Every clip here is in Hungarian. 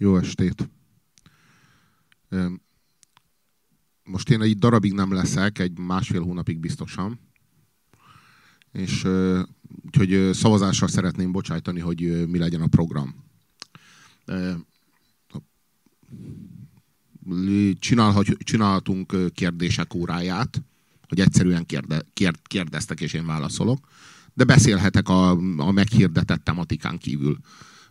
Jó estét! Most én egy darabig nem leszek, egy másfél hónapig biztosan. És úgyhogy szavazásra szeretném bocsájtani, hogy mi legyen a program. Csinálhatunk kérdések óráját, hogy egyszerűen kérde, kérdeztek, és én válaszolok, de beszélhetek a, a meghirdetett tematikán kívül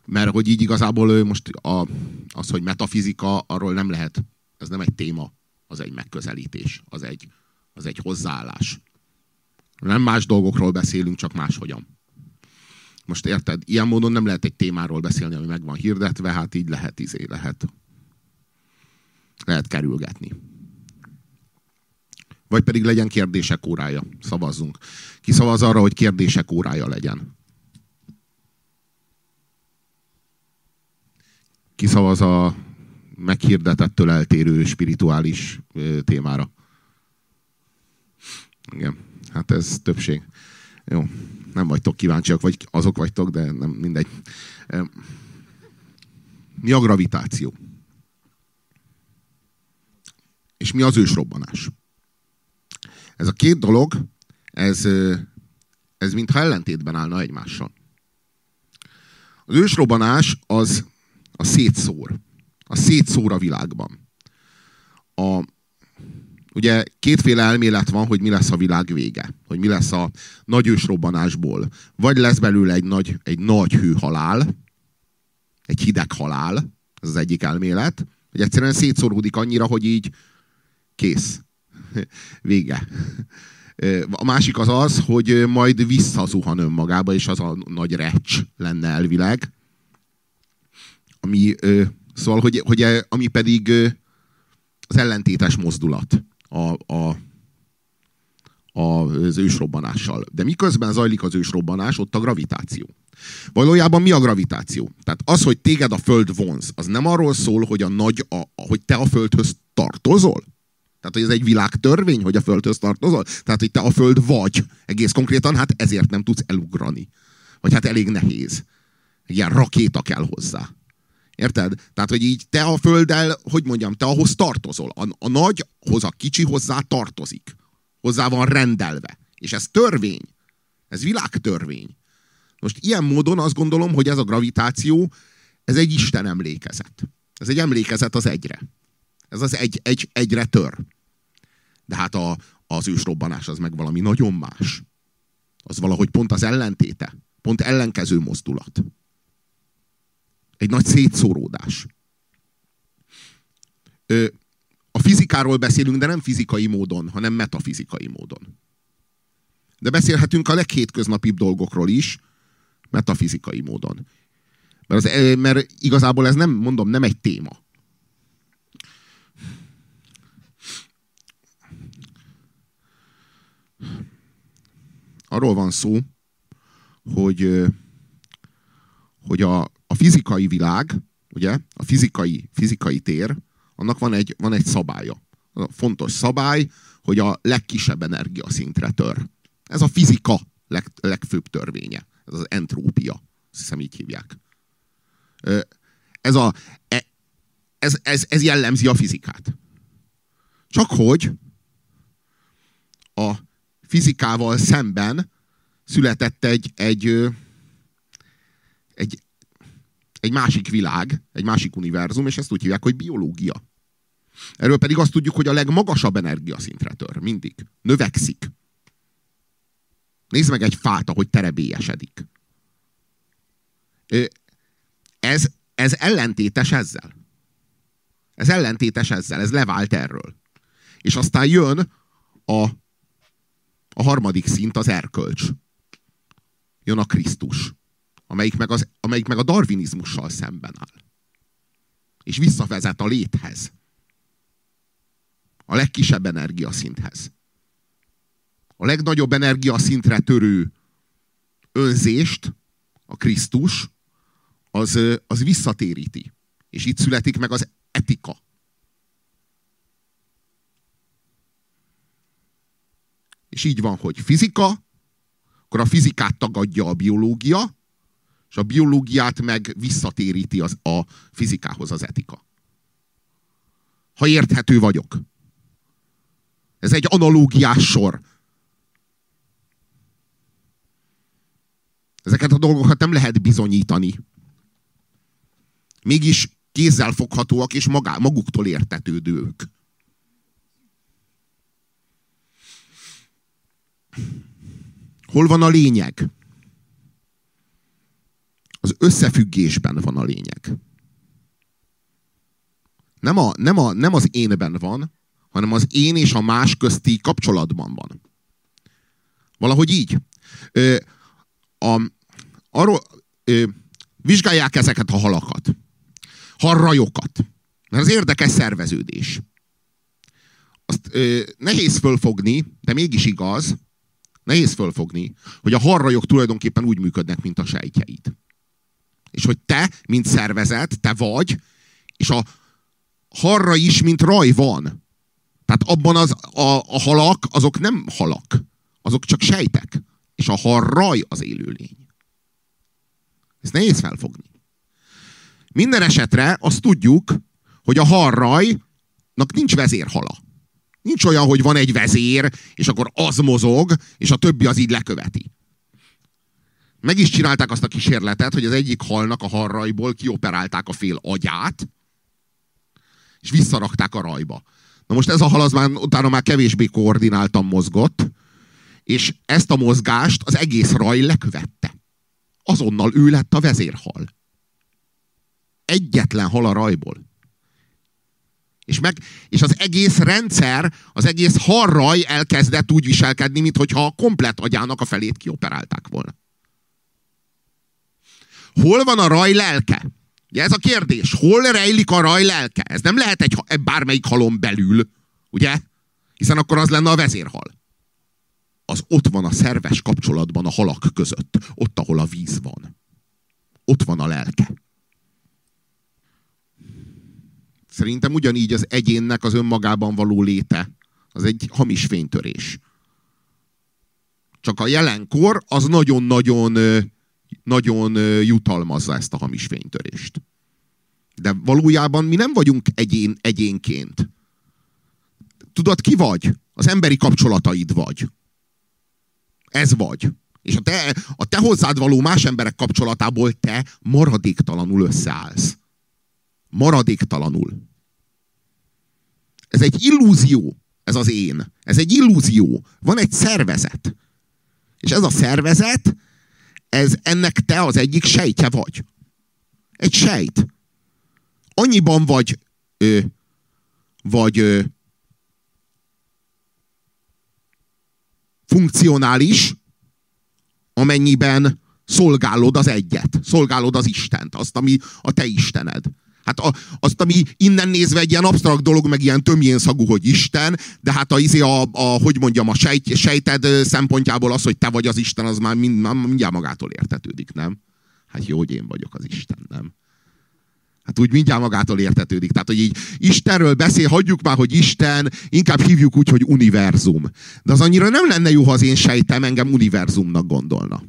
mert hogy így igazából most a, az, hogy metafizika, arról nem lehet, ez nem egy téma, az egy megközelítés, az egy, az egy hozzáállás. Nem más dolgokról beszélünk, csak máshogyan. Most érted? Ilyen módon nem lehet egy témáról beszélni, ami meg van hirdetve, hát így lehet, izé lehet. Lehet kerülgetni. Vagy pedig legyen kérdések órája. Szavazzunk. Ki szavaz arra, hogy kérdések órája legyen? Kiszavaz a meghirdetettől eltérő spirituális témára. Igen, hát ez többség. Jó, nem vagytok kíváncsiak, vagy azok vagytok, de nem mindegy. Mi a gravitáció? És mi az ősrobbanás? Ez a két dolog, ez, ez mintha ellentétben állna egymással. Az ősrobbanás az a szétszór. A szétszór a világban. A, ugye kétféle elmélet van, hogy mi lesz a világ vége. Hogy mi lesz a nagy ősrobbanásból. Vagy lesz belőle egy nagy, egy nagy hőhalál, egy hideg halál, ez az egyik elmélet, hogy egyszerűen szétszóródik annyira, hogy így kész. Vége. A másik az az, hogy majd visszazuhan önmagába, és az a nagy recs lenne elvileg, ami, ö, szóval, hogy, hogy ami pedig ö, az ellentétes mozdulat a, a, a, az ősrobbanással. De miközben zajlik az ősrobbanás, ott a gravitáció. Valójában mi a gravitáció? Tehát az, hogy téged a Föld vonz, az nem arról szól, hogy, a nagy, a, hogy te a Földhöz tartozol? Tehát, hogy ez egy világtörvény, hogy a Földhöz tartozol? Tehát, hogy te a Föld vagy. Egész konkrétan, hát ezért nem tudsz elugrani. Vagy hát elég nehéz. Ilyen rakéta kell hozzá. Érted? Tehát, hogy így te a földdel, hogy mondjam, te ahhoz tartozol. A, a nagyhoz a kicsi hozzá tartozik. Hozzá van rendelve. És ez törvény. Ez világtörvény. Most ilyen módon azt gondolom, hogy ez a gravitáció, ez egy Isten emlékezet. Ez egy emlékezet az egyre. Ez az egy, egy, egyre tör. De hát a, az ősrobbanás az meg valami nagyon más. Az valahogy pont az ellentéte. Pont ellenkező mozdulat. Egy nagy szétszóródás. Ö, a fizikáról beszélünk, de nem fizikai módon, hanem metafizikai módon. De beszélhetünk a leghétköznapibb dolgokról is, metafizikai módon. Mert, az, mert igazából ez nem, mondom, nem egy téma. Arról van szó, hogy, hogy a, a fizikai világ, ugye, a fizikai, fizikai tér, annak van egy, van egy szabálya. A fontos szabály, hogy a legkisebb energiaszintre tör. Ez a fizika leg, legfőbb törvénye. Ez az entrópia. Azt hiszem így hívják. Ez, a, e, ez, ez, ez jellemzi a fizikát. Csak hogy a fizikával szemben született egy, egy, egy egy másik világ, egy másik univerzum, és ezt úgy hívják, hogy biológia. Erről pedig azt tudjuk, hogy a legmagasabb energiaszintre tör. Mindig. Növekszik. Nézd meg egy fát, ahogy terebélyesedik. Ez, ez ellentétes ezzel. Ez ellentétes ezzel, ez levált erről. És aztán jön a, a harmadik szint, az erkölcs. Jön a Krisztus amelyik meg, az, amelyik meg a darwinizmussal szemben áll. És visszavezet a léthez. A legkisebb energiaszinthez. A legnagyobb energiaszintre törő önzést, a Krisztus, az, az visszatéríti. És itt születik meg az etika. És így van, hogy fizika, akkor a fizikát tagadja a biológia, és a biológiát meg visszatéríti az, a fizikához az etika. Ha érthető vagyok. Ez egy analógiás sor. Ezeket a dolgokat nem lehet bizonyítani. Mégis kézzel foghatóak és magá, maguktól értetődők. Hol van a lényeg? Az összefüggésben van a lényeg. Nem, a, nem, a, nem az énben van, hanem az én és a más közti kapcsolatban van. Valahogy így. Ö, a, arról, ö, vizsgálják ezeket a halakat. Harrajokat. Mert az érdekes szerveződés. Azt ö, nehéz fölfogni, de mégis igaz, nehéz fölfogni, hogy a harrajok tulajdonképpen úgy működnek, mint a sejtjeid. És hogy te, mint szervezet, te vagy, és a harra is, mint raj van. Tehát abban az, a, a halak, azok nem halak. Azok csak sejtek. És a harraj az élőlény. Ezt nehéz felfogni. Minden esetre azt tudjuk, hogy a harrajnak nincs vezérhala. Nincs olyan, hogy van egy vezér, és akkor az mozog, és a többi az így leköveti. Meg is csinálták azt a kísérletet, hogy az egyik halnak a harrajból kioperálták a fél agyát, és visszarakták a rajba. Na most ez a hal az már utána már kevésbé koordináltan mozgott, és ezt a mozgást az egész raj lekövette. Azonnal ő lett a vezérhal. Egyetlen hal a rajból. És, meg, és az egész rendszer, az egész harraj elkezdett úgy viselkedni, mintha a komplet agyának a felét kioperálták volna. Hol van a raj lelke? Ugye ez a kérdés. Hol rejlik a raj lelke? Ez nem lehet egy bármelyik halom belül, ugye? Hiszen akkor az lenne a vezérhal. Az ott van a szerves kapcsolatban a halak között. Ott, ahol a víz van. Ott van a lelke. Szerintem ugyanígy az egyénnek az önmagában való léte az egy hamis fénytörés. Csak a jelenkor az nagyon-nagyon nagyon jutalmazza ezt a hamis fénytörést. De valójában mi nem vagyunk egyén, egyénként. Tudod, ki vagy? Az emberi kapcsolataid vagy. Ez vagy. És a te, a te hozzád való más emberek kapcsolatából te maradéktalanul összeállsz. Maradéktalanul. Ez egy illúzió, ez az én. Ez egy illúzió. Van egy szervezet. És ez a szervezet, ez ennek te az egyik sejtje vagy. Egy sejt. Annyiban vagy ö, vagy ö, funkcionális, amennyiben szolgálod az egyet, szolgálod az Istent, azt, ami a te Istened. Hát a, azt, ami innen nézve egy ilyen absztrakt dolog, meg ilyen tömjén szagú, hogy Isten, de hát a, izé a, a hogy mondjam, a sejt, sejted szempontjából az, hogy te vagy az Isten, az már, mind, már mindjárt magától értetődik, nem? Hát jó, hogy én vagyok az Isten, nem? Hát úgy mindjárt magától értetődik. Tehát, hogy így Istenről beszél, hagyjuk már, hogy Isten, inkább hívjuk úgy, hogy univerzum. De az annyira nem lenne jó, ha az én sejtem engem univerzumnak gondolna.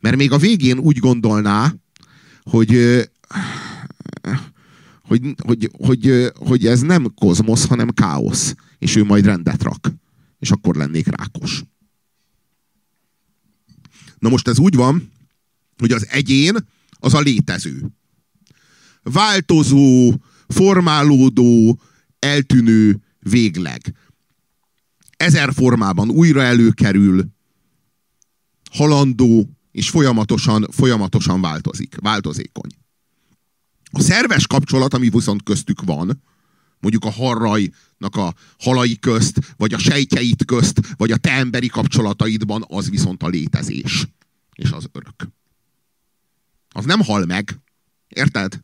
Mert még a végén úgy gondolná, hogy hogy, hogy, hogy, hogy ez nem kozmosz, hanem káosz. És ő majd rendet rak. És akkor lennék rákos. Na most ez úgy van, hogy az egyén az a létező. Változó, formálódó, eltűnő végleg. Ezer formában újra előkerül, halandó, és folyamatosan, folyamatosan változik, változékony. A szerves kapcsolat, ami viszont köztük van, mondjuk a harrajnak a halai közt, vagy a sejtjeit közt, vagy a te emberi kapcsolataidban, az viszont a létezés. És az örök. Az nem hal meg. Érted?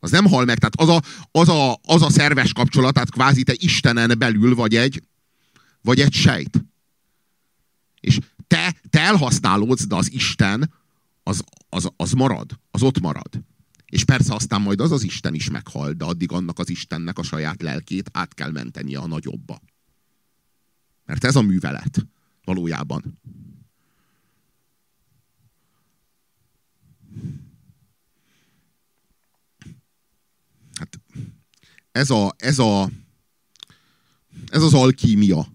Az nem hal meg. Tehát az a, az a, az a szerves kapcsolat, tehát kvázi te Istenen belül vagy egy, vagy egy sejt. És te, te elhasználódsz, de az Isten az, az, az marad. Az ott marad. És persze aztán majd az az Isten is meghal, de addig annak az Istennek a saját lelkét át kell mentenie a nagyobba. Mert ez a művelet valójában. Hát ez a, ez a, ez az alkímia.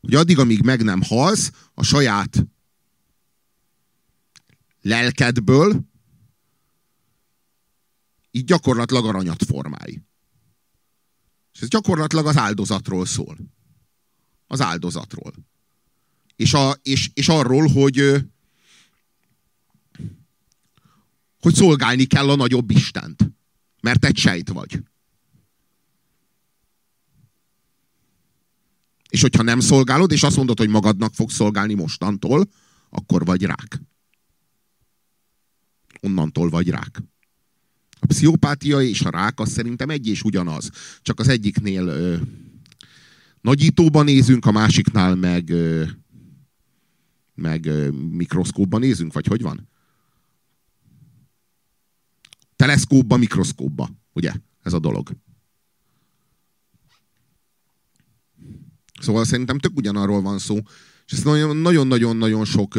Hogy addig, amíg meg nem halsz, a saját lelkedből, így gyakorlatilag aranyat formálj. És ez gyakorlatilag az áldozatról szól. Az áldozatról. És, a, és, és arról, hogy hogy szolgálni kell a nagyobb Istent. Mert egy sejt vagy. És hogyha nem szolgálod, és azt mondod, hogy magadnak fogsz szolgálni mostantól, akkor vagy rák. Onnantól vagy rák. A pszichopátia és a rák az szerintem egy és ugyanaz. Csak az egyiknél ö, nagyítóban nézünk, a másiknál meg, ö, meg ö, mikroszkópban nézünk, vagy hogy van? Teleszkópba, mikroszkópba, ugye? Ez a dolog. Szóval szerintem tök ugyanarról van szó. És ezt nagyon-nagyon-nagyon sok,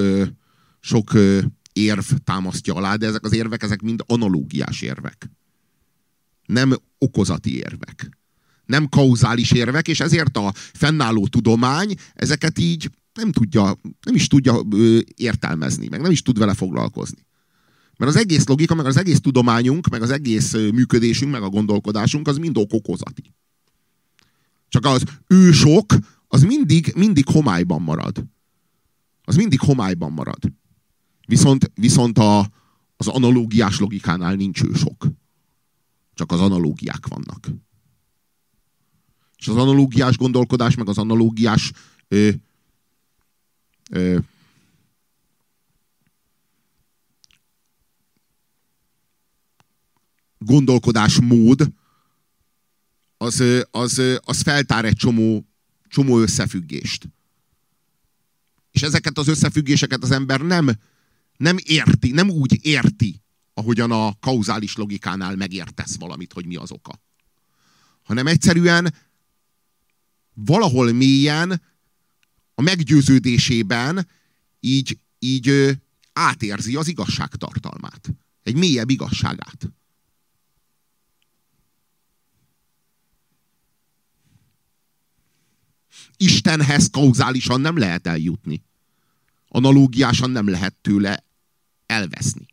sok érv támasztja alá, de ezek az érvek, ezek mind analógiás érvek. Nem okozati érvek. Nem kauzális érvek, és ezért a fennálló tudomány ezeket így nem tudja, nem is tudja értelmezni, meg nem is tud vele foglalkozni. Mert az egész logika, meg az egész tudományunk, meg az egész működésünk, meg a gondolkodásunk, az mind okokozati. Csak az ősok, az mindig, mindig homályban marad. Az mindig homályban marad. Viszont, viszont a, az analógiás logikánál nincs ősok. Csak az analógiák vannak. És az analógiás gondolkodás, meg az analógiás ö, ö, gondolkodásmód az, az, az feltár egy csomó, csomó összefüggést. És ezeket az összefüggéseket az ember nem, nem érti, nem úgy érti, ahogyan a kauzális logikánál megértesz valamit, hogy mi az oka. Hanem egyszerűen valahol mélyen a meggyőződésében így, így átérzi az igazság tartalmát. Egy mélyebb igazságát. Istenhez kauzálisan nem lehet eljutni. Analógiásan nem lehet tőle elveszni.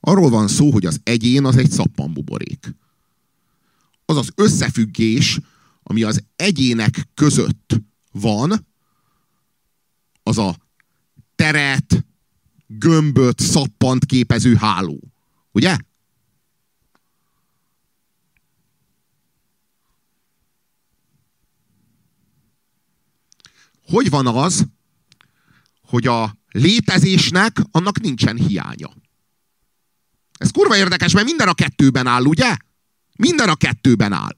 Arról van szó, hogy az egyén az egy szappanbuborék. Az az összefüggés, ami az egyének között van, az a teret, gömböt, szappant képező háló. Ugye? Hogy van az, hogy a létezésnek annak nincsen hiánya? Ez kurva érdekes, mert minden a kettőben áll, ugye? Minden a kettőben áll.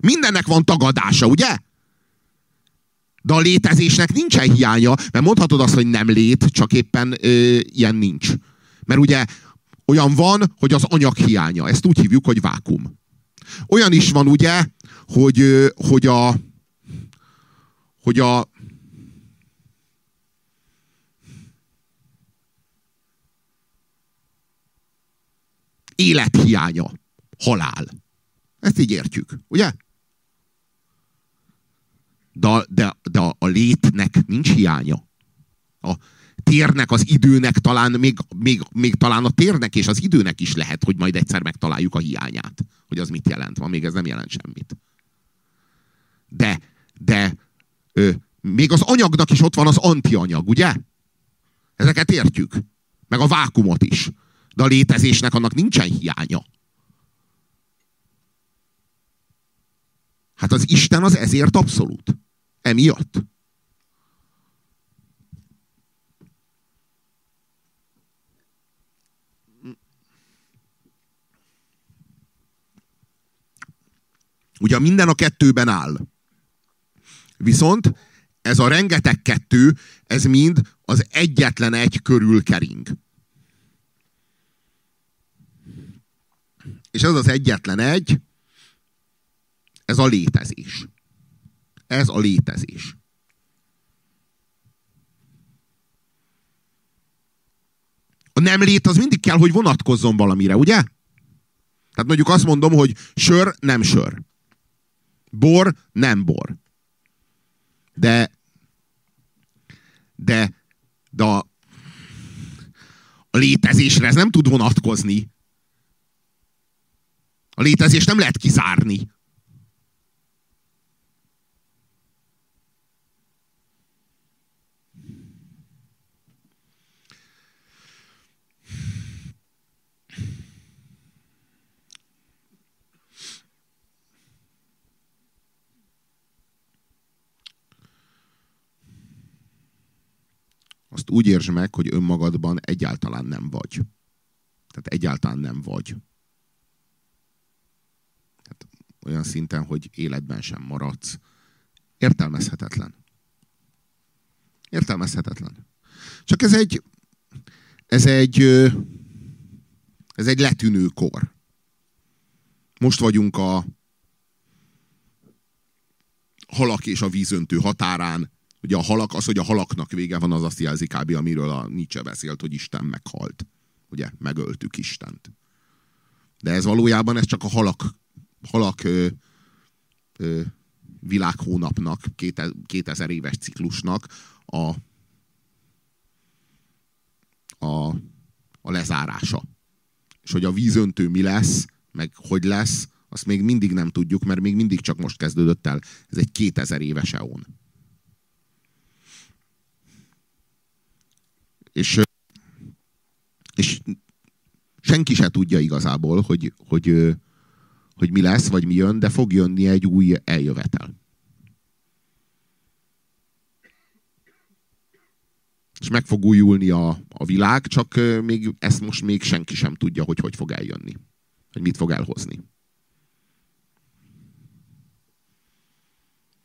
Mindennek van tagadása, ugye? De a létezésnek nincsen hiánya, mert mondhatod azt, hogy nem lét, csak éppen ö, ilyen nincs. Mert ugye olyan van, hogy az anyag hiánya. Ezt úgy hívjuk, hogy vákum. Olyan is van ugye, hogy, hogy a hogy a élethiánya, halál. Ezt így értjük, ugye? de, de, de a létnek nincs hiánya. A térnek, az időnek talán még, még, még talán a térnek és az időnek is lehet, hogy majd egyszer megtaláljuk a hiányát. Hogy az mit jelent. Van még ez nem jelent semmit. De, de ö, még az anyagnak is ott van az antianyag, ugye? Ezeket értjük. Meg a vákumot is. De a létezésnek annak nincsen hiánya. Hát az Isten az ezért abszolút. Emiatt. Ugye minden a kettőben áll. Viszont ez a rengeteg kettő, ez mind az egyetlen egy körül kering. És ez az egyetlen egy, ez a létezés. Ez a létezés. A nem lét az mindig kell, hogy vonatkozzon valamire, ugye? Tehát mondjuk azt mondom, hogy sör nem sör. Bor nem bor. De de de a, a létezésre ez nem tud vonatkozni. A létezést nem lehet kizárni. azt úgy értsd meg, hogy önmagadban egyáltalán nem vagy. Tehát egyáltalán nem vagy. Olyan szinten, hogy életben sem maradsz. Értelmezhetetlen. Értelmezhetetlen. Csak ez egy ez egy ez egy letűnő kor. Most vagyunk a halak és a vízöntő határán, Ugye a halak, az, hogy a halaknak vége van, az azt jelzi kb. amiről a Nietzsche beszélt, hogy Isten meghalt. Ugye, megöltük Istent. De ez valójában ez csak a halak, halak ö, ö, világhónapnak, 2000 éves ciklusnak a, a, a lezárása. És hogy a vízöntő mi lesz, meg hogy lesz, azt még mindig nem tudjuk, mert még mindig csak most kezdődött el. Ez egy 2000 éves eon. És, és senki se tudja igazából, hogy, hogy, hogy mi lesz, vagy mi jön, de fog jönni egy új eljövetel. És meg fog újulni a, a világ, csak még ezt most még senki sem tudja, hogy hogy fog eljönni. Hogy mit fog elhozni.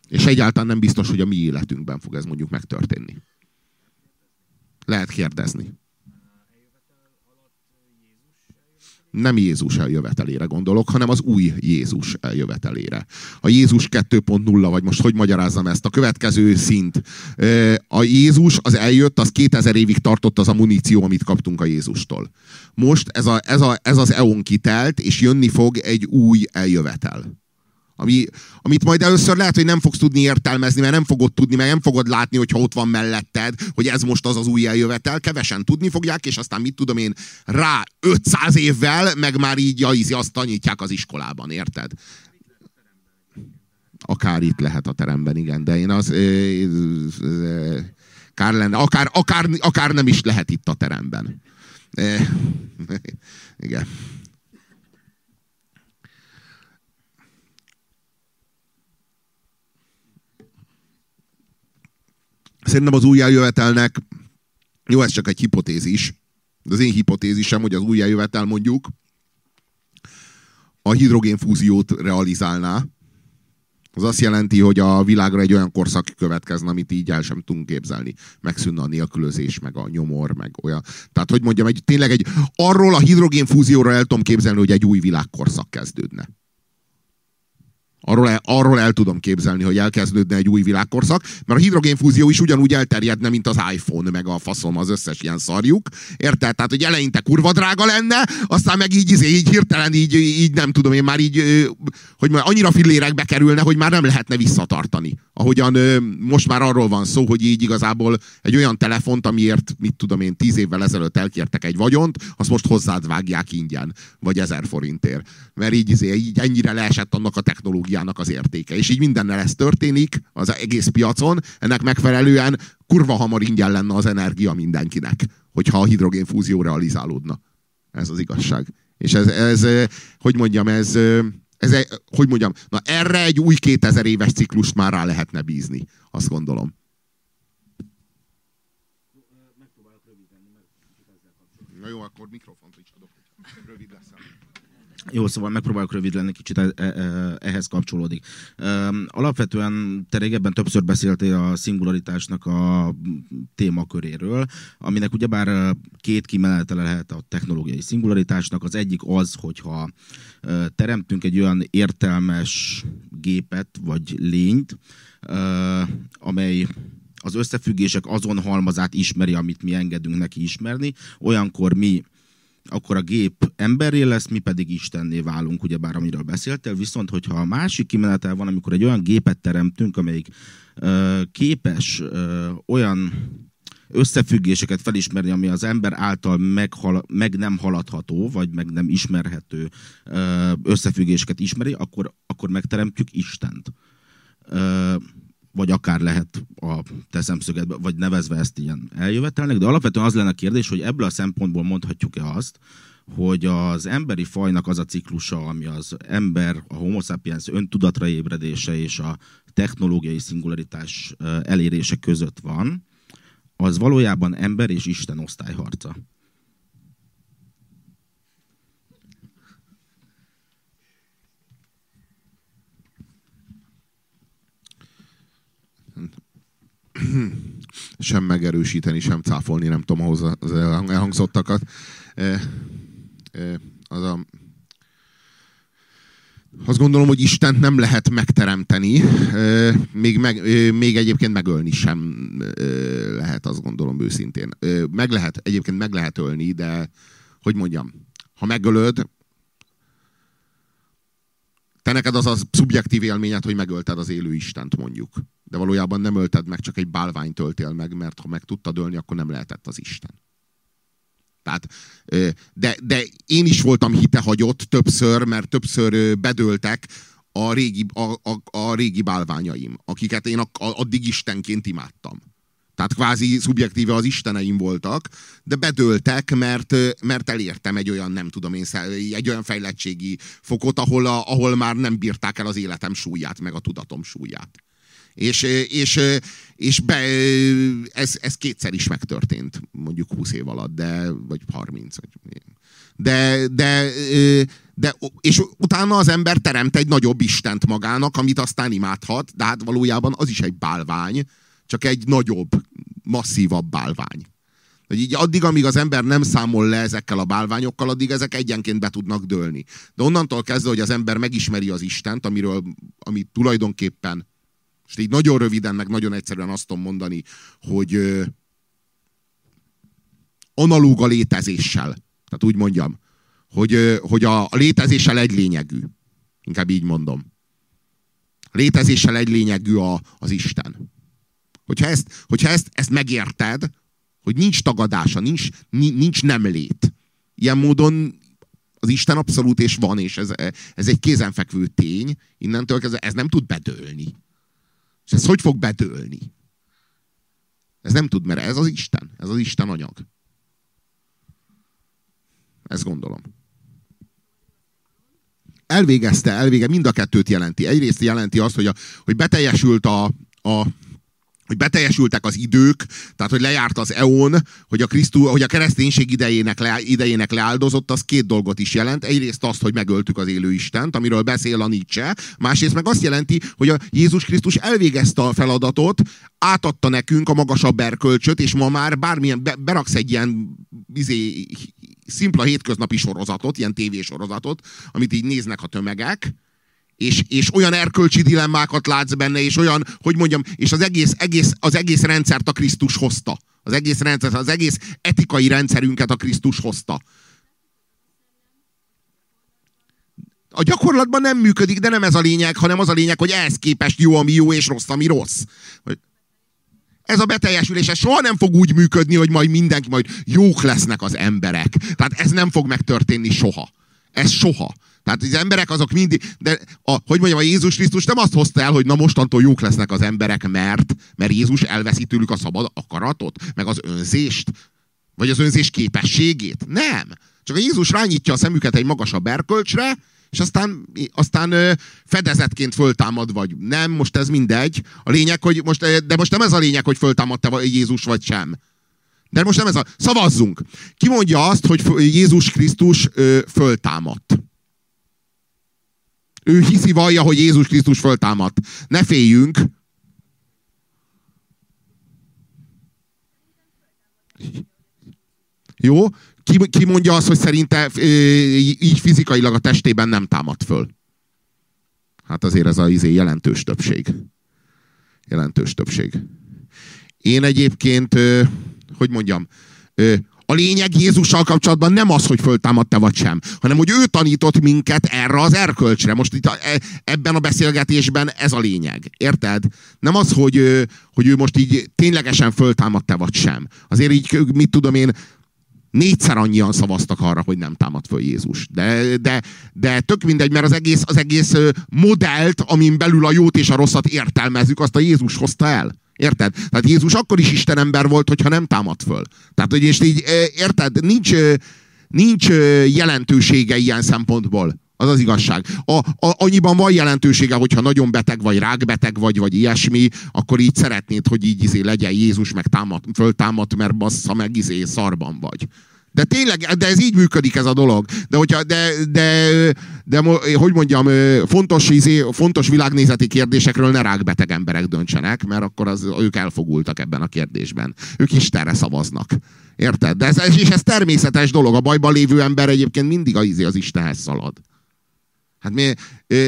És egyáltalán nem biztos, hogy a mi életünkben fog ez mondjuk megtörténni. Lehet kérdezni. Nem Jézus eljövetelére gondolok, hanem az új Jézus eljövetelére. A Jézus 2.0, vagy most hogy magyarázzam ezt, a következő szint. A Jézus az eljött, az 2000 évig tartott az a muníció, amit kaptunk a Jézustól. Most ez, a, ez, a, ez az eon kitelt, és jönni fog egy új eljövetel. Ami, amit majd először lehet, hogy nem fogsz tudni értelmezni, mert nem fogod tudni, mert nem fogod látni, hogyha ott van melletted, hogy ez most az az új eljövetel. Kevesen tudni fogják, és aztán mit tudom én, rá 500 évvel, meg már így ja, azt tanítják az iskolában, érted? Akár itt lehet a teremben, igen, de én az... kár lenne, akár, akár, akár nem is lehet itt a teremben. igen. Szerintem az újjájövetelnek, jó, ez csak egy hipotézis, de az én hipotézisem, hogy az újjájövetel mondjuk a hidrogénfúziót realizálná. Az azt jelenti, hogy a világra egy olyan korszak következne, amit így el sem tudunk képzelni. Megszűnne a nélkülözés, meg a nyomor, meg olyan. Tehát, hogy mondjam, egy, tényleg egy, arról a hidrogénfúzióra el tudom képzelni, hogy egy új világkorszak kezdődne. Arról el, arról el tudom képzelni, hogy elkezdődne egy új világkorszak, mert a hidrogénfúzió is ugyanúgy elterjedne, mint az iPhone, meg a faszom, az összes ilyen szarjuk. Érted? Tehát, hogy eleinte kurva drága lenne, aztán meg így, izé, így hirtelen így, így nem tudom én már így, hogy már annyira fillérekbe kerülne, hogy már nem lehetne visszatartani. Ahogyan most már arról van szó, hogy így igazából egy olyan telefont, amiért, mit tudom én, tíz évvel ezelőtt elkértek egy vagyont, azt most hozzád vágják ingyen, vagy ezer forintért. Mert így, izé, így ennyire leesett annak a technológia energiának az értéke. És így mindennel ez történik az egész piacon, ennek megfelelően kurva hamar ingyen lenne az energia mindenkinek, hogyha a hidrogénfúzió realizálódna. Ez az igazság. És ez, ez hogy mondjam, ez, ez, hogy mondjam, na erre egy új 2000 éves ciklust már rá lehetne bízni, azt gondolom. Na jó, akkor mikrofont is adok, rövid leszel. Jó, szóval megpróbálok rövid lenni, kicsit e, e, e, ehhez kapcsolódik. Alapvetően te régebben többször beszéltél a szingularitásnak a témaköréről, aminek ugyebár két kimenetele lehet a technológiai szingularitásnak. Az egyik az, hogyha teremtünk egy olyan értelmes gépet vagy lényt, amely az összefüggések azon halmazát ismeri, amit mi engedünk neki ismerni, olyankor mi akkor a gép emberré lesz, mi pedig Istenné válunk, ugyebár amiről beszéltél, viszont hogyha a másik kimenetel van, amikor egy olyan gépet teremtünk, amelyik ö, képes ö, olyan összefüggéseket felismerni, ami az ember által meghal, meg nem haladható, vagy meg nem ismerhető összefüggéseket ismeri, akkor, akkor megteremtjük Istent. Ö, vagy akár lehet a te szemszögedbe, vagy nevezve ezt ilyen eljövetelnek, de alapvetően az lenne a kérdés, hogy ebből a szempontból mondhatjuk-e azt, hogy az emberi fajnak az a ciklusa, ami az ember, a homo sapiens öntudatra ébredése és a technológiai szingularitás elérése között van, az valójában ember és Isten osztályharca. sem megerősíteni, sem cáfolni, nem tudom ahhoz az elhangzottakat. Az a, azt gondolom, hogy Istent nem lehet megteremteni, még, meg, még egyébként megölni sem lehet, azt gondolom őszintén. Meg lehet, egyébként meg lehet ölni, de hogy mondjam, ha megölöd, te neked az a szubjektív élményed, hogy megölted az élő Istent mondjuk. De valójában nem ölted meg, csak egy bálványt öltél meg, mert ha meg tudtad ölni, akkor nem lehetett az Isten. Tehát, de, de én is voltam hitehagyott többször, mert többször bedöltek a régi, a, a, a régi bálványaim, akiket én addig istenként imádtam. Tehát kvázi szubjektíve az isteneim voltak, de bedöltek, mert, mert elértem egy olyan, nem tudom én, egy olyan fejlettségi fokot, ahol, a, ahol már nem bírták el az életem súlyát, meg a tudatom súlyát. És, és, és be, ez, ez kétszer is megtörtént, mondjuk 20 év alatt, de, vagy 30. De, de, de, és utána az ember teremt egy nagyobb istent magának, amit aztán imádhat, de hát valójában az is egy bálvány, csak egy nagyobb, masszívabb bálvány. Hogy így addig, amíg az ember nem számol le ezekkel a bálványokkal, addig ezek egyenként be tudnak dőlni. De onnantól kezdve, hogy az ember megismeri az Istent, amiről, ami tulajdonképpen, és így nagyon röviden, meg nagyon egyszerűen azt tudom mondani, hogy ö, analóg a létezéssel. Tehát úgy mondjam, hogy, ö, hogy a, a létezéssel egy lényegű. Inkább így mondom. A létezéssel egy lényegű a, az Isten. Hogyha ezt, hogyha ezt, ezt megérted, hogy nincs tagadása, nincs, nincs nem lét. Ilyen módon az Isten abszolút és van, és ez, ez egy kézenfekvő tény, innentől kezdve ez nem tud bedőlni. És ez hogy fog bedőlni? Ez nem tud, mert ez az Isten. Ez az Isten anyag. Ezt gondolom. Elvégezte, elvége, mind a kettőt jelenti. Egyrészt jelenti azt, hogy, a, hogy beteljesült a, a hogy beteljesültek az idők, tehát hogy lejárt az eon, hogy a, Krisztú, hogy a kereszténység idejének, le, idejének leáldozott, az két dolgot is jelent. Egyrészt azt, hogy megöltük az élő Istent, amiről beszél a Nietzsche, másrészt meg azt jelenti, hogy a Jézus Krisztus elvégezte a feladatot, átadta nekünk a magasabb erkölcsöt, és ma már bármilyen, be, beraksz egy ilyen izé, szimpla hétköznapi sorozatot, ilyen tévésorozatot, amit így néznek a tömegek, és, és olyan erkölcsi dilemmákat látsz benne, és olyan, hogy mondjam, és az egész, egész, az egész rendszert a Krisztus hozta. Az egész rendszer, az egész etikai rendszerünket a Krisztus hozta. A gyakorlatban nem működik, de nem ez a lényeg, hanem az a lényeg, hogy ehhez képest jó, ami jó, és rossz, ami rossz. Ez a beteljesülés, ez soha nem fog úgy működni, hogy majd mindenki, majd jók lesznek az emberek. Tehát ez nem fog megtörténni soha. Ez soha. Tehát az emberek azok mindig, de a, hogy mondjam, a Jézus Krisztus nem azt hozta el, hogy na mostantól jók lesznek az emberek, mert, mert Jézus elveszi tőlük a szabad akaratot, meg az önzést, vagy az önzés képességét. Nem. Csak a Jézus rányítja a szemüket egy magasabb erkölcsre, és aztán, aztán fedezetként föltámad, vagy nem, most ez mindegy. A lényeg, hogy most, de most nem ez a lényeg, hogy föltámadta Jézus, vagy sem. De most nem ez a... Szavazzunk! Ki mondja azt, hogy Jézus Krisztus föltámadt? Ő hiszi, vallja, hogy Jézus Krisztus föltámadt. Ne féljünk. Jó? Ki, ki mondja azt, hogy szerinte így fizikailag a testében nem támad föl? Hát azért ez a izé jelentős többség. Jelentős többség. én egyébként, hogy mondjam, a lényeg Jézussal kapcsolatban nem az, hogy föltámadt-e vagy sem, hanem hogy ő tanított minket erre az erkölcsre. Most itt a, e, ebben a beszélgetésben ez a lényeg. Érted? Nem az, hogy, hogy ő most így ténylegesen föltámadt-e vagy sem. Azért így, mit tudom én, négyszer annyian szavaztak arra, hogy nem támad föl Jézus. De, de, de tök mindegy, mert az egész, az egész modellt, amin belül a jót és a rosszat értelmezzük, azt a Jézus hozta el. Érted? Tehát Jézus akkor is Isten ember volt, hogyha nem támad föl. Tehát, hogy és így, érted? Nincs, nincs jelentősége ilyen szempontból. Az az igazság. A, a, annyiban van jelentősége, hogyha nagyon beteg vagy, rákbeteg vagy, vagy ilyesmi, akkor így szeretnéd, hogy így izé legyen Jézus, meg támad, föltámad, mert bassza meg izé szarban vagy. De tényleg, de ez így működik ez a dolog. De, hogyha, de, de, de, de hogy mondjam, fontos, izé, fontos világnézeti kérdésekről ne rákbeteg emberek döntsenek, mert akkor az, ők elfogultak ebben a kérdésben. Ők Istenre szavaznak. Érted? De ez, és ez természetes dolog. A bajban lévő ember egyébként mindig az, izé az Istenhez szalad. Hát mi,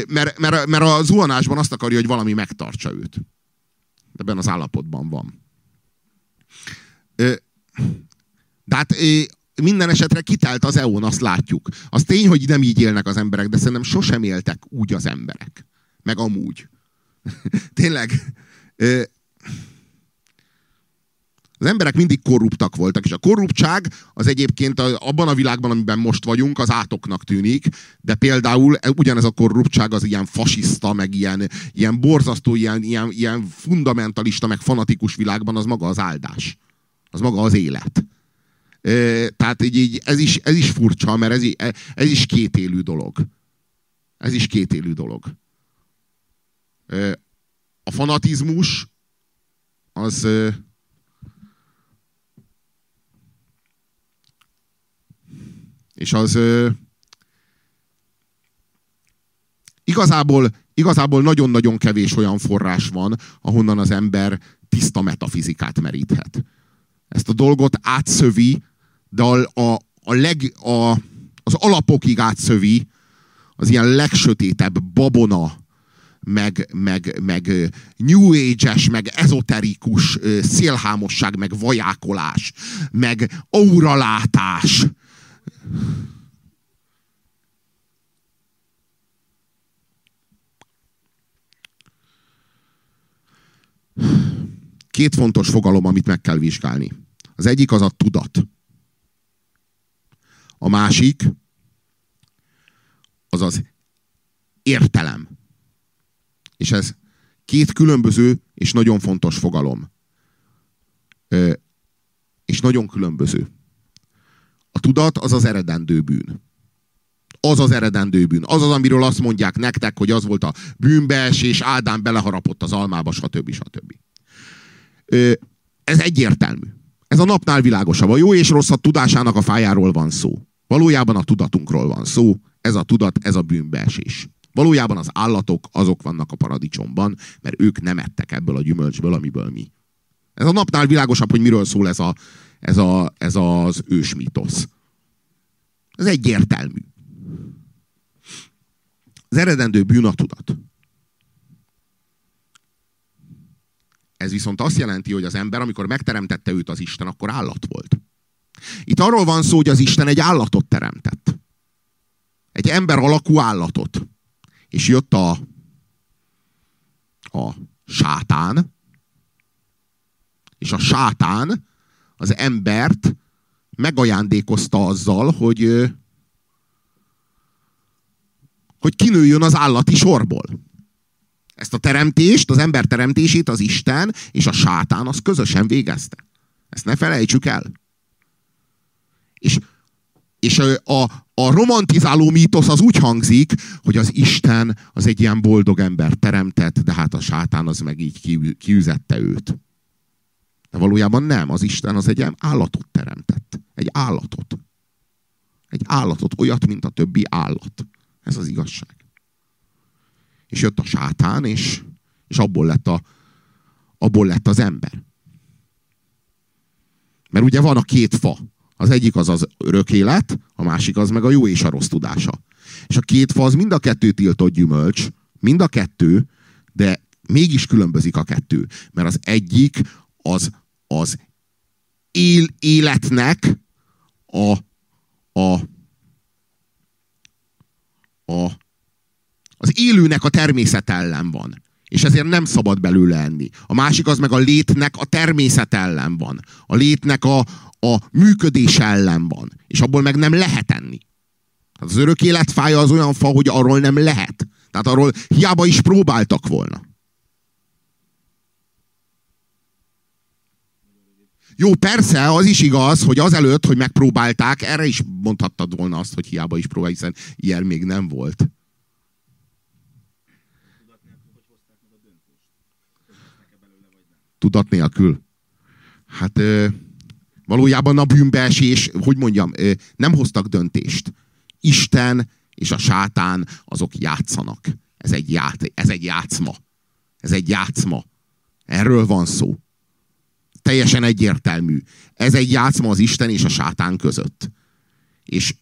mert, mert, mert a zuhanásban azt akarja, hogy valami megtartsa őt. Ebben az állapotban van. De hát minden esetre kitelt az EON, azt látjuk. Az tény, hogy nem így élnek az emberek, de szerintem sosem éltek úgy az emberek. Meg amúgy. Tényleg. Az emberek mindig korruptak voltak, és a korruptság az egyébként abban a világban, amiben most vagyunk, az átoknak tűnik, de például ugyanez a korruptság az ilyen fasiszta, meg ilyen, ilyen borzasztó, ilyen, ilyen, ilyen fundamentalista, meg fanatikus világban az maga az áldás. Az maga az élet. Tehát így, így ez, is, ez is furcsa, mert ez, ez is kétélű dolog. Ez is kétélű dolog. A fanatizmus az és az igazából igazából nagyon-nagyon kevés olyan forrás van, ahonnan az ember tiszta metafizikát meríthet. Ezt a dolgot átszövi de a, a, a leg, a, az alapokig átszövi az ilyen legsötétebb babona, meg, meg, meg New Age-es, meg ezoterikus szélhámosság, meg vajákolás, meg auralátás. Két fontos fogalom, amit meg kell vizsgálni. Az egyik az a tudat. A másik az az értelem. És ez két különböző és nagyon fontos fogalom. Ö, és nagyon különböző. A tudat az az eredendő bűn. Az az eredendő bűn. Az az, amiről azt mondják nektek, hogy az volt a bűnbeesés, Ádám beleharapott az almába, stb. stb. Ö, ez egyértelmű. Ez a napnál világosabb. A jó és rosszat tudásának a fájáról van szó. Valójában a tudatunkról van szó, ez a tudat, ez a bűnbeesés. Valójában az állatok azok vannak a paradicsomban, mert ők nem ettek ebből a gyümölcsből, amiből mi. Ez a napnál világosabb, hogy miről szól ez, a, ez, a, ez az ősmitosz. Ez egyértelmű. Az eredendő bűn a tudat. Ez viszont azt jelenti, hogy az ember, amikor megteremtette őt az Isten, akkor állat volt. Itt arról van szó, hogy az Isten egy állatot teremtett. Egy ember alakú állatot. És jött a, a sátán, és a sátán az embert megajándékozta azzal, hogy hogy kinőjön az állati sorból. Ezt a teremtést, az ember teremtését az Isten és a sátán az közösen végezte. Ezt ne felejtsük el. És, és a, a romantizáló mítosz az úgy hangzik, hogy az Isten az egy ilyen boldog ember teremtett, de hát a sátán az meg így ki, kiüzette őt. De valójában nem, az Isten az egy ilyen állatot teremtett. Egy állatot. Egy állatot, olyat, mint a többi állat. Ez az igazság. És jött a sátán, és, és abból, lett a, abból lett az ember. Mert ugye van a két fa. Az egyik az az örök élet, a másik az meg a jó és a rossz tudása. És a két fa az mind a kettő tiltott gyümölcs, mind a kettő, de mégis különbözik a kettő. Mert az egyik az az él, életnek a, a, a, az élőnek a természet ellen van. És ezért nem szabad belőle enni. A másik az meg a létnek a természet ellen van. A létnek a, a működés ellen van. És abból meg nem lehet enni. Tehát az örök életfája az olyan fa, hogy arról nem lehet. Tehát arról hiába is próbáltak volna. Jó, persze, az is igaz, hogy azelőtt, hogy megpróbálták, erre is mondhattad volna azt, hogy hiába is próbál, hiszen ilyen még nem volt. Tudat nélkül. Hát valójában a bűnbeesés, hogy mondjam, nem hoztak döntést. Isten és a sátán azok játszanak. Ez egy, ját, ez egy játszma. Ez egy játszma. Erről van szó. Teljesen egyértelmű. Ez egy játszma az Isten és a sátán között. És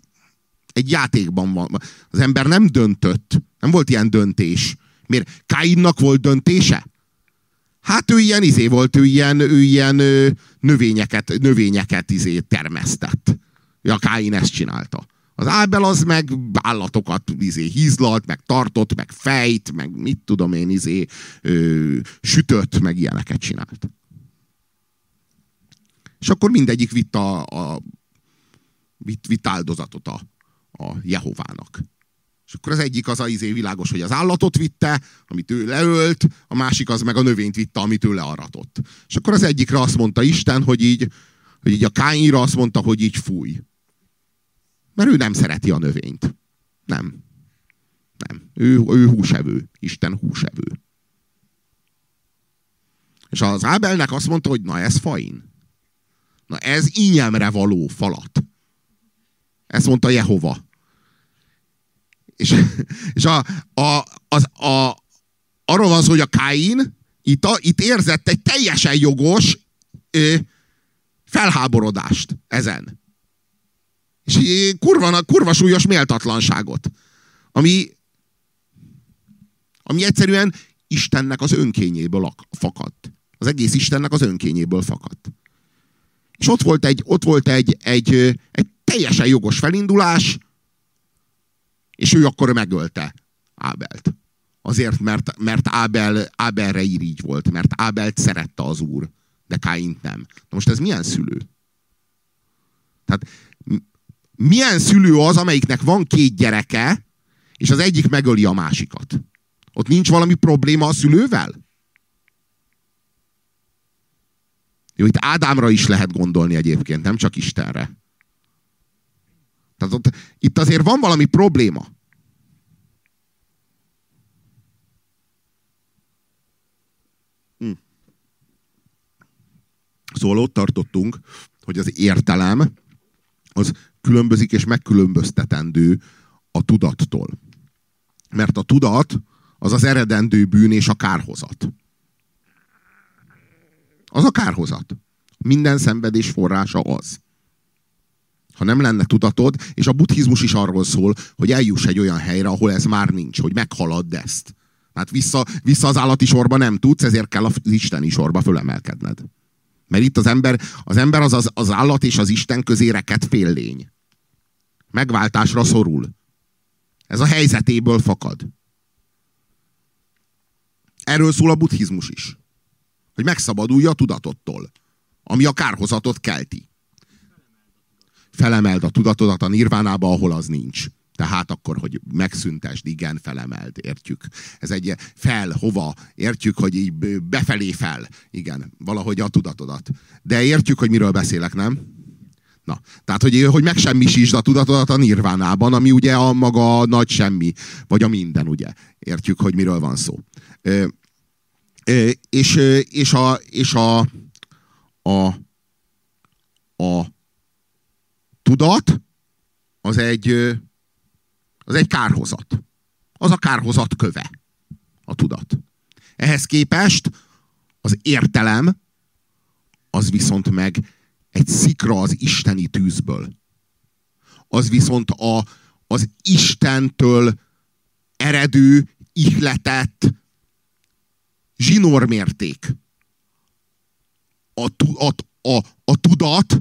egy játékban van. Az ember nem döntött. Nem volt ilyen döntés. Miért? Kainnak volt döntése? Hát ő ilyen izé volt, ő ilyen, ő ilyen növényeket, növényeket izé termesztett. Ja, Kain ezt csinálta. Az Ábel az meg állatokat izé, hízlalt, meg tartott, meg fejt, meg mit tudom én, izé, ö, sütött, meg ilyeneket csinált. És akkor mindegyik vitt, a, a, vitt, vitt áldozatot a, a Jehovának. És akkor az egyik az a izé világos, hogy az állatot vitte, amit ő leölt, a másik az meg a növényt vitte, amit ő learatott. És akkor az egyikre azt mondta Isten, hogy így, hogy így a Káinra azt mondta, hogy így fúj. Mert ő nem szereti a növényt. Nem. Nem. Ő, ő húsevő. Isten húsevő. És az Ábelnek azt mondta, hogy na ez fain. Na ez ínyemre való falat. Ezt mondta Jehova. És, és a, a, az, a, arról van szó, hogy a Káin itt, a, itt érzett egy teljesen jogos ö, felháborodást ezen. És kurva, kurva súlyos méltatlanságot. Ami, ami egyszerűen Istennek az önkényéből fakadt. Az egész Istennek az önkényéből fakadt. És ott volt egy, ott volt egy, egy, egy teljesen jogos felindulás, és ő akkor megölte Ábelt. Azért, mert, mert Ábel, Ábelre irigy volt, mert Ábelt szerette az úr, de Káint nem. Na most ez milyen szülő? Tehát milyen szülő az, amelyiknek van két gyereke, és az egyik megöli a másikat? Ott nincs valami probléma a szülővel? Jó, itt Ádámra is lehet gondolni egyébként, nem csak Istenre. Tehát ott, itt azért van valami probléma. Hm. Szóval ott tartottunk, hogy az értelem az különbözik és megkülönböztetendő a tudattól. Mert a tudat az az eredendő bűn és a kárhozat. Az a kárhozat. Minden szenvedés forrása az. Ha nem lenne tudatod, és a buddhizmus is arról szól, hogy eljuss egy olyan helyre, ahol ez már nincs, hogy meghaladd ezt. Hát vissza, vissza az állati sorba nem tudsz, ezért kell az isteni sorba fölemelkedned. Mert itt az ember, az ember az, az, az állat és az Isten közé reked fél lény. Megváltásra szorul. Ez a helyzetéből fakad. Erről szól a buddhizmus is. Hogy megszabadulj a tudatottól, ami a kárhozatot kelti. Felemeld a tudatodat a nirvánába, ahol az nincs. Tehát akkor, hogy megszüntesd, igen, felemeld, értjük. Ez egy fel, hova, értjük, hogy így befelé fel, igen, valahogy a tudatodat. De értjük, hogy miről beszélek, nem? Na, tehát, hogy, hogy megsemmisítsd a tudatodat a nirvánában, ami ugye a maga nagy semmi, vagy a minden, ugye. Értjük, hogy miről van szó. Ö, és, és, a, és a, a, a tudat az egy, az egy kárhozat. Az a kárhozat köve. A tudat. Ehhez képest az értelem az viszont meg egy szikra az isteni tűzből. Az viszont a, az Istentől eredő, ihletett zsinórmérték. a, a, a, a tudat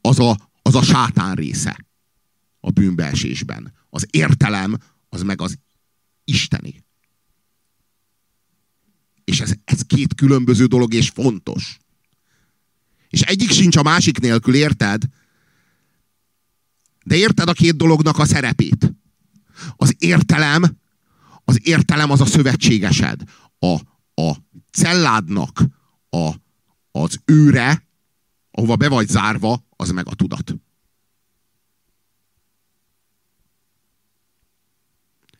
az a, az a sátán része a bűnbeesésben. Az értelem az meg az isteni. És ez, ez két különböző dolog, és fontos. És egyik sincs a másik nélkül, érted? De érted a két dolognak a szerepét? Az értelem, az értelem az a szövetségesed. A, a celládnak a, az őre, ahova be vagy zárva, az meg a tudat.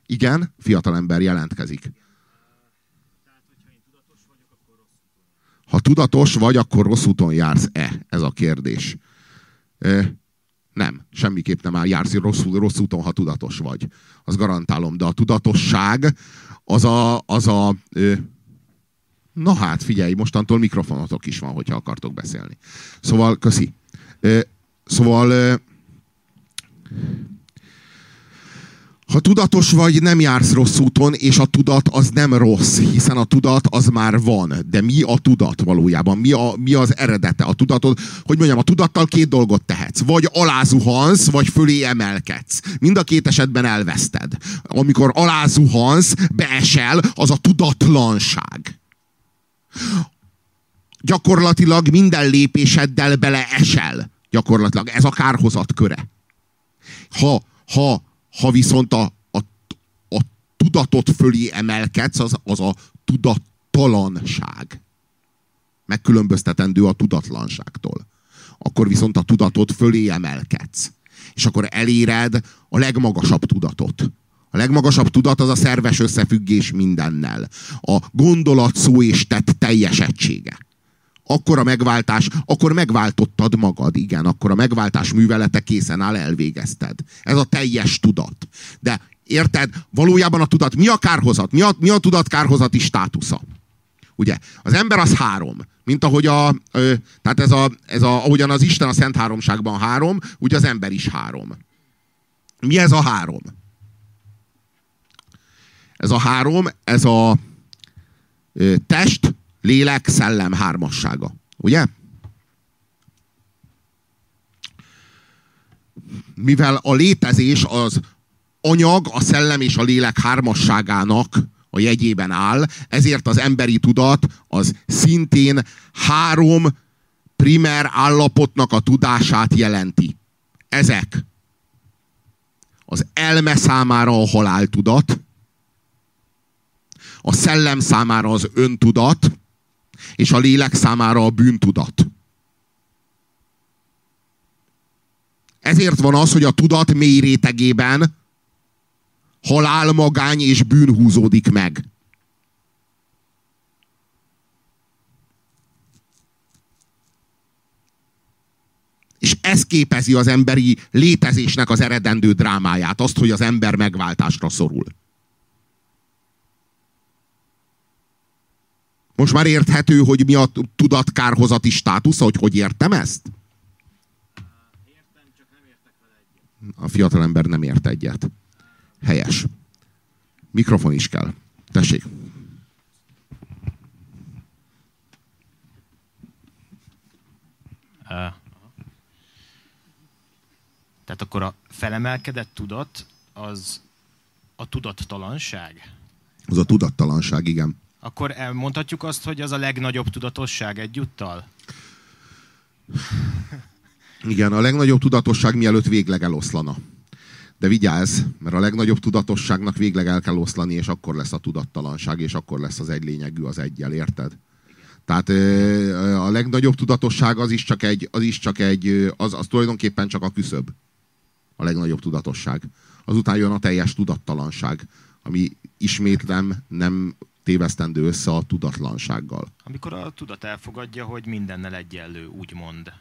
Igen, fiatalember jelentkezik. Ha tudatos vagy, akkor rossz úton jársz-e? Ez a kérdés. Nem, semmiképp nem áll, jársz rossz, rossz úton, ha tudatos vagy. Az garantálom. De a tudatosság az a, az a na hát, figyelj, mostantól mikrofonotok is van, hogyha akartok beszélni. Szóval, köszi. Szóval ha tudatos vagy, nem jársz rossz úton, és a tudat az nem rossz, hiszen a tudat az már van. De mi a tudat valójában? Mi, a, mi az eredete? A tudatod, hogy mondjam, a tudattal két dolgot tehetsz. Vagy alázuhansz, vagy fölé emelkedsz. Mind a két esetben elveszted. Amikor alázuhansz, beesel, az a tudatlanság. Gyakorlatilag minden lépéseddel beleesel. Gyakorlatilag. Ez a kárhozat köre. Ha, ha ha viszont a, a, a tudatot fölé emelkedsz, az, az a tudattalanság. Megkülönböztetendő a tudatlanságtól. Akkor viszont a tudatot fölé emelkedsz. És akkor eléred a legmagasabb tudatot. A legmagasabb tudat az a szerves összefüggés mindennel. A gondolat, szó és tett teljes egysége akkor a megváltás, akkor megváltottad magad, igen, akkor a megváltás művelete készen áll, elvégezted. Ez a teljes tudat. De érted, valójában a tudat, mi a kárhozat? Mi a, mi a tudat kárhozati státusza? Ugye, az ember az három. Mint ahogy a, ö, tehát ez a, ez a, ahogyan az Isten a Szent Háromságban három, úgy az ember is három. Mi ez a három? Ez a három, ez a test, lélek, szellem hármassága. Ugye? Mivel a létezés az anyag, a szellem és a lélek hármasságának a jegyében áll, ezért az emberi tudat az szintén három primer állapotnak a tudását jelenti. Ezek az elme számára a haláltudat, a szellem számára az öntudat, és a lélek számára a bűntudat. Ezért van az, hogy a tudat mély rétegében halál, magány és bűn húzódik meg. És ez képezi az emberi létezésnek az eredendő drámáját, azt, hogy az ember megváltásra szorul. Most már érthető, hogy mi a tudatkárhozati státusza, hogy hogy értem ezt? Értem, csak nem értek vele egyet. A fiatalember nem ért egyet. Helyes. Mikrofon is kell. Tessék. Tehát akkor a felemelkedett tudat az a tudattalanság? Az a tudattalanság, igen. Akkor elmondhatjuk azt, hogy az a legnagyobb tudatosság egyúttal? Igen, a legnagyobb tudatosság mielőtt végleg eloszlana. De vigyázz, mert a legnagyobb tudatosságnak végleg el kell oszlani, és akkor lesz a tudattalanság, és akkor lesz az egy lényegű az egyel, érted? Tehát a legnagyobb tudatosság az is csak egy, az is csak egy, az, az tulajdonképpen csak a küszöb. A legnagyobb tudatosság. Azután jön a teljes tudattalanság, ami ismétlem nem tévesztendő össze a tudatlansággal. Amikor a tudat elfogadja, hogy mindennel egyenlő, úgymond.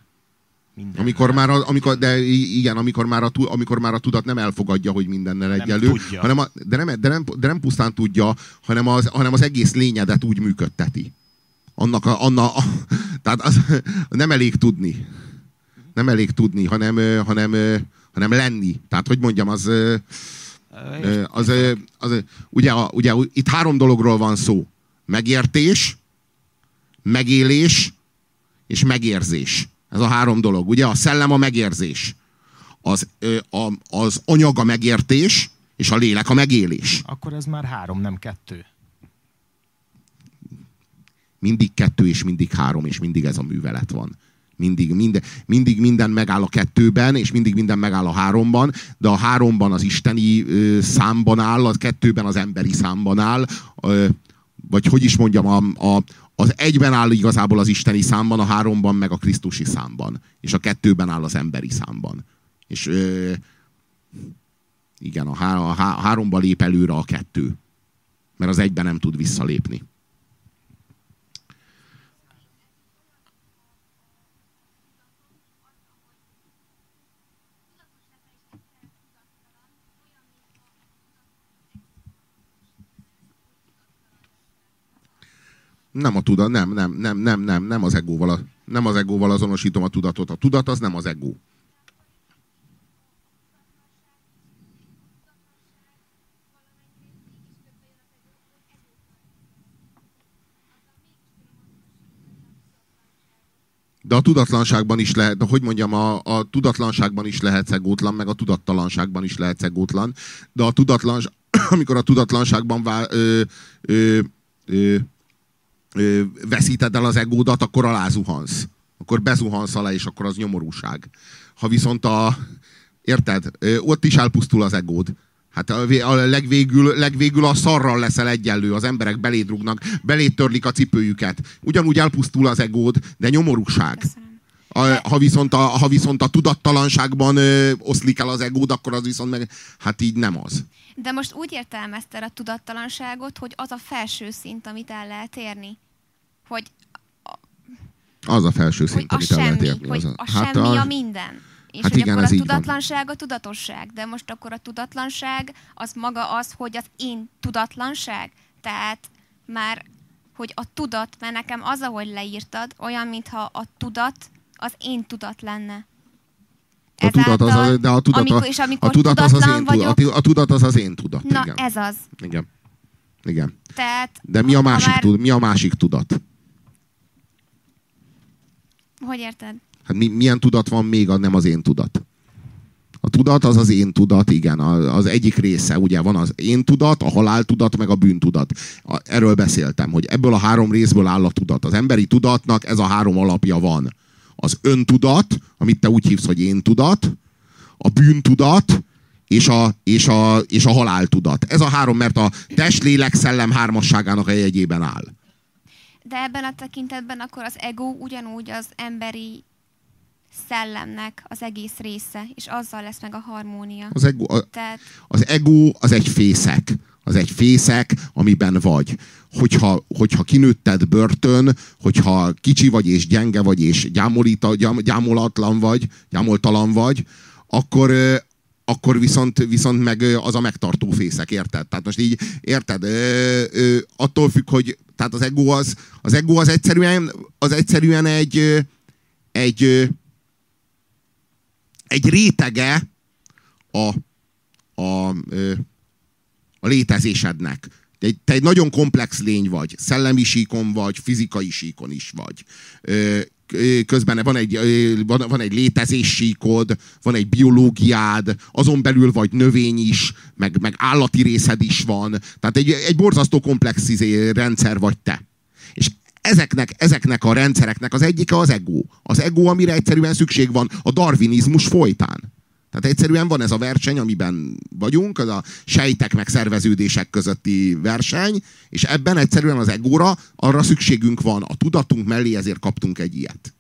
Mindennel. Amikor már, a, amikor, de igen, amikor már, a, amikor már a tudat nem elfogadja, hogy mindennel egyenlő, hanem a, de, nem, de, nem, de nem pusztán tudja, hanem az, hanem az egész lényedet úgy működteti. Annak a, anna, a, tehát az, nem elég tudni. Nem elég tudni, hanem, hanem, hanem lenni. Tehát, hogy mondjam, az, az, az, ugye, ugye itt három dologról van szó. Megértés, megélés és megérzés. Ez a három dolog. Ugye a szellem a megérzés. Az, a, az anyag a megértés, és a lélek a megélés. Akkor ez már három, nem kettő. Mindig kettő, és mindig három, és mindig ez a művelet van. Mindig minden, mindig minden megáll a kettőben, és mindig minden megáll a háromban, de a háromban az isteni ö, számban áll, a kettőben az emberi számban áll, ö, vagy hogy is mondjam, a, a, az egyben áll igazából az isteni számban, a háromban meg a krisztusi számban, és a kettőben áll az emberi számban. És ö, igen, a, há, a, há, a háromban lép előre a kettő, mert az egyben nem tud visszalépni. Nem a tudat, nem, nem, nem, nem, nem, nem az egóval, nem az egóval azonosítom a tudatot. A tudat az nem az egó. De a tudatlanságban is lehet, de hogy mondjam, a, a tudatlanságban is lehet szegótlan, meg a tudattalanságban is lehet szegótlan. De a tudatlanság, amikor a tudatlanságban vál, ö, ö, ö, ö, veszíted el az egódat, akkor alázuhansz. Akkor bezuhansz alá, és akkor az nyomorúság. Ha viszont a... Érted? Ott is elpusztul az egód. Hát a, a legvégül, legvégül a szarral leszel egyenlő, az emberek beléd rúgnak, beléd törlik a cipőjüket. Ugyanúgy elpusztul az egód, de nyomorúság. A, ha, viszont a, ha viszont a tudattalanságban ö, oszlik el az egód, akkor az viszont meg, hát így nem az. De most úgy értelmezted a tudattalanságot, hogy az a felső szint, amit el lehet érni. Hogy az a felső szint, amit el lehet érni. Hogy az a, a hát semmi a, a minden. És hát hogy igen, akkor a tudatlanság van. a tudatosság. De most akkor a tudatlanság az maga az, hogy az én tudatlanság. Tehát már, hogy a tudat, mert nekem az, ahogy leírtad, olyan, mintha a tudat az én tudat lenne. A tudat az, az, de a tudat, amikor, és amikor a tudat az az én vagyok, tudat. A tudat az az én tudat. Na, igen. ez az. Igen. Igen. Tehát, de mi a másik, már... mi a másik tudat? Hogy érted? Hát mi, milyen tudat van még, a nem az én tudat? A tudat az az én tudat, igen, az egyik része, ugye van az én tudat, a halál tudat, meg a bűntudat. Erről beszéltem, hogy ebből a három részből áll a tudat. Az emberi tudatnak ez a három alapja van. Az öntudat, amit te úgy hívsz, hogy én tudat, a bűntudat, és a, és a, és a haláltudat. Ez a három, mert a test, lélek, szellem hármasságának a jegyében áll. De ebben a tekintetben akkor az ego ugyanúgy az emberi szellemnek az egész része, és azzal lesz meg a harmónia. Az ego, a, Tehát... az, ego az egy fészek. Az egy fészek, amiben vagy. Hogyha, hogyha kinőtted börtön, hogyha kicsi vagy és gyenge vagy és gyámolita, gyám, gyámolatlan vagy, gyámoltalan vagy, akkor, akkor viszont, viszont meg az a megtartó fészek, érted? Tehát most így, érted? Ö, ö, attól függ, hogy tehát az ego az, az ego az egyszerűen, az egyszerűen egy, egy, egy rétege a, a, a létezésednek. Te egy, te egy nagyon komplex lény vagy. Szellemi síkon vagy, fizikai síkon is vagy. Közben van egy, van, van egy létezéssíkod, van egy biológiád, azon belül vagy növény is, meg, meg állati részed is van. Tehát egy, egy borzasztó komplex izé, rendszer vagy te. És ezeknek, ezeknek a rendszereknek az egyike az ego. Az ego, amire egyszerűen szükség van a darwinizmus folytán. Tehát egyszerűen van ez a verseny, amiben vagyunk, az a sejtek meg szerveződések közötti verseny, és ebben egyszerűen az egóra arra szükségünk van. A tudatunk mellé ezért kaptunk egy ilyet.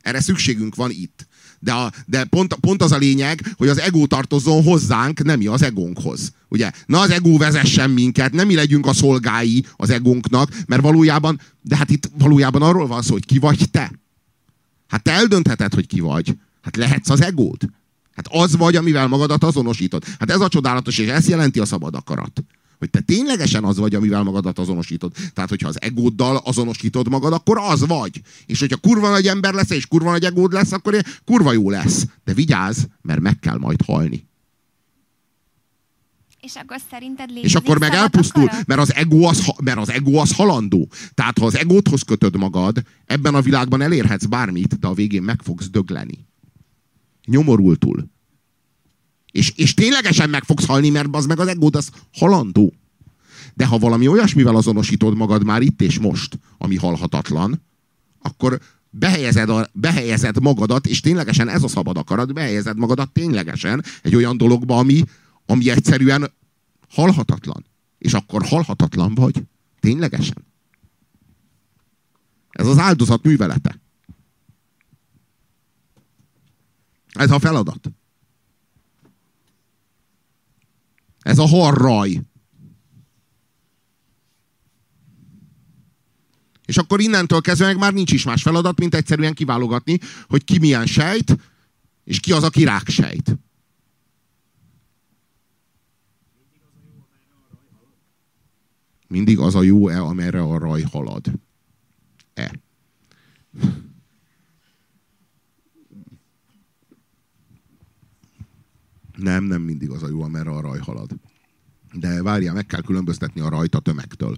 Erre szükségünk van itt. De, a, de pont, pont az a lényeg, hogy az ego tartozzon hozzánk, nem mi az egónkhoz. Ugye? Na az ego vezessen minket, nem mi legyünk a szolgái az egónknak, mert valójában, de hát itt valójában arról van szó, hogy ki vagy te. Hát te eldöntheted, hogy ki vagy. Hát lehetsz az egód. Hát az vagy, amivel magadat azonosítod. Hát ez a csodálatos, és ez jelenti a szabad akarat. Hogy te ténylegesen az vagy, amivel magadat azonosítod. Tehát, hogyha az egóddal azonosítod magad, akkor az vagy. És hogyha kurva nagy ember lesz, és kurva nagy egód lesz, akkor kurva jó lesz. De vigyázz, mert meg kell majd halni. És akkor szerinted És akkor meg elpusztul, akarat? mert az, ego az, mert az ego az halandó. Tehát ha az egódhoz kötöd magad, ebben a világban elérhetsz bármit, de a végén meg fogsz dögleni. Nyomorultul. És, és ténylegesen meg fogsz halni, mert az meg az egód az halandó. De ha valami olyasmivel azonosítod magad már itt és most, ami halhatatlan, akkor behelyezed, a, behelyezed magadat, és ténylegesen ez a szabad akarat, behelyezed magadat ténylegesen egy olyan dologba, ami, ami egyszerűen halhatatlan. És akkor halhatatlan vagy. Ténylegesen. Ez az áldozat művelete. Ez a feladat. Ez a harraj. És akkor innentől kezdve meg már nincs is más feladat, mint egyszerűen kiválogatni, hogy ki milyen sejt, és ki az, aki rák sejt. Mindig az a jó-e, amerre a raj halad. E. Nem, nem mindig az a jó, amerre a raj halad. De várjál, meg kell különböztetni a rajt a tömegtől.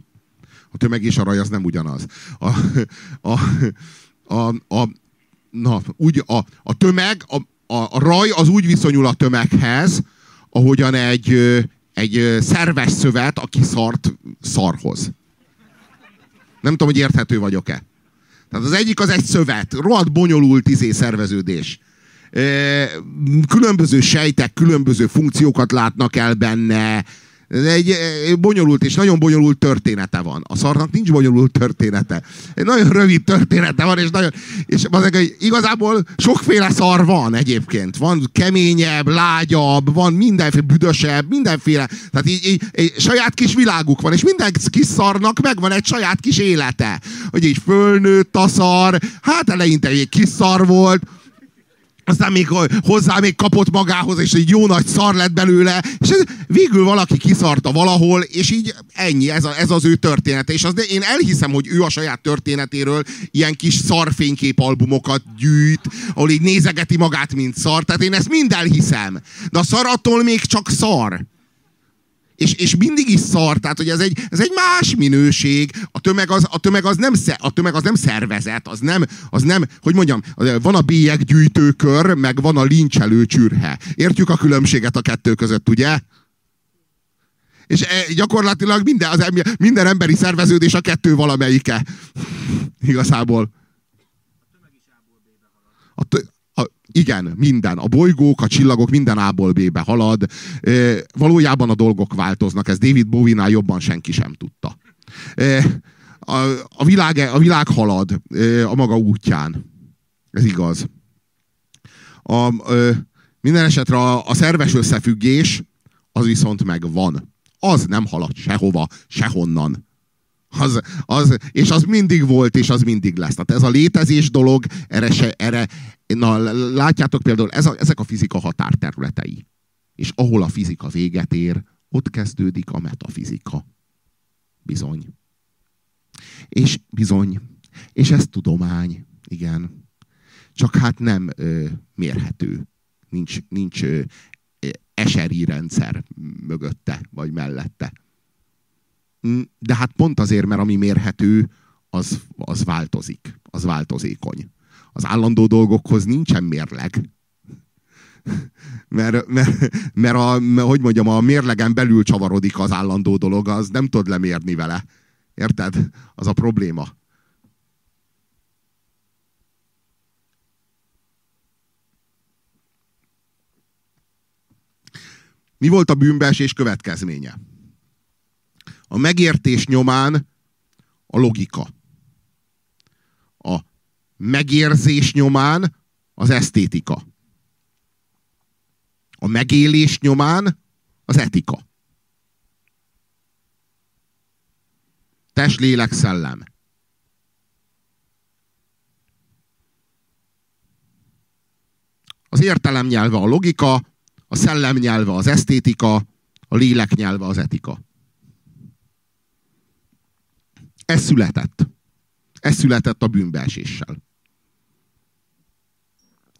A tömeg és a raj az nem ugyanaz. A, a, a, a, na, úgy, a, a tömeg, a, a, a raj az úgy viszonyul a tömeghez, ahogyan egy, egy szerves szövet, aki szart szarhoz. Nem tudom, hogy érthető vagyok-e. Tehát az egyik az egy szövet, rohadt bonyolult izé szerveződés. Különböző sejtek, különböző funkciókat látnak el benne, ez egy bonyolult és nagyon bonyolult története van. A szarnak nincs bonyolult története. Egy nagyon rövid története van, és, nagyon, és azért, igazából sokféle szar van egyébként. Van keményebb, lágyabb, van mindenféle büdösebb, mindenféle. Tehát így, így, így, saját kis világuk van, és minden kis szarnak megvan egy saját kis élete. Hogy így fölnőtt a szar, hát eleinte egy kis szar volt, aztán még hozzá még kapott magához, és egy jó nagy szar lett belőle, és végül valaki kiszarta valahol, és így ennyi, ez, a, ez az ő története. És az, de én elhiszem, hogy ő a saját történetéről ilyen kis szarfényképalbumokat gyűjt, ahol így nézegeti magát, mint szar. Tehát én ezt mind elhiszem. De a szar attól még csak szar és, és mindig is szar, tehát hogy ez egy, ez egy más minőség. A tömeg az, a tömeg az, nem, a tömeg az nem szervezet, az nem, az nem, hogy mondjam, van a bélyeggyűjtőkör, meg van a lincselő csürhe. Értjük a különbséget a kettő között, ugye? És e, gyakorlatilag minden, az, minden emberi szerveződés a kettő valamelyike. Igazából. A, igen, minden. A bolygók, a csillagok minden A-ból B-be halad. E, valójában a dolgok változnak. Ez David Bowie-nál jobban senki sem tudta. E, a, a, világ, a világ halad e, a maga útján. Ez igaz. A, e, minden esetre a, a szerves összefüggés az viszont megvan. Az nem halad sehova, sehonnan. Az, az, és az mindig volt, és az mindig lesz. Tehát ez a létezés dolog, erre, se, erre na, látjátok például, ez a, ezek a fizika határterületei. És ahol a fizika véget ér, ott kezdődik a metafizika. Bizony. És bizony. És ez tudomány. Igen. Csak hát nem ö, mérhető. Nincs, nincs ö, eseri rendszer mögötte, vagy mellette. De hát pont azért, mert ami mérhető, az, az változik, az változékony. Az állandó dolgokhoz nincsen mérleg. Mert, mert, mert a, hogy mondjam, a mérlegen belül csavarodik az állandó dolog, az nem tud lemérni vele. Érted? Az a probléma. Mi volt a bűnbeesés következménye? A megértés nyomán a logika. Megérzés nyomán az esztétika. A megélés nyomán az etika. Test, lélek, szellem. Az értelem nyelve a logika, a szellem nyelve az esztétika, a lélek nyelve az etika. Ez született. Ez született a bűnbeeséssel.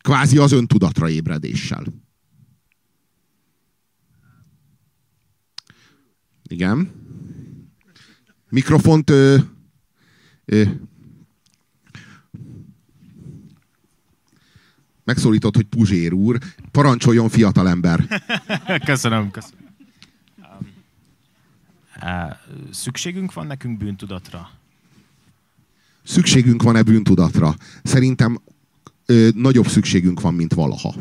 Kvázi az öntudatra ébredéssel. Igen. Mikrofont ö, ö, megszólított, hogy Puzsér úr, parancsoljon fiatalember. köszönöm, köszönöm. Szükségünk van nekünk bűntudatra? Szükségünk van-e bűntudatra? Szerintem ö, nagyobb szükségünk van, mint valaha.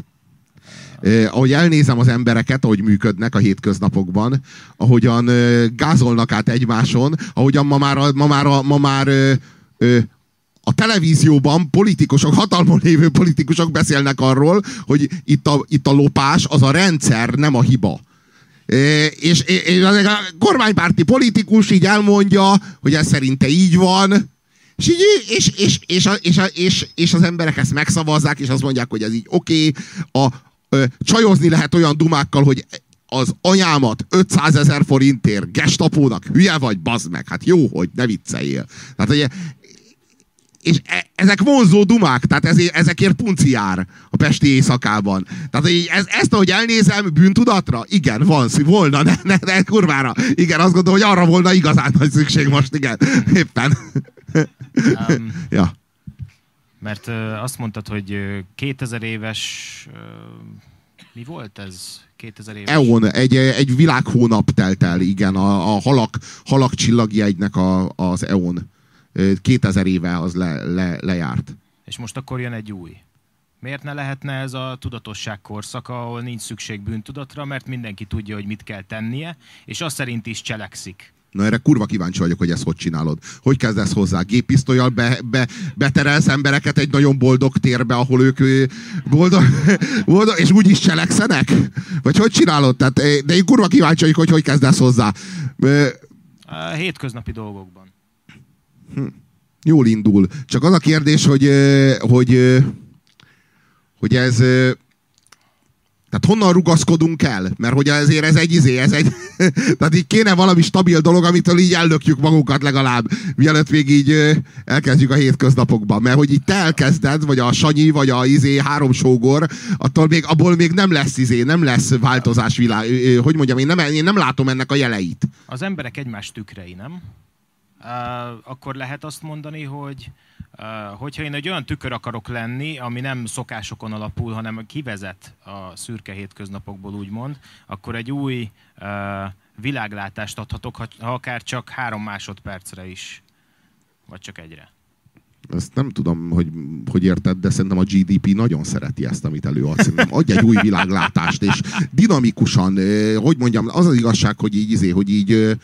Eh, ahogy elnézem az embereket, ahogy működnek a hétköznapokban, ahogyan eh, gázolnak át egymáson, ahogyan ma már, ma már, ma már eh, a televízióban politikusok, hatalmon lévő politikusok beszélnek arról, hogy itt a, itt a lopás az a rendszer, nem a hiba. És, és a kormánypárti politikus így elmondja, hogy ez szerinte így van, és, így, és, és, és, a, és, és, és az emberek ezt megszavazzák, és azt mondják, hogy ez így oké. Okay. A, csajozni lehet olyan dumákkal, hogy az anyámat 500 ezer forintért gestapónak hülye vagy, bazd meg. Hát jó, hogy ne vicceljél. Tehát, ugye, és e, ezek vonzó dumák, tehát ezért, ezekért punci jár a pesti éjszakában. Tehát hogy ez, ezt, ahogy elnézem, bűntudatra? Igen, van, volna, ne, ne, ne, kurvára. Igen, azt gondolom, hogy arra volna igazán nagy szükség most, igen. Éppen. Um, ja. Mert uh, azt mondtad, hogy uh, 2000 éves... Uh, mi volt ez? 2000 éves? Eon, egy, egy világhónap telt el, igen, a, a halak, halak csillagjegynek a, az Eon. 2000 éve az le, le, lejárt. És most akkor jön egy új. Miért ne lehetne ez a tudatosság korszaka, ahol nincs szükség bűntudatra, mert mindenki tudja, hogy mit kell tennie, és azt szerint is cselekszik. Na erre kurva kíváncsi vagyok, hogy ezt hogy csinálod. Hogy kezdesz hozzá? Géppisztolyjal be, be, beterelsz embereket egy nagyon boldog térbe, ahol ők boldog, boldog és úgy is cselekszenek? Vagy hogy csinálod? Tehát, de én kurva kíváncsi vagyok, hogy hogy kezdesz hozzá. Hétköznapi dolgokban. Hm. Jól indul. Csak az a kérdés, hogy, hogy, hogy ez tehát honnan rugaszkodunk el? Mert hogy ezért ez egy izé, ez egy... Tehát így kéne valami stabil dolog, amitől így ellökjük magunkat legalább, mielőtt még így elkezdjük a hétköznapokban. Mert hogy te elkezded, vagy a Sanyi, vagy a izé három sógor, attól még, abból még nem lesz izé, nem lesz változás világ. Hogy mondjam, én nem, én nem látom ennek a jeleit. Az emberek egymás tükrei, nem? Akkor lehet azt mondani, hogy hogyha én egy olyan tükör akarok lenni, ami nem szokásokon alapul, hanem kivezet a szürke hétköznapokból, úgymond, akkor egy új világlátást adhatok, ha, ha akár csak három másodpercre is, vagy csak egyre. Ezt nem tudom, hogy, hogy érted, de szerintem a GDP nagyon szereti ezt, amit előadsz. Szerintem adj egy új világlátást, és dinamikusan, hogy mondjam, az az igazság, hogy így, izé, hogy így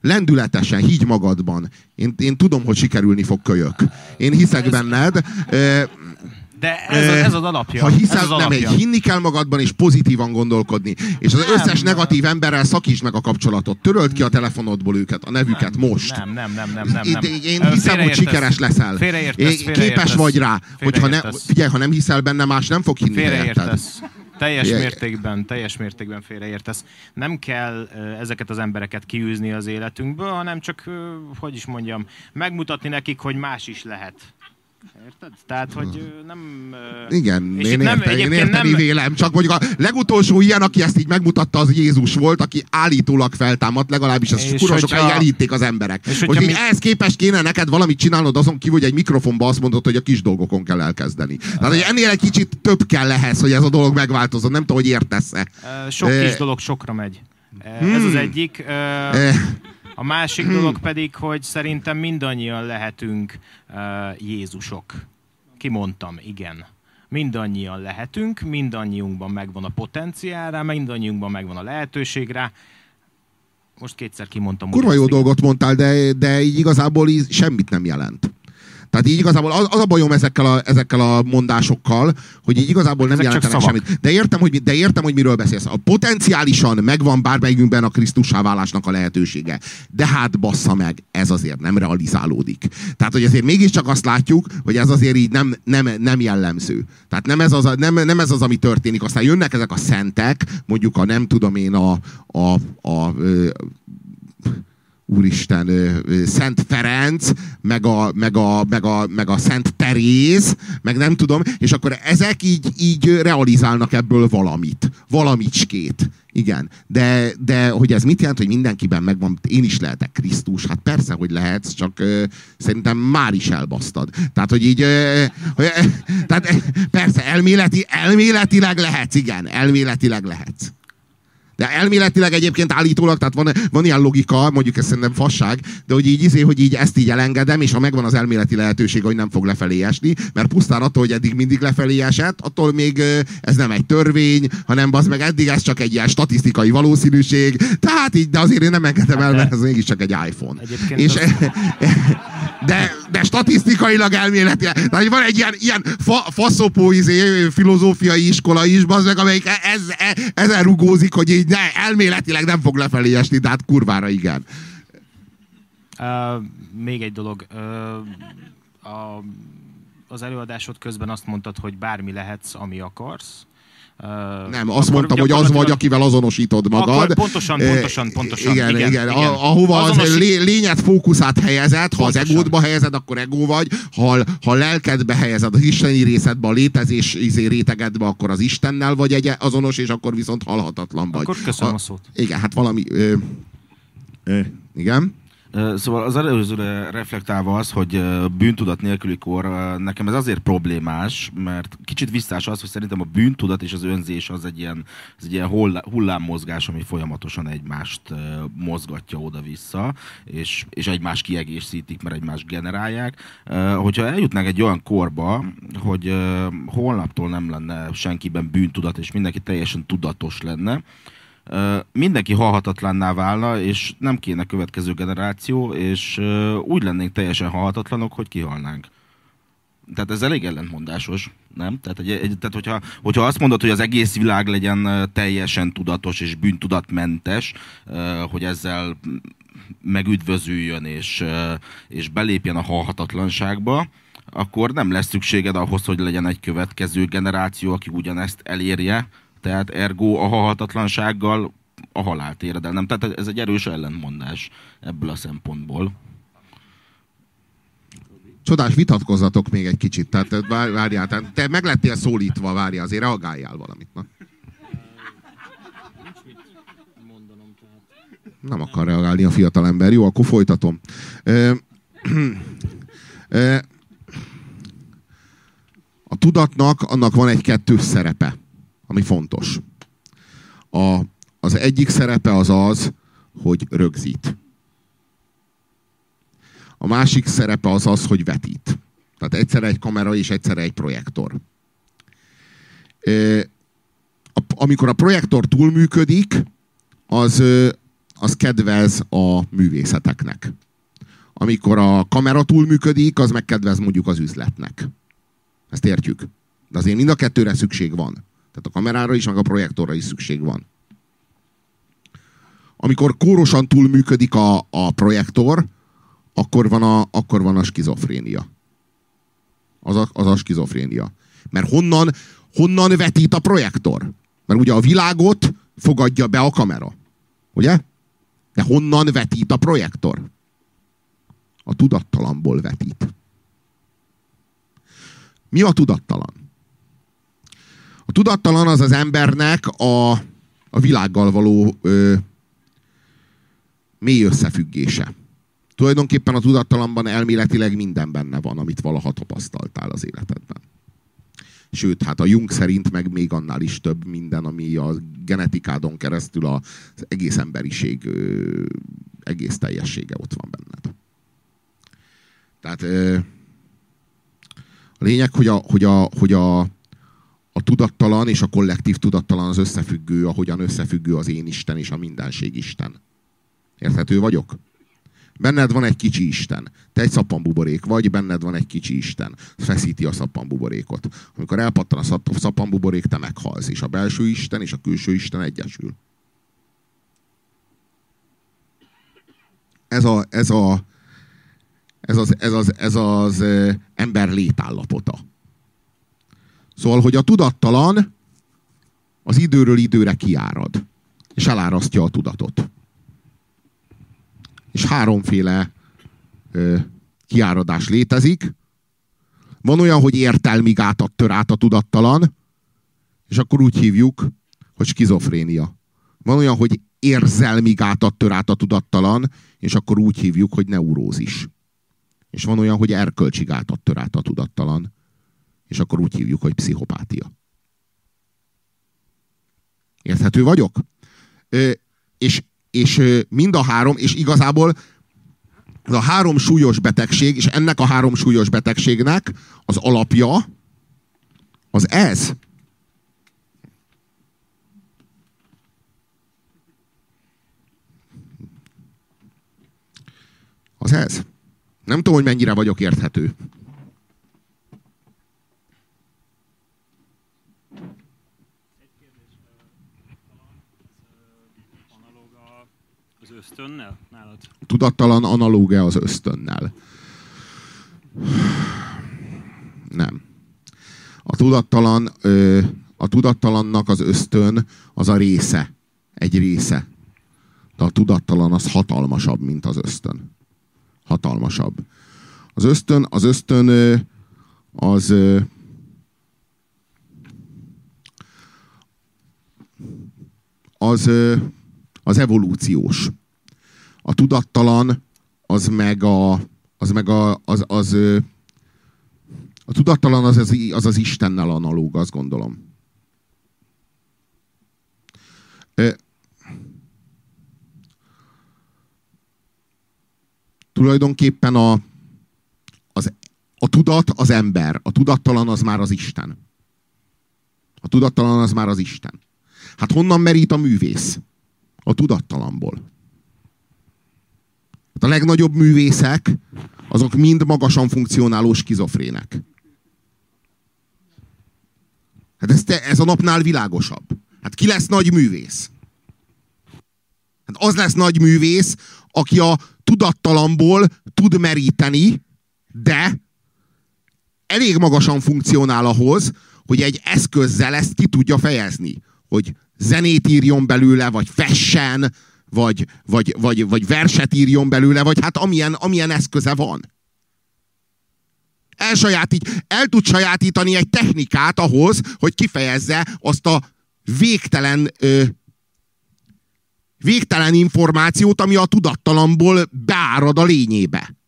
lendületesen, higgy magadban. Én, én tudom, hogy sikerülni fog kölyök. Én hiszek benned. De ez, a, ez az alapja. Ha hiszel, ez az alapja. nem, hinni kell magadban, és pozitívan gondolkodni. És az nem, összes negatív emberrel szakítsd meg a kapcsolatot. Töröld ki a telefonodból őket, a nevüket nem, most. Nem, nem, nem, nem, nem. nem. Én hiszem, hogy sikeres leszel. Félreértesz, Képes vagy rá. Hogyha ne, figyelj, ha nem hiszel benne, más nem fog hinni. Félreértesz. Teljes yeah. mértékben, teljes mértékben félreértesz. Nem kell ezeket az embereket kiűzni az életünkből, hanem csak, hogy is mondjam, megmutatni nekik, hogy más is lehet. Érted? Tehát, hogy nem... Igen, és én, érte, nem, én érteni nem... vélem, csak mondjuk a legutolsó ilyen, aki ezt így megmutatta, az Jézus volt, aki állítólag feltámadt, legalábbis ezt kurva sokáig a... elhitték az emberek. És hogy mi... ehhez képest kéne neked valamit csinálnod, azon kívül, hogy egy mikrofonba azt mondod, hogy a kis dolgokon kell elkezdeni. Tehát, hogy ennél egy kicsit több kell ehhez, hogy ez a dolog megváltozzon. Nem tudom, hogy értesz-e. Sok kis dolog sokra megy. Hmm. Ez az egyik. A másik dolog pedig, hogy szerintem mindannyian lehetünk uh, Jézusok. Kimondtam, igen. Mindannyian lehetünk, mindannyiunkban megvan a potenciál mindannyiunkban megvan a lehetőség rá. Most kétszer kimondtam. Kurva jó dolgot mondtál, de, de így igazából így semmit nem jelent. Tehát így igazából az, az a bajom ezekkel a, ezekkel a mondásokkal, hogy így igazából nem Ezek jelentenek semmit. De értem, hogy, de értem, hogy miről beszélsz. A potenciálisan megvan bármelyikünkben a Krisztussá válásnak a lehetősége. De hát bassza meg, ez azért nem realizálódik. Tehát, hogy azért mégiscsak azt látjuk, hogy ez azért így nem, nem, nem jellemző. Tehát nem ez, az, a, nem, nem ez az, ami történik. Aztán jönnek ezek a szentek, mondjuk a nem tudom én a, a, a, a úristen, Szent Ferenc, meg a, meg, a, meg, a, meg a Szent Teréz, meg nem tudom, és akkor ezek így, így realizálnak ebből valamit, valamicskét. Igen, de, de hogy ez mit jelent, hogy mindenkiben megvan, én is lehetek Krisztus, hát persze, hogy lehetsz, csak ö, szerintem már is elbasztad. Tehát, hogy így, ö, hogy, ö, tehát persze, elméleti, elméletileg lehetsz, igen, elméletileg lehetsz. De elméletileg egyébként állítólag, tehát van, van ilyen logika, mondjuk ez szerintem fasság, de hogy így, izé, hogy így ezt így elengedem, és ha megvan az elméleti lehetőség, hogy nem fog lefelé esni, mert pusztán attól, hogy eddig mindig lefelé esett, attól még ez nem egy törvény, hanem az meg eddig ez csak egy ilyen statisztikai valószínűség. Tehát így, de azért én nem engedem el, hát mert ez mégiscsak egy iPhone. és, az... de, de statisztikailag elméletileg, tehát van egy ilyen, ilyen fa, faszopó izé, filozófiai iskola is, az meg, amelyik e- ez, ez, ezen rugózik, hogy így ne, elméletileg nem fog lefelé esni, de hát kurvára igen. Uh, még egy dolog. Uh, a, az előadásod közben azt mondtad, hogy bármi lehetsz, ami akarsz. Nem, azt mondtam, hogy az vagy, akivel azonosítod magad. Akkor pontosan, pontosan, pontosan. Igen, igen. igen. igen. A, ahova Azonos... az lényed fókuszát helyezed, ha pontosan. az egódba helyezed, akkor egó vagy, ha, ha lelkedbe helyezed, az isteni részedbe, a létezés izé, rétegedbe, akkor az Istennel vagy egy azonos, és akkor viszont halhatatlan vagy. Akkor köszönöm a, a szót. Igen, hát valami... Ö, ö, igen. Szóval az előzőre reflektálva az, hogy bűntudat nélküli kor, nekem ez azért problémás, mert kicsit visszás az, hogy szerintem a bűntudat és az önzés az egy ilyen, az egy ilyen hullámmozgás, ami folyamatosan egymást mozgatja oda-vissza, és, és egymást kiegészítik, mert egymást generálják. Hogyha eljutnánk egy olyan korba, hogy holnaptól nem lenne senkiben bűntudat, és mindenki teljesen tudatos lenne, mindenki halhatatlanná válna, és nem kéne következő generáció, és úgy lennénk teljesen halhatatlanok, hogy kihalnánk. Tehát ez elég ellentmondásos, nem? Tehát, egy, egy, tehát hogyha, hogyha azt mondod, hogy az egész világ legyen teljesen tudatos és bűntudatmentes, hogy ezzel megüdvözüljön és, és belépjen a halhatatlanságba, akkor nem lesz szükséged ahhoz, hogy legyen egy következő generáció, aki ugyanezt elérje, tehát ergo a halhatatlansággal a halált éred el. Nem? Tehát ez egy erős ellentmondás ebből a szempontból. Csodás, vitatkozzatok még egy kicsit. Tehát várjál, tehát te meg lettél szólítva, várjál, azért reagáljál valamit. Na. Nem akar reagálni a fiatalember. Jó, akkor folytatom. a tudatnak annak van egy kettős szerepe ami fontos. A, az egyik szerepe az az, hogy rögzít. A másik szerepe az az, hogy vetít. Tehát egyszerre egy kamera és egyszerre egy projektor. Amikor a projektor túlműködik, az, az kedvez a művészeteknek. Amikor a kamera túlműködik, az megkedvez mondjuk az üzletnek. Ezt értjük. De azért mind a kettőre szükség van. Tehát a kamerára is, meg a projektorra is szükség van. Amikor kórosan túl működik a, a projektor, akkor van a, akkor van a skizofrénia. Az a, az a skizofrénia. Mert honnan, honnan vetít a projektor? Mert ugye a világot fogadja be a kamera. Ugye? De honnan vetít a projektor? A tudattalamból vetít. Mi a tudattalan? A tudattalan az az embernek a, a világgal való ö, mély összefüggése. Tulajdonképpen a tudattalanban elméletileg minden benne van, amit valaha tapasztaltál az életedben. Sőt, hát a Jung szerint meg még annál is több minden, ami a genetikádon keresztül az egész emberiség ö, egész teljessége ott van benned. Tehát ö, a lényeg, hogy a, hogy a, hogy a a tudattalan és a kollektív tudattalan az összefüggő, ahogyan összefüggő az én Isten és a mindenség Isten. Érthető vagyok? Benned van egy kicsi Isten. Te egy szappanbuborék vagy, benned van egy kicsi Isten. Feszíti a szappanbuborékot. Amikor elpattan a szappanbuborék, te meghalsz, és a belső Isten és a külső Isten egyesül. Ez a, ez a, ez az, ez az, ez az ember létállapota. Szóval, hogy a tudattalan az időről időre kiárad, és elárasztja a tudatot. És háromféle ö, kiáradás létezik. Van olyan, hogy értelmi gátat tör át a tudattalan, és akkor úgy hívjuk, hogy skizofrénia. Van olyan, hogy érzelmi gátat tör át a tudattalan, és akkor úgy hívjuk, hogy neurózis. És van olyan, hogy erkölcsi gátat tör át a tudattalan, és akkor úgy hívjuk, hogy pszichopátia. Érthető vagyok? Ö, és, és mind a három, és igazából ez a három súlyos betegség, és ennek a három súlyos betegségnek az alapja az ez. Az ez. Nem tudom, hogy mennyire vagyok érthető. Az ösztönnel nálad? Tudattalan analógia az ösztönnel. Nem. A tudattalan, a tudattalannak az ösztön az a része. Egy része. De a tudattalan az hatalmasabb, mint az ösztön. Hatalmasabb. Az ösztön, az ösztön az az, az evolúciós. A tudattalan az meg a, az meg a, az, az, a tudattalan az az, az az Istennel analóg, azt gondolom. tulajdonképpen a, az, a tudat az ember, a tudattalan az már az Isten. A tudattalan az már az Isten. Hát honnan merít a művész? A tudattalamból. A legnagyobb művészek, azok mind magasan funkcionáló skizofrének. Hát ez, te, ez a napnál világosabb. Hát ki lesz nagy művész? Hát az lesz nagy művész, aki a tudattalamból tud meríteni, de elég magasan funkcionál ahhoz, hogy egy eszközzel ezt ki tudja fejezni. Hogy zenét írjon belőle, vagy fessen, vagy, vagy, vagy, vagy verset írjon belőle, vagy hát amilyen, amilyen eszköze van. Elsajátít, el tud sajátítani egy technikát ahhoz, hogy kifejezze azt a végtelen ö, végtelen információt, ami a tudattalamból beárad a lényébe.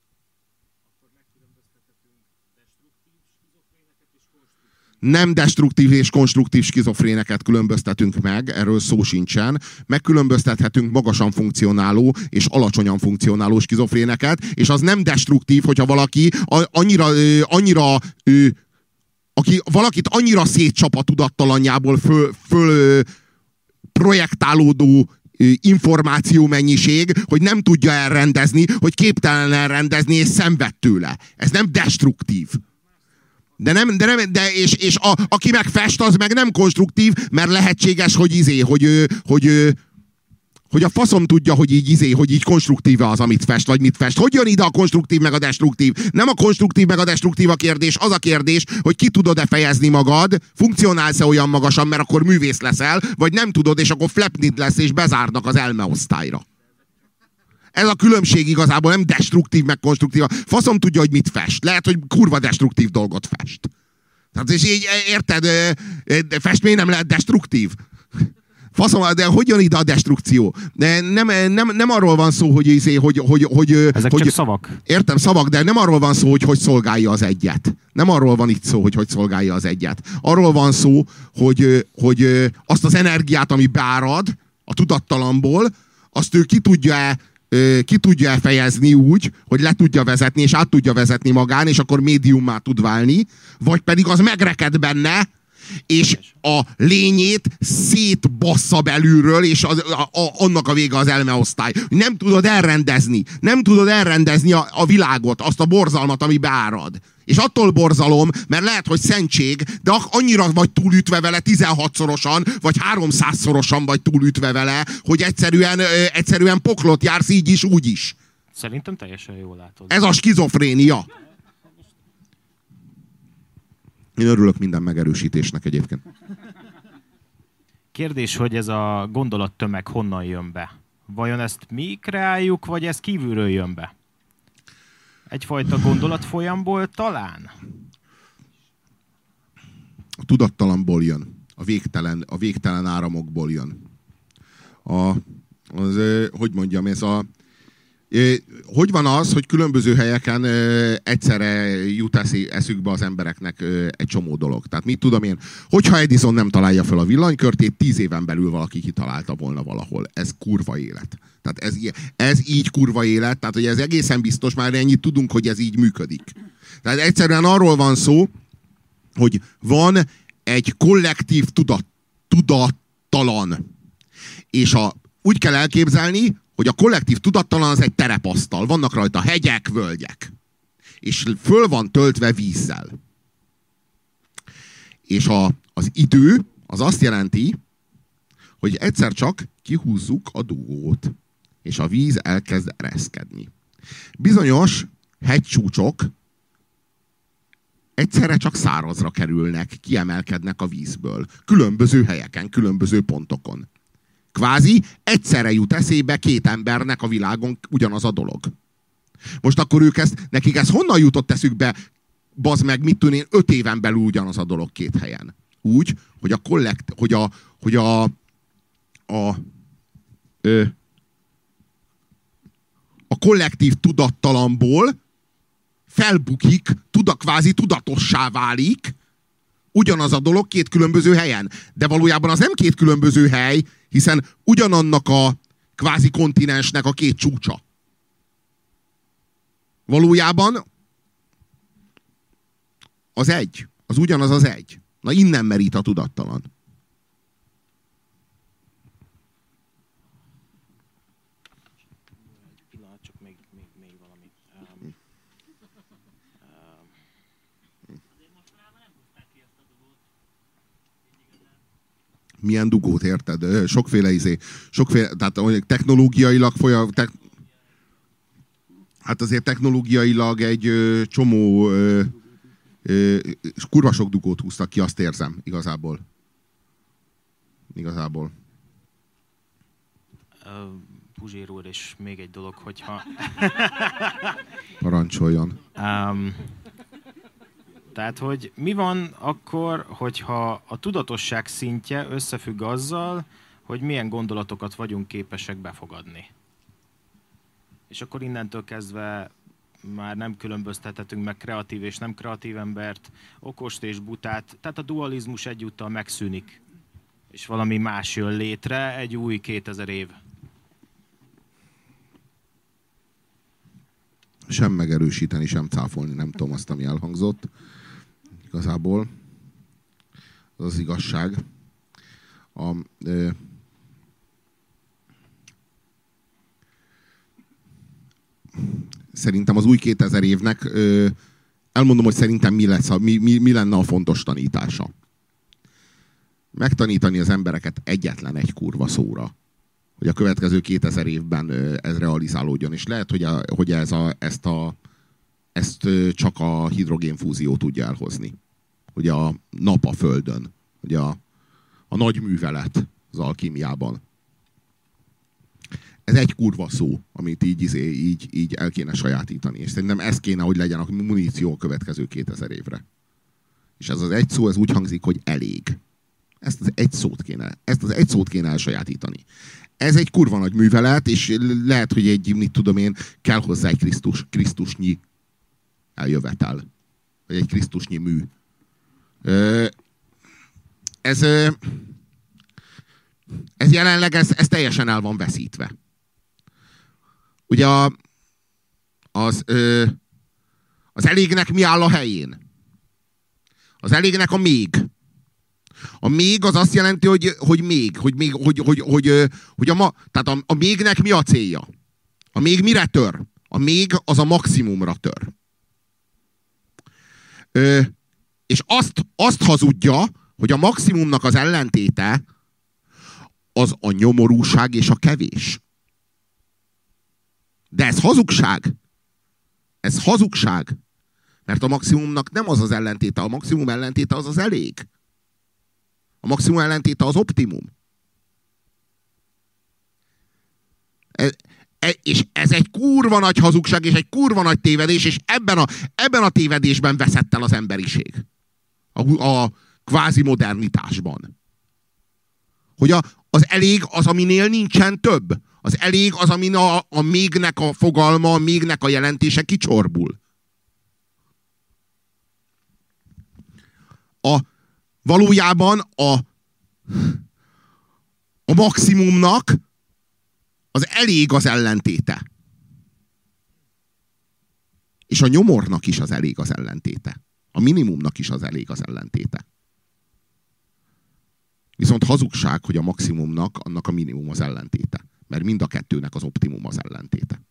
Nem destruktív és konstruktív skizofréneket különböztetünk meg, erről szó sincsen. Megkülönböztethetünk magasan funkcionáló és alacsonyan funkcionáló skizofréneket, és az nem destruktív, hogyha valaki annyira, annyira aki valakit annyira szétcsap a tudattalanjából föl, föl projektálódó információ mennyiség, hogy nem tudja elrendezni, hogy képtelen elrendezni, és szenved tőle. Ez nem destruktív. De nem, de nem, de és, és a, aki meg fest, az meg nem konstruktív, mert lehetséges, hogy izé, hogy, hogy, hogy, a faszom tudja, hogy így izé, hogy így konstruktív az, amit fest, vagy mit fest. Hogy jön ide a konstruktív meg a destruktív? Nem a konstruktív meg a destruktív a kérdés, az a kérdés, hogy ki tudod-e fejezni magad, funkcionálsz-e olyan magasan, mert akkor művész leszel, vagy nem tudod, és akkor flapnid lesz, és bezárnak az elmeosztályra. Ez a különbség igazából nem destruktív, meg konstruktív. Faszom tudja, hogy mit fest. Lehet, hogy kurva destruktív dolgot fest. Tehát és így érted, festmény nem lehet destruktív. Faszom, de hogy jön ide a destrukció? De nem, nem, nem arról van szó, hogy, izé, hogy, hogy, hogy, Ezek hogy, csak szavak. Értem, szavak, de nem arról van szó, hogy hogy szolgálja az egyet. Nem arról van itt szó, hogy hogy szolgálja az egyet. Arról van szó, hogy, hogy azt az energiát, ami beárad a tudattalamból, azt ő ki tudja-e ki tudja fejezni úgy, hogy le tudja vezetni, és át tudja vezetni magán, és akkor médiummá tud válni, vagy pedig az megreked benne, és a lényét szétbassza belülről, és az, a, a, annak a vége az elmeosztály. Nem tudod elrendezni. Nem tudod elrendezni a, a világot, azt a borzalmat, ami beárad. És attól borzalom, mert lehet, hogy szentség, de annyira vagy túlütve vele 16-szorosan, vagy 300-szorosan vagy túlütve vele, hogy egyszerűen, ö, egyszerűen poklot jársz így is, úgy is. Szerintem teljesen jól látod. Ez a skizofrénia. Én örülök minden megerősítésnek egyébként. Kérdés, hogy ez a gondolattömeg honnan jön be? Vajon ezt mi kreáljuk, vagy ez kívülről jön be? Egyfajta gondolatfolyamból talán? A tudattalamból jön. A végtelen, a végtelen áramokból jön. a, az, hogy mondjam, ez a, hogy van az, hogy különböző helyeken egyszerre jut eszükbe az embereknek egy csomó dolog? Tehát mit tudom én, hogyha Edison nem találja fel a villanykörtét, tíz éven belül valaki kitalálta volna valahol. Ez kurva élet. Tehát ez, ez így kurva élet, tehát hogy ez egészen biztos, már ennyit tudunk, hogy ez így működik. Tehát egyszerűen arról van szó, hogy van egy kollektív tudat, tudattalan. És a, úgy kell elképzelni, hogy a kollektív tudattalan az egy terepasztal. Vannak rajta hegyek, völgyek. És föl van töltve vízzel. És a, az idő az azt jelenti, hogy egyszer csak kihúzzuk a dugót, és a víz elkezd ereszkedni. Bizonyos hegycsúcsok egyszerre csak szárazra kerülnek, kiemelkednek a vízből. Különböző helyeken, különböző pontokon. Kvázi egyszerre jut eszébe két embernek a világon ugyanaz a dolog. Most akkor ők ezt, nekik ez honnan jutott eszükbe, bazd meg, mit tudni, öt éven belül ugyanaz a dolog két helyen. Úgy, hogy a kollekt, hogy a, hogy a, a, ö, a kollektív tudattalamból felbukik, tuda, kvázi tudatossá válik, ugyanaz a dolog két különböző helyen. De valójában az nem két különböző hely, hiszen ugyanannak a kvázi kontinensnek a két csúcsa. Valójában az egy. Az ugyanaz az egy. Na innen merít a tudattalan. Milyen dugót, érted? Sokféle izé, sokféle, tehát technológiailag folyam, te, hát azért technológiailag egy ö, csomó ö, ö, kurva sok dugót húztak ki, azt érzem, igazából. Igazából. Puzsér úr, és még egy dolog, hogyha... Parancsoljon. Um, tehát, hogy mi van akkor, hogyha a tudatosság szintje összefügg azzal, hogy milyen gondolatokat vagyunk képesek befogadni. És akkor innentől kezdve már nem különböztethetünk meg kreatív és nem kreatív embert, okost és butát, tehát a dualizmus egyúttal megszűnik, és valami más jön létre, egy új 2000 év. Sem megerősíteni, sem cáfolni, nem tudom azt, ami elhangzott igazából. Az az igazság. A, ö, szerintem az új 2000 évnek ö, elmondom, hogy szerintem mi, lesz a, mi, mi, mi lenne a fontos tanítása. Megtanítani az embereket egyetlen egy kurva szóra hogy a következő 2000 évben ez realizálódjon. És lehet, hogy, a, hogy ez a, ezt, a, ezt csak a hidrogénfúzió tudja elhozni hogy a nap a Földön, hogy a, a nagy művelet az alkímiában. Ez egy kurva szó, amit így, izé, így, így el kéne sajátítani. És szerintem ez kéne, hogy legyen a muníció a következő 2000 évre. És ez az egy szó, ez úgy hangzik, hogy elég. Ezt az egy szót kéne, ezt az egy szót kéne elsajátítani. Ez egy kurva nagy művelet, és lehet, hogy egy, mit tudom én, kell hozzá egy Krisztus, Krisztusnyi eljövetel. Vagy egy Krisztusnyi mű ez, ez jelenleg ez, ez teljesen el van veszítve. Ugye a, az, az elégnek mi áll a helyén? Az elégnek a még. A még az azt jelenti, hogy, hogy még, hogy, még, hogy, hogy, hogy, hogy a, ma, tehát a, a mégnek mi a célja? A még mire tör? A még az a maximumra tör. Ö, és azt, azt hazudja, hogy a maximumnak az ellentéte az a nyomorúság és a kevés. De ez hazugság. Ez hazugság. Mert a maximumnak nem az az ellentéte. A maximum ellentéte az az elég. A maximum ellentéte az optimum. Ez, e, és ez egy kurva nagy hazugság, és egy kurva nagy tévedés, és ebben a, ebben a tévedésben veszett el az emberiség a, a kvázi modernitásban. Hogy a, Az elég az, aminél nincsen több. Az elég az, amin a, a mégnek a fogalma, a mégnek a jelentése kicsorbul. A, valójában a, a maximumnak az elég az ellentéte. És a nyomornak is az elég az ellentéte. A minimumnak is az elég az ellentéte. Viszont hazugság, hogy a maximumnak annak a minimum az ellentéte. Mert mind a kettőnek az optimum az ellentéte.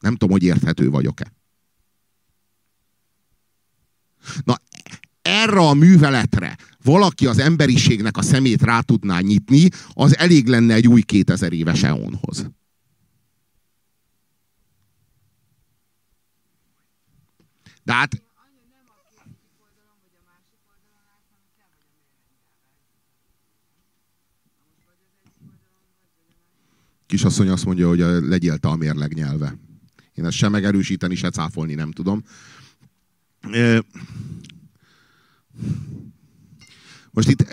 Nem tudom, hogy érthető vagyok-e. Na, erre a műveletre valaki az emberiségnek a szemét rá tudná nyitni, az elég lenne egy új 2000 éves eonhoz. De hát kisasszony azt mondja, hogy legyél te a mérleg nyelve. Én ezt sem megerősíteni, se cáfolni nem tudom. Most itt,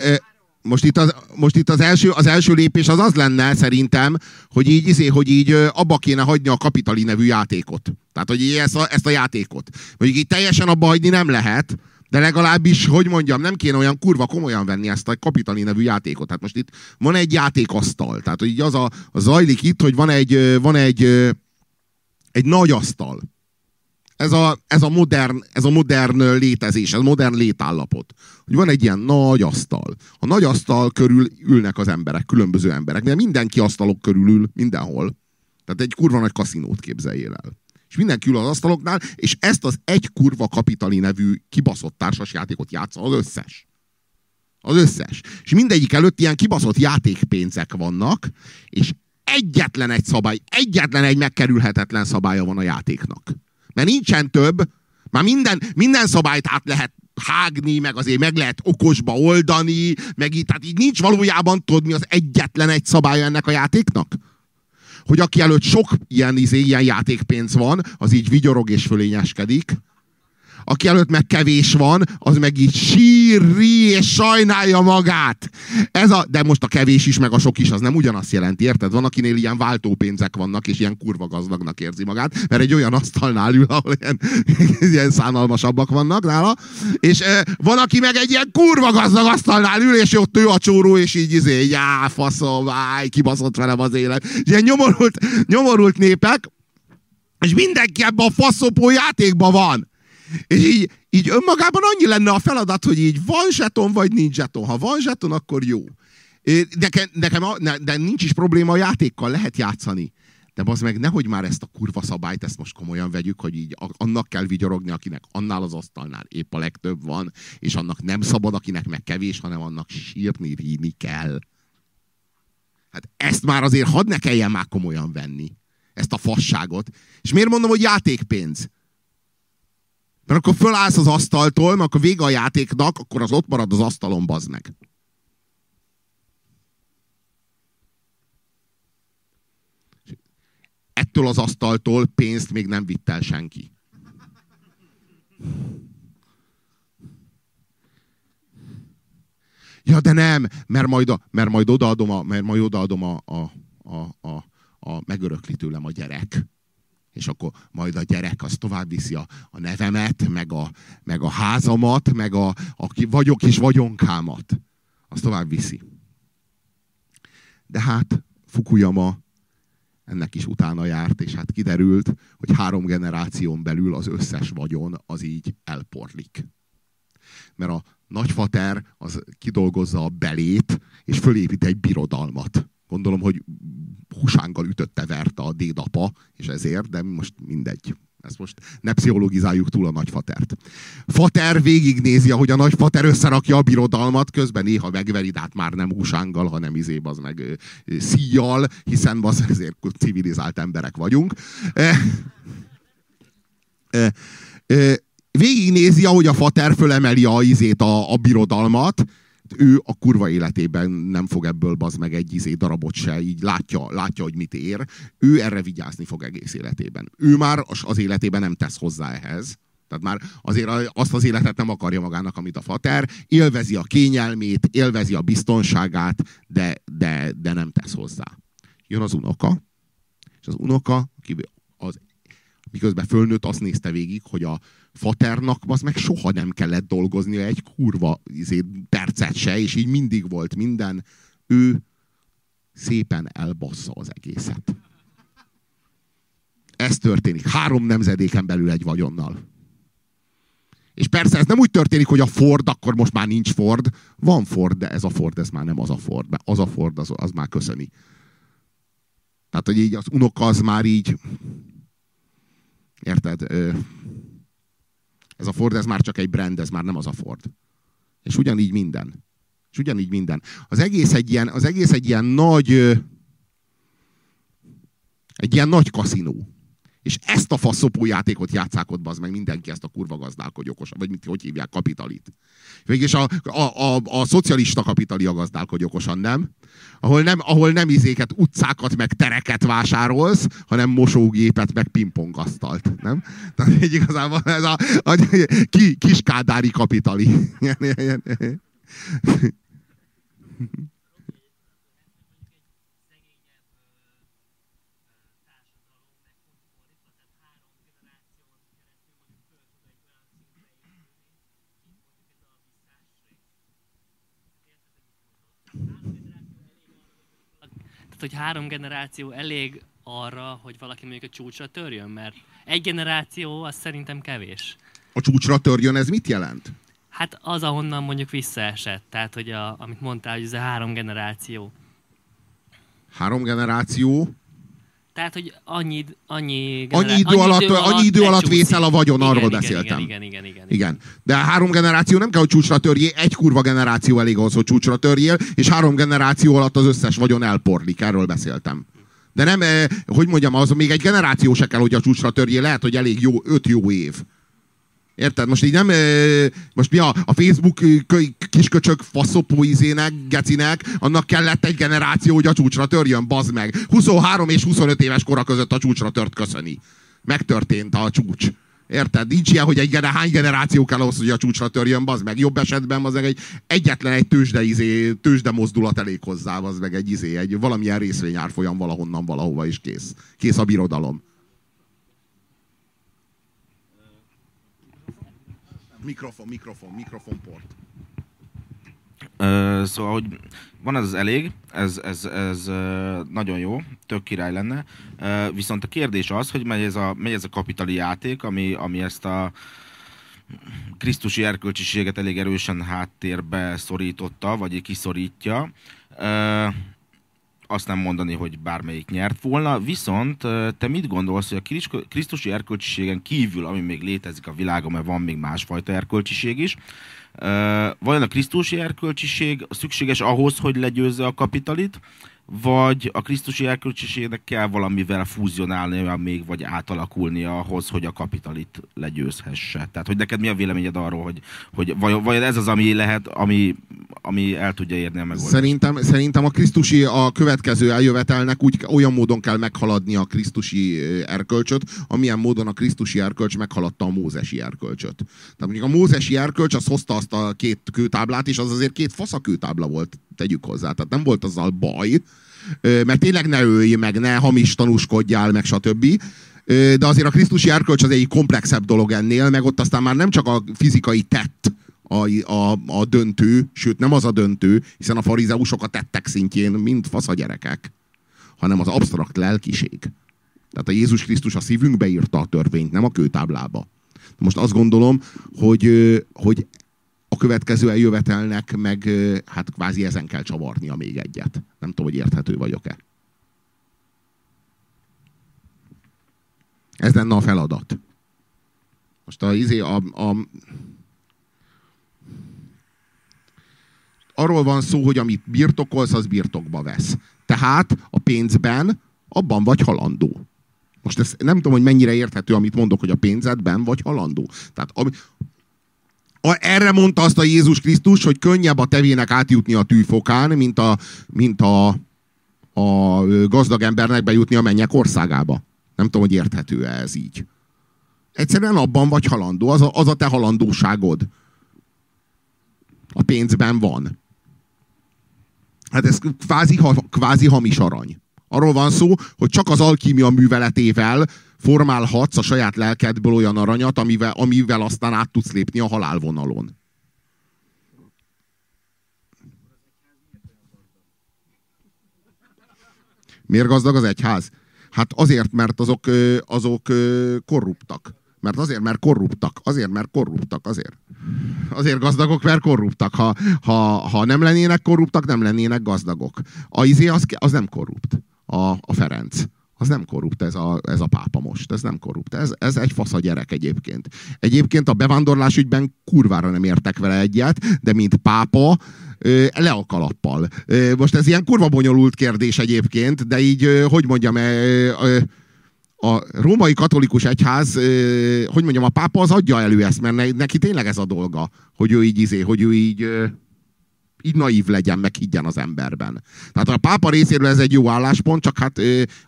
most itt, az, most itt az, első, az első lépés az az lenne szerintem, hogy így, izé, hogy így abba kéne hagyni a Kapitali nevű játékot. Tehát, hogy így ezt a, ezt a játékot. Mondjuk így teljesen abba hagyni nem lehet, de legalábbis, hogy mondjam, nem kéne olyan kurva komolyan venni ezt a Kapitali nevű játékot. Tehát most itt van egy játékasztal. Tehát, hogy az a, a zajlik itt, hogy van egy, van egy, egy nagy asztal. Ez a, ez, a modern, ez a modern létezés, ez a modern létállapot. Hogy van egy ilyen nagy asztal. A nagy asztal körül ülnek az emberek, különböző emberek. Mert mindenki asztalok körül ül, mindenhol. Tehát egy kurva nagy kaszinót képzeljél el és mindenki ül az asztaloknál, és ezt az egy kurva kapitali nevű kibaszott társasjátékot játsza az összes. Az összes. És mindegyik előtt ilyen kibaszott játékpénzek vannak, és egyetlen egy szabály, egyetlen egy megkerülhetetlen szabálya van a játéknak. Mert nincsen több, már minden, minden szabályt át lehet hágni, meg azért meg lehet okosba oldani, meg így, tehát így nincs valójában, tudod mi az egyetlen egy szabálya ennek a játéknak? Hogy aki előtt sok ilyen, izé, ilyen játékpénz van, az így vigyorog és fölényeskedik. Aki előtt meg kevés van, az meg így sírri és sajnálja magát. Ez a, de most a kevés is, meg a sok is, az nem ugyanazt jelenti, érted? Van, akinél ilyen váltópénzek vannak, és ilyen kurva gazdagnak érzi magát, mert egy olyan asztalnál ül, ahol ilyen, ilyen szánalmasabbak vannak nála, és e, van, aki meg egy ilyen kurva gazdag asztalnál ül, és ott ő a csóró, és így izé, já, faszom, áj, kibaszott velem az élet. Ilyen nyomorult, nyomorult népek, és mindenki ebben a faszopó játékban van. És így, így önmagában annyi lenne a feladat, hogy így van zseton, vagy nincs zseton. Ha van zseton, akkor jó. Nekem, nekem a, ne, de nincs is probléma a játékkal, lehet játszani. De az meg nehogy már ezt a kurva szabályt, ezt most komolyan vegyük, hogy így annak kell vigyorogni, akinek annál az asztalnál épp a legtöbb van, és annak nem szabad, akinek meg kevés, hanem annak sírni, ríni kell. Hát ezt már azért hadd ne kelljen már komolyan venni. Ezt a fasságot. És miért mondom, hogy játékpénz? Mert akkor fölállsz az asztaltól, mert akkor vége a játéknak, akkor az ott marad az asztalon, bazd meg. Ettől az asztaltól pénzt még nem vitt el senki. Ja, de nem, mert majd, a, mert majd odaadom, a, mert majd odaadom a, a, a, a, a megörökli tőlem a gyerek és akkor majd a gyerek az tovább viszi a, a nevemet, meg a, meg a házamat, meg a, a vagyok és vagyonkámat. Az tovább viszi. De hát Fukuyama ennek is utána járt, és hát kiderült, hogy három generáción belül az összes vagyon az így elporlik. Mert a nagyfater az kidolgozza a belét, és fölépít egy birodalmat. Gondolom, hogy húsánggal ütötte verte a dédapa, és ezért, de most mindegy. Ezt most ne pszichologizáljuk túl a nagyfatert. Fater végignézi, ahogy a nagyfater összerakja a birodalmat, közben néha megveri, de hát már nem húsánggal, hanem izéb az meg szíjjal, hiszen az ezért civilizált emberek vagyunk. E, e, e, végignézi, ahogy a fater fölemeli a izét, a, a birodalmat, ő a kurva életében nem fog ebből baz meg egy izé darabot se, így látja, látja, hogy mit ér. Ő erre vigyázni fog egész életében. Ő már az életében nem tesz hozzá ehhez. Tehát már azért azt az életet nem akarja magának, amit a fater. Élvezi a kényelmét, élvezi a biztonságát, de, de, de nem tesz hozzá. Jön az unoka, és az unoka, aki az, miközben fölnőtt, azt nézte végig, hogy a faternak az meg soha nem kellett dolgoznia egy kurva izé, percet se, és így mindig volt minden. Ő szépen elbassza az egészet. Ez történik. Három nemzedéken belül egy vagyonnal. És persze ez nem úgy történik, hogy a Ford, akkor most már nincs Ford. Van Ford, de ez a Ford, ez már nem az a Ford. Mert az a Ford, az, az már köszöni. Tehát, hogy így az unoka az már így... Érted? Ez a Ford, ez már csak egy brand, ez már nem az a Ford. És ugyanígy minden. És ugyanígy minden. Az egész egy ilyen, az egész egy ilyen nagy egy ilyen nagy kaszinó. És ezt a faszopó játékot játszák ott, az meg mindenki ezt a kurva gazdálkodj okosan, vagy mit, hogy hívják, kapitalit. Végülis a, a, a, a szocialista kapitali a gazdálkodj okosan, nem? Ahol nem, ahol nem izéket, utcákat, meg tereket vásárolsz, hanem mosógépet, meg pingpongasztalt, nem? Tehát így igazából ez a, a, a ki, kiskádári kapitali. hogy három generáció elég arra, hogy valaki mondjuk a csúcsra törjön? Mert egy generáció az szerintem kevés. A csúcsra törjön, ez mit jelent? Hát az, ahonnan mondjuk visszaesett. Tehát, hogy a, amit mondtál, hogy ez a három generáció. Három generáció? Tehát, hogy annyi, annyi, annyi idő annyi alatt, idő alatt, annyi idő alatt vészel a vagyon, igen, arról igen, beszéltem. Igen, igen, igen, igen, igen. De három generáció nem kell, hogy csúcsra törjél, egy kurva generáció elég ahhoz, hogy csúcsra törjél, és három generáció alatt az összes vagyon elporlik, erről beszéltem. De nem, eh, hogy mondjam, az még egy generáció se kell, hogy a csúcsra törjél, lehet, hogy elég jó, öt jó év. Érted? Most így nem, most mi a, a Facebook kisköcsök faszopó izének, gecinek, annak kellett egy generáció, hogy a csúcsra törjön, bazd meg. 23 és 25 éves kora között a csúcsra tört köszöni. Megtörtént a csúcs. Érted? Nincs ilyen, hogy egy gener, hány generáció kell ahhoz, hogy a csúcsra törjön, bazd meg. Jobb esetben az meg egy egyetlen egy tőzsde, izé, tőzsde mozdulat elég hozzá, az meg egy izé, egy valamilyen részvényárfolyam valahonnan valahova is kész. Kész a birodalom. Mikrofon, mikrofon, mikrofonport. Uh, szóval, hogy van ez az elég, ez, ez, ez nagyon jó, tök király lenne. Uh, viszont a kérdés az, hogy megy ez a, megy ez a kapitali játék, ami, ami ezt a krisztusi erkölcsiséget elég erősen háttérbe szorította, vagy kiszorítja. Uh, azt nem mondani, hogy bármelyik nyert volna, viszont te mit gondolsz, hogy a krisztusi erkölcsiségen kívül, ami még létezik a világon, mert van még másfajta erkölcsiség is, vajon a krisztusi erkölcsiség szükséges ahhoz, hogy legyőzze a kapitalit, vagy a Krisztusi erkölcsiségnek kell valamivel fúzionálnia még, vagy átalakulnia ahhoz, hogy a kapitalit legyőzhesse. Tehát, hogy neked mi a véleményed arról, hogy, hogy vajon, vajon ez az, ami lehet, ami, ami el tudja érni a megoldást? Szerintem, szerintem a Krisztusi, a következő eljövetelnek úgy, olyan módon kell meghaladni a Krisztusi erkölcsöt, amilyen módon a Krisztusi erkölcs meghaladta a mózesi erkölcsöt. Tehát mondjuk a mózesi erkölcs az hozta azt a két kőtáblát, és az azért két faszakőtábla volt, tegyük hozzá. Tehát nem volt azzal baj, mert tényleg ne ölj meg, ne hamis tanúskodjál, meg stb. De azért a Krisztusi erkölcs az egy komplexebb dolog ennél, meg ott aztán már nem csak a fizikai tett a, a, a döntő, sőt nem az a döntő, hiszen a farizeusok a tettek szintjén mind fasz a gyerekek, hanem az absztrakt lelkiség. Tehát a Jézus Krisztus a szívünkbe írta a törvényt, nem a kőtáblába. Most azt gondolom, hogy, hogy következő eljövetelnek meg hát kvázi ezen kell csavarnia még egyet. Nem tudom, hogy érthető vagyok-e. Ez lenne a feladat. Most a, izé, a, a, arról van szó, hogy amit birtokolsz, az birtokba vesz. Tehát a pénzben abban vagy halandó. Most ezt nem tudom, hogy mennyire érthető, amit mondok, hogy a pénzedben vagy halandó. Tehát erre mondta azt a Jézus Krisztus, hogy könnyebb a tevének átjutni a tűfokán, mint a, mint a, a gazdag embernek bejutni a mennyek országába. Nem tudom, hogy érthető -e ez így. Egyszerűen abban vagy halandó, az a, az a te halandóságod. A pénzben van. Hát ez kvázi, kvázi hamis arany. Arról van szó, hogy csak az alkímia műveletével formálhatsz a saját lelkedből olyan aranyat, amivel, amivel aztán át tudsz lépni a halálvonalon. Miért gazdag az egyház? Hát azért, mert azok, azok korruptak. Mert azért, mert korruptak. Azért, mert korruptak. Azért. Azért gazdagok, mert korruptak. Ha, ha, ha nem lennének korruptak, nem lennének gazdagok. A izé az, az nem korrupt. A, a Ferenc. Az nem korrupt ez a, ez a pápa most. Ez nem korrupt. Ez, ez egy fasz a gyerek egyébként. Egyébként a bevándorlás ügyben kurvára nem értek vele egyet, de mint pápa, le a kalappal. Most ez ilyen kurva bonyolult kérdés egyébként, de így, hogy mondjam, a római katolikus egyház, hogy mondjam, a pápa az adja elő ezt, mert neki tényleg ez a dolga, hogy ő így izé, hogy ő így így naív legyen, meg higgyen az emberben. Tehát a pápa részéről ez egy jó álláspont, csak hát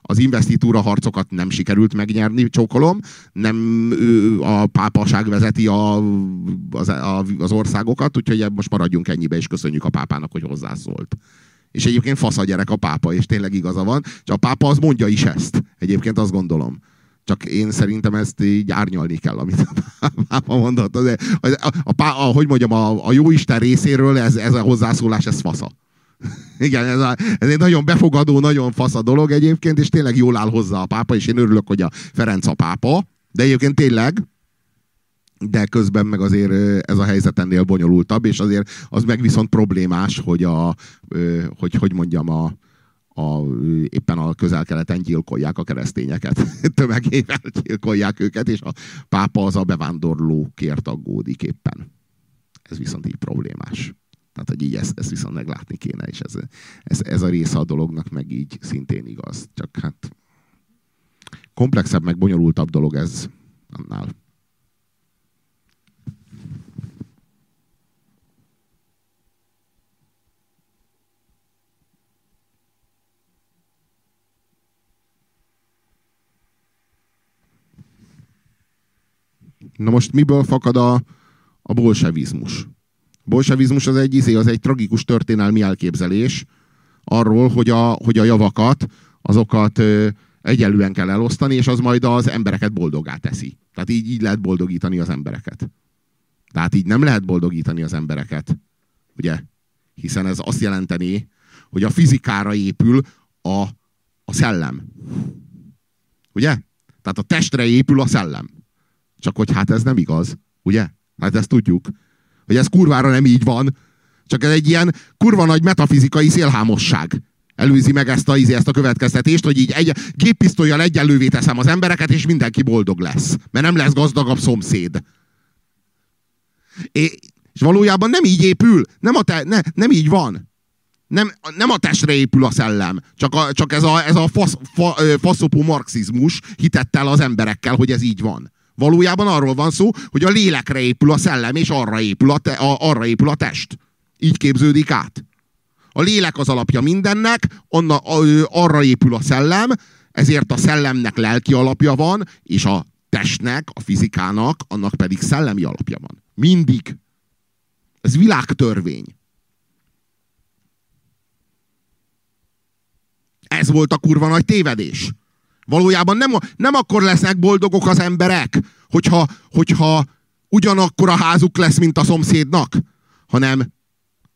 az investitúra harcokat nem sikerült megnyerni, csókolom. Nem a pápaság vezeti a, az, a, az országokat, úgyhogy most maradjunk ennyibe, és köszönjük a pápának, hogy hozzászólt. És egyébként fasz a gyerek a pápa, és tényleg igaza van. Csak a pápa az mondja is ezt. Egyébként azt gondolom. Csak én szerintem ezt így árnyalni kell, amit a pápa mondott. A, a, a, a, hogy mondjam, a, a Isten részéről ez, ez a hozzászólás, ez fasza. Igen, ez, a, ez egy nagyon befogadó, nagyon fasz a dolog egyébként, és tényleg jól áll hozzá a pápa, és én örülök, hogy a Ferenc a pápa, de egyébként tényleg, de közben meg azért ez a helyzet ennél bonyolultabb, és azért az meg viszont problémás, hogy a, hogy, hogy mondjam, a, a, éppen a közel-keleten gyilkolják a keresztényeket. Tömegével gyilkolják őket, és a pápa az a bevándorlókért aggódik éppen. Ez viszont így problémás. Tehát, hogy így ezt, ezt viszont meglátni kéne, és ez, ez, ez a része a dolognak meg így szintén igaz. Csak hát komplexebb, meg bonyolultabb dolog ez annál. Na most miből fakad a, a bolsevizmus? A bolsevizmus az egy, izé, az egy tragikus történelmi elképzelés arról, hogy a, hogy a javakat, azokat ö, egyelően kell elosztani, és az majd az embereket boldogá teszi. Tehát így, így lehet boldogítani az embereket. Tehát így nem lehet boldogítani az embereket. Ugye? Hiszen ez azt jelenteni, hogy a fizikára épül a, a szellem. Ugye? Tehát a testre épül a szellem. Csak hogy hát ez nem igaz, ugye? Hát ezt tudjuk. Hogy ez kurvára nem így van. Csak ez egy ilyen kurva nagy metafizikai szélhámosság. Előzi meg ezt a, ezt a következtetést, hogy így egy géppisztolyjal egyenlővé teszem az embereket, és mindenki boldog lesz. Mert nem lesz gazdagabb szomszéd. É, és valójában nem így épül. Nem, a te, ne, nem így van. Nem, nem a testre épül a szellem, csak, a, csak ez a, ez a fasz, fa, faszopó marxizmus hitett el az emberekkel, hogy ez így van. Valójában arról van szó, hogy a lélekre épül a szellem, és arra épül a, te, a, arra épül a test. Így képződik át. A lélek az alapja mindennek, onna, a, arra épül a szellem, ezért a szellemnek lelki alapja van, és a testnek, a fizikának, annak pedig szellemi alapja van. Mindig. Ez világtörvény. Ez volt a kurva nagy tévedés. Valójában nem, nem akkor lesznek boldogok az emberek, hogyha, hogyha ugyanakkor a házuk lesz, mint a szomszédnak, hanem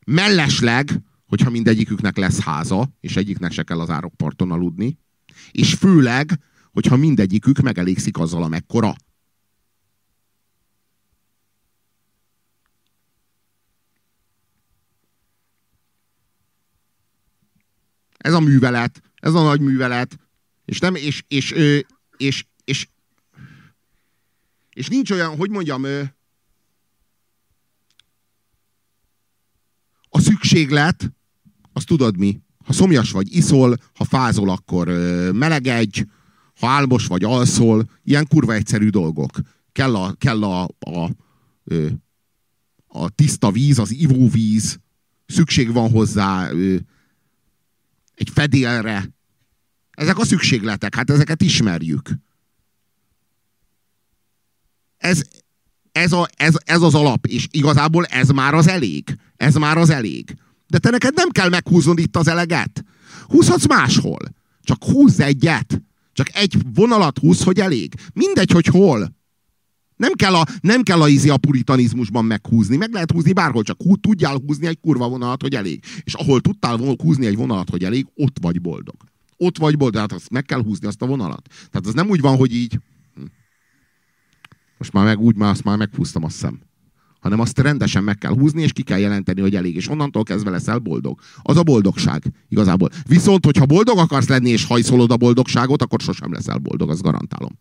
mellesleg, hogyha mindegyiküknek lesz háza, és egyiknek se kell az árokparton aludni, és főleg, hogyha mindegyikük megelégszik azzal, amekkora. Ez a művelet, ez a nagy művelet, és, nem, és, és, és, és, és, és nincs olyan, hogy mondjam, a szükséglet, azt tudod mi? Ha szomjas vagy, iszol, ha fázol, akkor melegedj, ha álmos vagy, alszol, ilyen kurva egyszerű dolgok. Kell a, kell a, a, a tiszta víz, az ivóvíz, szükség van hozzá egy fedélre, ezek a szükségletek, hát ezeket ismerjük. ez, ez, a, ez, ez az alap, és igazából ez már az elég. Ez már az elég. De te neked nem kell meghúznod itt az eleget. Húzhatsz máshol. Csak húzz egyet. Csak egy vonalat húz, hogy elég. Mindegy, hogy hol. Nem kell a, nem kell a izi a puritanizmusban meghúzni. Meg lehet húzni bárhol, csak hú, tudjál húzni egy kurva vonalat, hogy elég. És ahol tudtál húzni egy vonalat, hogy elég, ott vagy boldog. Ott vagy boldog. Tehát azt meg kell húzni azt a vonalat. Tehát az nem úgy van, hogy így... Hm. Most már meg úgy, már azt már meghúztam, azt szem. Hanem azt rendesen meg kell húzni, és ki kell jelenteni, hogy elég. És onnantól kezdve leszel boldog. Az a boldogság, igazából. Viszont, hogyha boldog akarsz lenni, és hajszolod a boldogságot, akkor sosem leszel boldog, azt garantálom.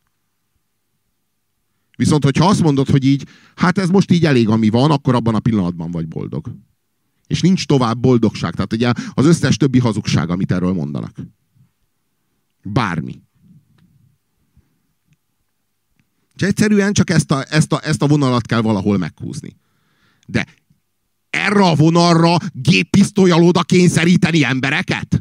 Viszont, hogyha azt mondod, hogy így, hát ez most így elég, ami van, akkor abban a pillanatban vagy boldog. És nincs tovább boldogság. Tehát ugye az összes többi hazugság, amit erről mondanak. Bármi. És egyszerűen csak ezt a, ezt, a, ezt a vonalat kell valahol meghúzni. De erre a vonalra géppisztolyal oda kényszeríteni embereket?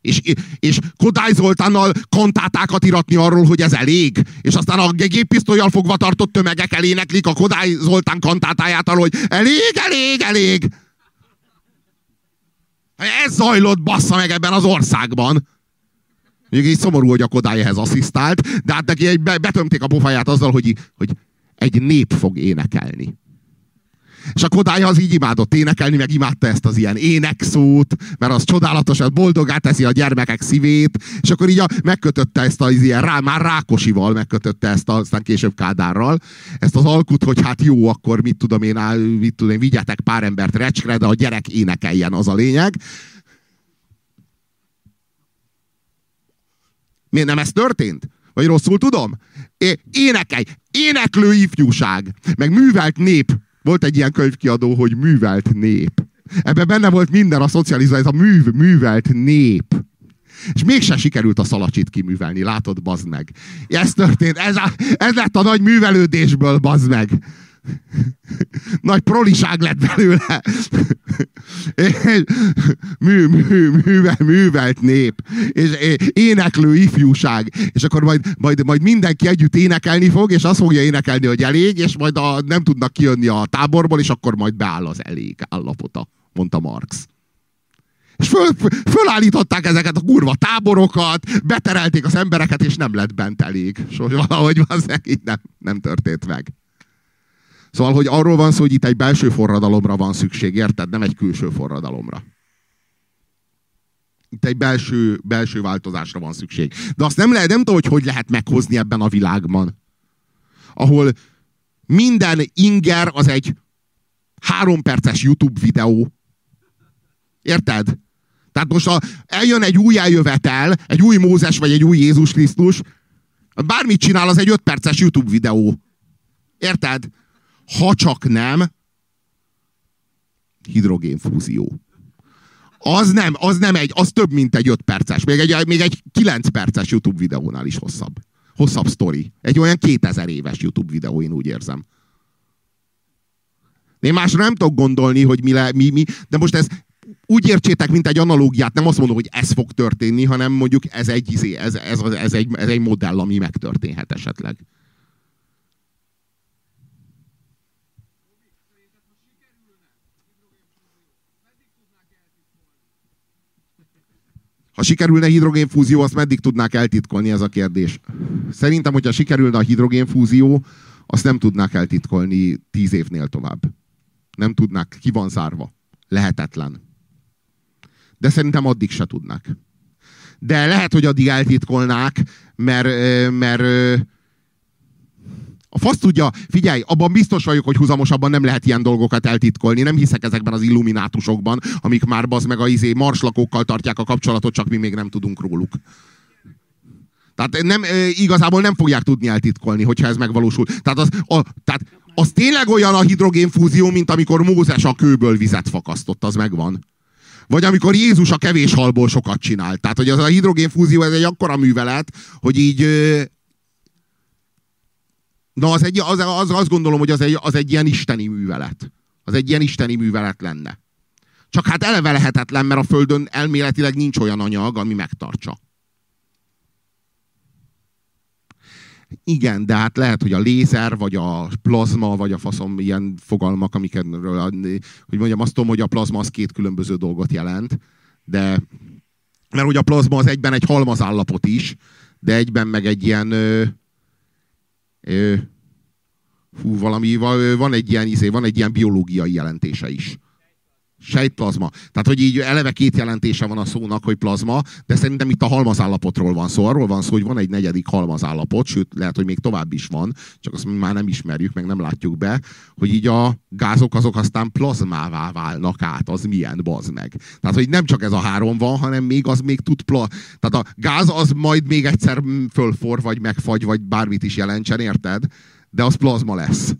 És, és Kodály Zoltánnal kantátákat iratni arról, hogy ez elég. És aztán a géppisztolyjal fogva tartott tömegek eléneklik a Kodály Zoltán kantátáját arról, hogy elég, elég, elég. Ez zajlott bassza meg ebben az országban. Még így szomorú, hogy a Kodály ehhez asszisztált, de hát neki egy betömték a pofáját azzal, hogy, hogy egy nép fog énekelni. És a Kodály az így imádott énekelni, meg imádta ezt az ilyen énekszót, mert az csodálatosan boldogá teszi a gyermekek szívét, és akkor így a, megkötötte ezt az ilyen, rá, már Rákosival megkötötte ezt, aztán később Kádárral, ezt az alkut, hogy hát jó, akkor mit tudom én, mit tudom én, vigyetek pár embert recskre, de a gyerek énekeljen, az a lényeg. Miért nem ez történt? Vagy rosszul tudom? É, énekelj! Éneklő ifjúság! Meg művelt nép volt egy ilyen könyvkiadó, hogy művelt nép. Ebben benne volt minden a szocializmus, ez a műv, művelt nép. És mégse sikerült a szalacsit kiművelni, látod, bazd meg. Ez történt, ez, a, ez lett a nagy művelődésből, bazd meg. Nagy proliság lett belőle. mű, mű, művel, művelt nép. És éneklő ifjúság. És akkor majd, majd, majd mindenki együtt énekelni fog, és azt fogja énekelni, hogy elég, és majd a, nem tudnak kijönni a táborból, és akkor majd beáll az elég állapota, mondta Marx. És föl, fölállították ezeket a kurva táborokat, beterelték az embereket, és nem lett bent elég. Szóval valahogy az nem, nem történt meg. Szóval, hogy arról van szó, hogy itt egy belső forradalomra van szükség, érted? Nem egy külső forradalomra. Itt egy belső, belső változásra van szükség. De azt nem lehet, nem tudom, hogy hogy lehet meghozni ebben a világban. Ahol minden inger az egy három perces YouTube videó. Érted? Tehát most a, eljön egy új eljövetel, egy új Mózes vagy egy új Jézus Krisztus, bármit csinál, az egy öt perces YouTube videó. Érted? Ha csak nem hidrogénfúzió. Az nem, az nem egy, az több, mint egy 5 perces. Még egy, még egy 9 perces YouTube videónál is hosszabb. Hosszabb sztori. Egy olyan 2000 éves YouTube videó, én úgy érzem. Én másra nem tudok gondolni, hogy mi, le, mi, mi, de most ez úgy értsétek, mint egy analógiát, nem azt mondom, hogy ez fog történni, hanem mondjuk ez egy, izé, ez, ez, ez, egy, ez egy modell, ami megtörténhet esetleg. Ha sikerülne hidrogénfúzió, azt meddig tudnák eltitkolni ez a kérdés? Szerintem, hogyha sikerülne a hidrogénfúzió, azt nem tudnák eltitkolni tíz évnél tovább. Nem tudnák, ki van zárva. Lehetetlen. De szerintem addig se tudnák. De lehet, hogy addig eltitkolnák, mert, mert a fasz tudja, figyelj, abban biztos vagyok, hogy húzamosabban nem lehet ilyen dolgokat eltitkolni. Nem hiszek ezekben az illuminátusokban, amik már baz meg a izé marslakókkal tartják a kapcsolatot, csak mi még nem tudunk róluk. Tehát nem, igazából nem fogják tudni eltitkolni, hogyha ez megvalósul. Tehát az, a, tehát az tényleg olyan a hidrogénfúzió, mint amikor Mózes a kőből vizet fakasztott, az megvan. Vagy amikor Jézus a kevés halból sokat csinált. Tehát, hogy az a hidrogénfúzió ez egy akkora művelet, hogy így Na, az, egy, az, az, azt gondolom, hogy az egy, az egy ilyen isteni művelet. Az egy ilyen isteni művelet lenne. Csak hát eleve lehetetlen, mert a Földön elméletileg nincs olyan anyag, ami megtartsa. Igen, de hát lehet, hogy a lézer, vagy a plazma, vagy a faszom ilyen fogalmak, amiket, hogy mondjam, azt tudom, hogy a plazma az két különböző dolgot jelent, de mert ugye a plazma az egyben egy halmazállapot is, de egyben meg egy ilyen hú, valami, van egy ilyen, izé, van egy ilyen biológiai jelentése is. Sejtplazma. Tehát, hogy így eleve két jelentése van a szónak, hogy plazma, de szerintem itt a halmazállapotról van szó. Arról van szó, hogy van egy negyedik halmazállapot, sőt, lehet, hogy még tovább is van, csak azt már nem ismerjük, meg nem látjuk be, hogy így a gázok azok aztán plazmává válnak át. Az milyen, bazd meg. Tehát, hogy nem csak ez a három van, hanem még az még tud pla... Tehát a gáz az majd még egyszer fölfor, vagy megfagy, vagy bármit is jelentsen, érted? De az plazma lesz.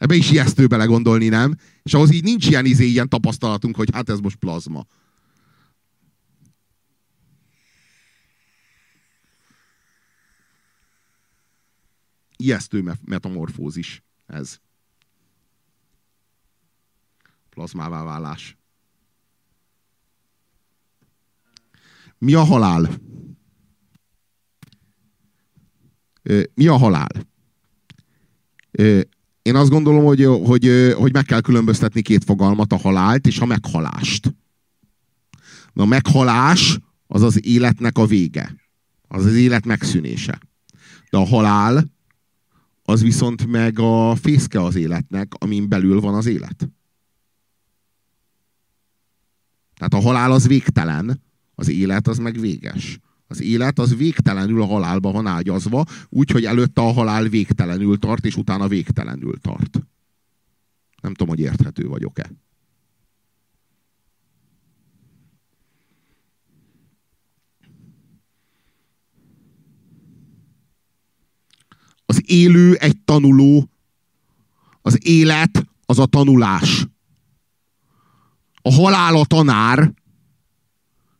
Ebbe is ijesztő belegondolni, nem? És ahhoz így nincs ilyen, izé, ilyen tapasztalatunk, hogy hát ez most plazma. Ijesztő metamorfózis ez. Plazmává válás. Mi a halál? Mi a halál? Én azt gondolom, hogy, hogy, hogy meg kell különböztetni két fogalmat, a halált és a meghalást. A meghalás az az életnek a vége. Az az élet megszűnése. De a halál az viszont meg a fészke az életnek, amin belül van az élet. Tehát a halál az végtelen, az élet az meg véges. Az élet az végtelenül a halálba van ágyazva, úgyhogy előtte a halál végtelenül tart, és utána végtelenül tart. Nem tudom, hogy érthető vagyok-e. Az élő egy tanuló, az élet az a tanulás. A halál a tanár,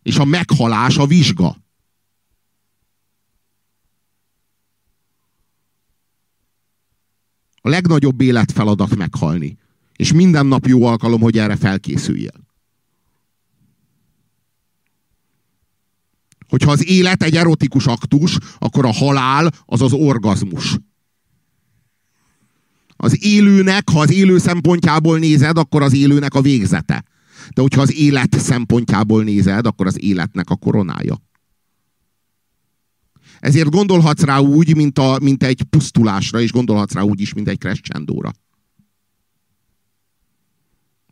és a meghalás a vizsga. A legnagyobb életfeladat meghalni. És minden nap jó alkalom, hogy erre felkészüljél. Hogyha az élet egy erotikus aktus, akkor a halál az az orgazmus. Az élőnek, ha az élő szempontjából nézed, akkor az élőnek a végzete. De hogyha az élet szempontjából nézed, akkor az életnek a koronája. Ezért gondolhatsz rá úgy, mint, a, mint egy pusztulásra, és gondolhatsz rá úgy is, mint egy crescendóra.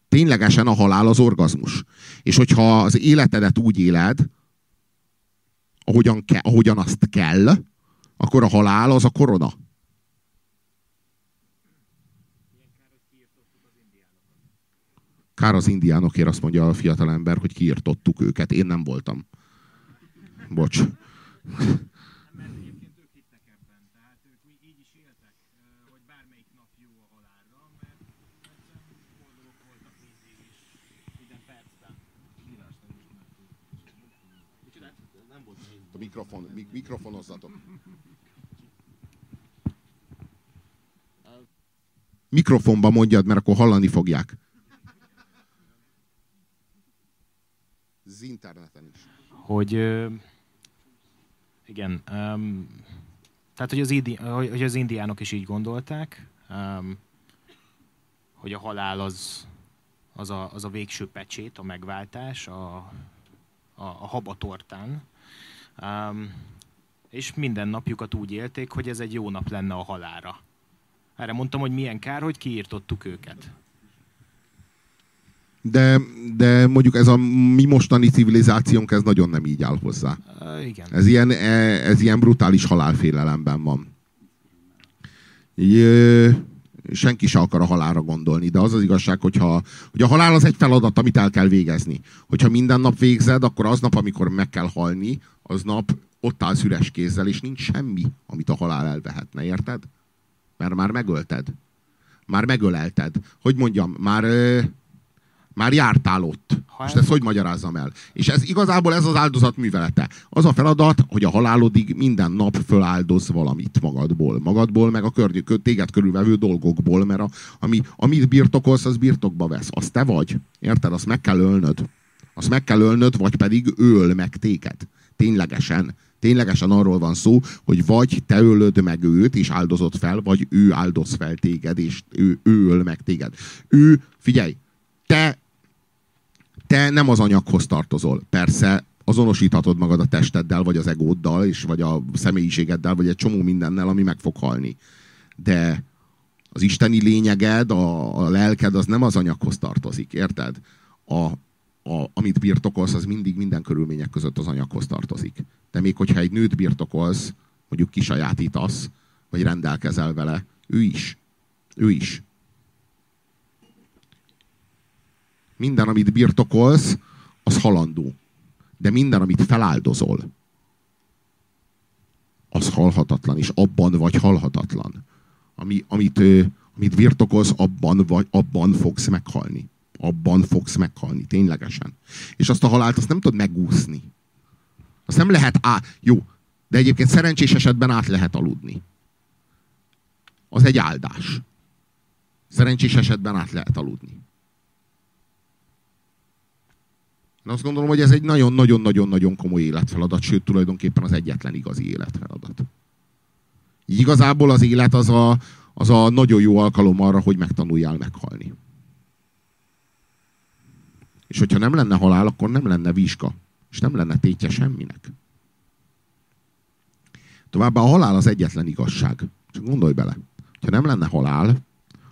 Ténylegesen a halál az orgazmus. És hogyha az életedet úgy éled, ahogyan, ke, ahogyan azt kell, akkor a halál az a korona. Kár az indiánokért, azt mondja a fiatalember, hogy kiirtottuk őket. Én nem voltam. Bocs. Mikrofon, mik, mikrofonozzatok. Mikrofonba mondjad, mert akkor hallani fogják. Az interneten is. Hogy igen, um, tehát hogy az, indi, hogy az indiánok is így gondolták, um, hogy a halál az, az, a, az a végső pecsét, a megváltás a, a, a habatortán, Um, és minden napjukat úgy élték, hogy ez egy jó nap lenne a halára. Erre mondtam, hogy milyen kár, hogy kiírtottuk őket. De, de mondjuk ez a mi mostani civilizációnk, ez nagyon nem így áll hozzá. Uh, igen. Ez ilyen, e, ez ilyen brutális halálfélelemben van. Így, senki se akar a halálra gondolni, de az az igazság, hogyha, hogy a halál az egy feladat, amit el kell végezni. Hogyha minden nap végzed, akkor aznap, amikor meg kell halni, aznap ott állsz üres kézzel, és nincs semmi, amit a halál elvehetne, érted? Mert már megölted. Már megölelted. Hogy mondjam, már, ö, már jártál ott. Ha Most ezt hogy magyarázzam el? És ez igazából ez az áldozat művelete. Az a feladat, hogy a halálodig minden nap föláldoz valamit magadból. Magadból, meg a környék, téged körülvevő dolgokból, mert a, ami, amit birtokolsz, az birtokba vesz. Az te vagy. Érted? Azt meg kell ölnöd. Azt meg kell ölnöd, vagy pedig öl meg téged ténylegesen Ténylegesen arról van szó, hogy vagy te ölöd meg őt, és áldozott fel, vagy ő áldoz fel téged, és ő, ő öl meg téged. Ő, figyelj, te, te nem az anyaghoz tartozol. Persze azonosíthatod magad a testeddel, vagy az egóddal, és vagy a személyiségeddel, vagy egy csomó mindennel, ami meg fog halni. De az isteni lényeged, a, a lelked, az nem az anyaghoz tartozik, érted? A, a, amit birtokolsz, az mindig minden körülmények között az anyaghoz tartozik. De még hogyha egy nőt birtokolsz, mondjuk kisajátítasz, vagy rendelkezel vele, ő is. Ő is. Minden, amit birtokolsz, az halandó. De minden, amit feláldozol, az halhatatlan, és abban vagy halhatatlan. Ami, amit, amit birtokolsz, abban, vagy, abban fogsz meghalni. Abban fogsz meghalni, ténylegesen. És azt a halált azt nem tudod megúszni. Azt nem lehet át... Jó, de egyébként szerencsés esetben át lehet aludni. Az egy áldás. Szerencsés esetben át lehet aludni. Én azt gondolom, hogy ez egy nagyon-nagyon-nagyon-nagyon komoly életfeladat, sőt, tulajdonképpen az egyetlen igazi életfeladat. Így igazából az élet az a, az a nagyon jó alkalom arra, hogy megtanuljál meghalni. És hogyha nem lenne halál, akkor nem lenne vizsga. És nem lenne tétje semminek. Továbbá a halál az egyetlen igazság. Csak gondolj bele. Ha nem lenne halál,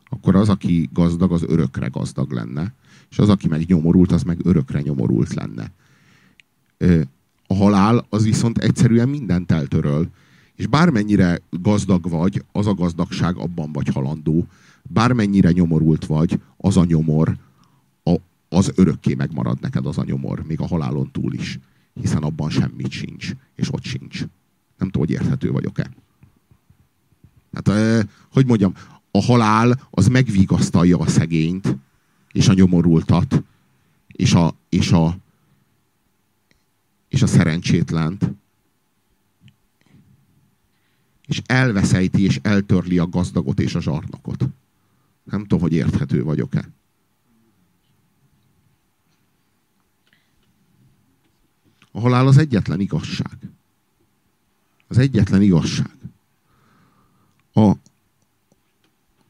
akkor az, aki gazdag, az örökre gazdag lenne. És az, aki meg nyomorult, az meg örökre nyomorult lenne. A halál az viszont egyszerűen mindent eltöröl. És bármennyire gazdag vagy, az a gazdagság abban vagy halandó. Bármennyire nyomorult vagy, az a nyomor, a, az örökké megmarad neked az a nyomor, még a halálon túl is. Hiszen abban semmit sincs, és ott sincs. Nem tudom, hogy érthető vagyok-e. Hát, hogy mondjam, a halál az megvigasztalja a szegényt, és a nyomorultat, és a, és a, és a szerencsétlent, és elveszejti és eltörli a gazdagot és a zsarnokot. Nem tudom, hogy érthető vagyok-e. A halál az egyetlen igazság. Az egyetlen igazság. A,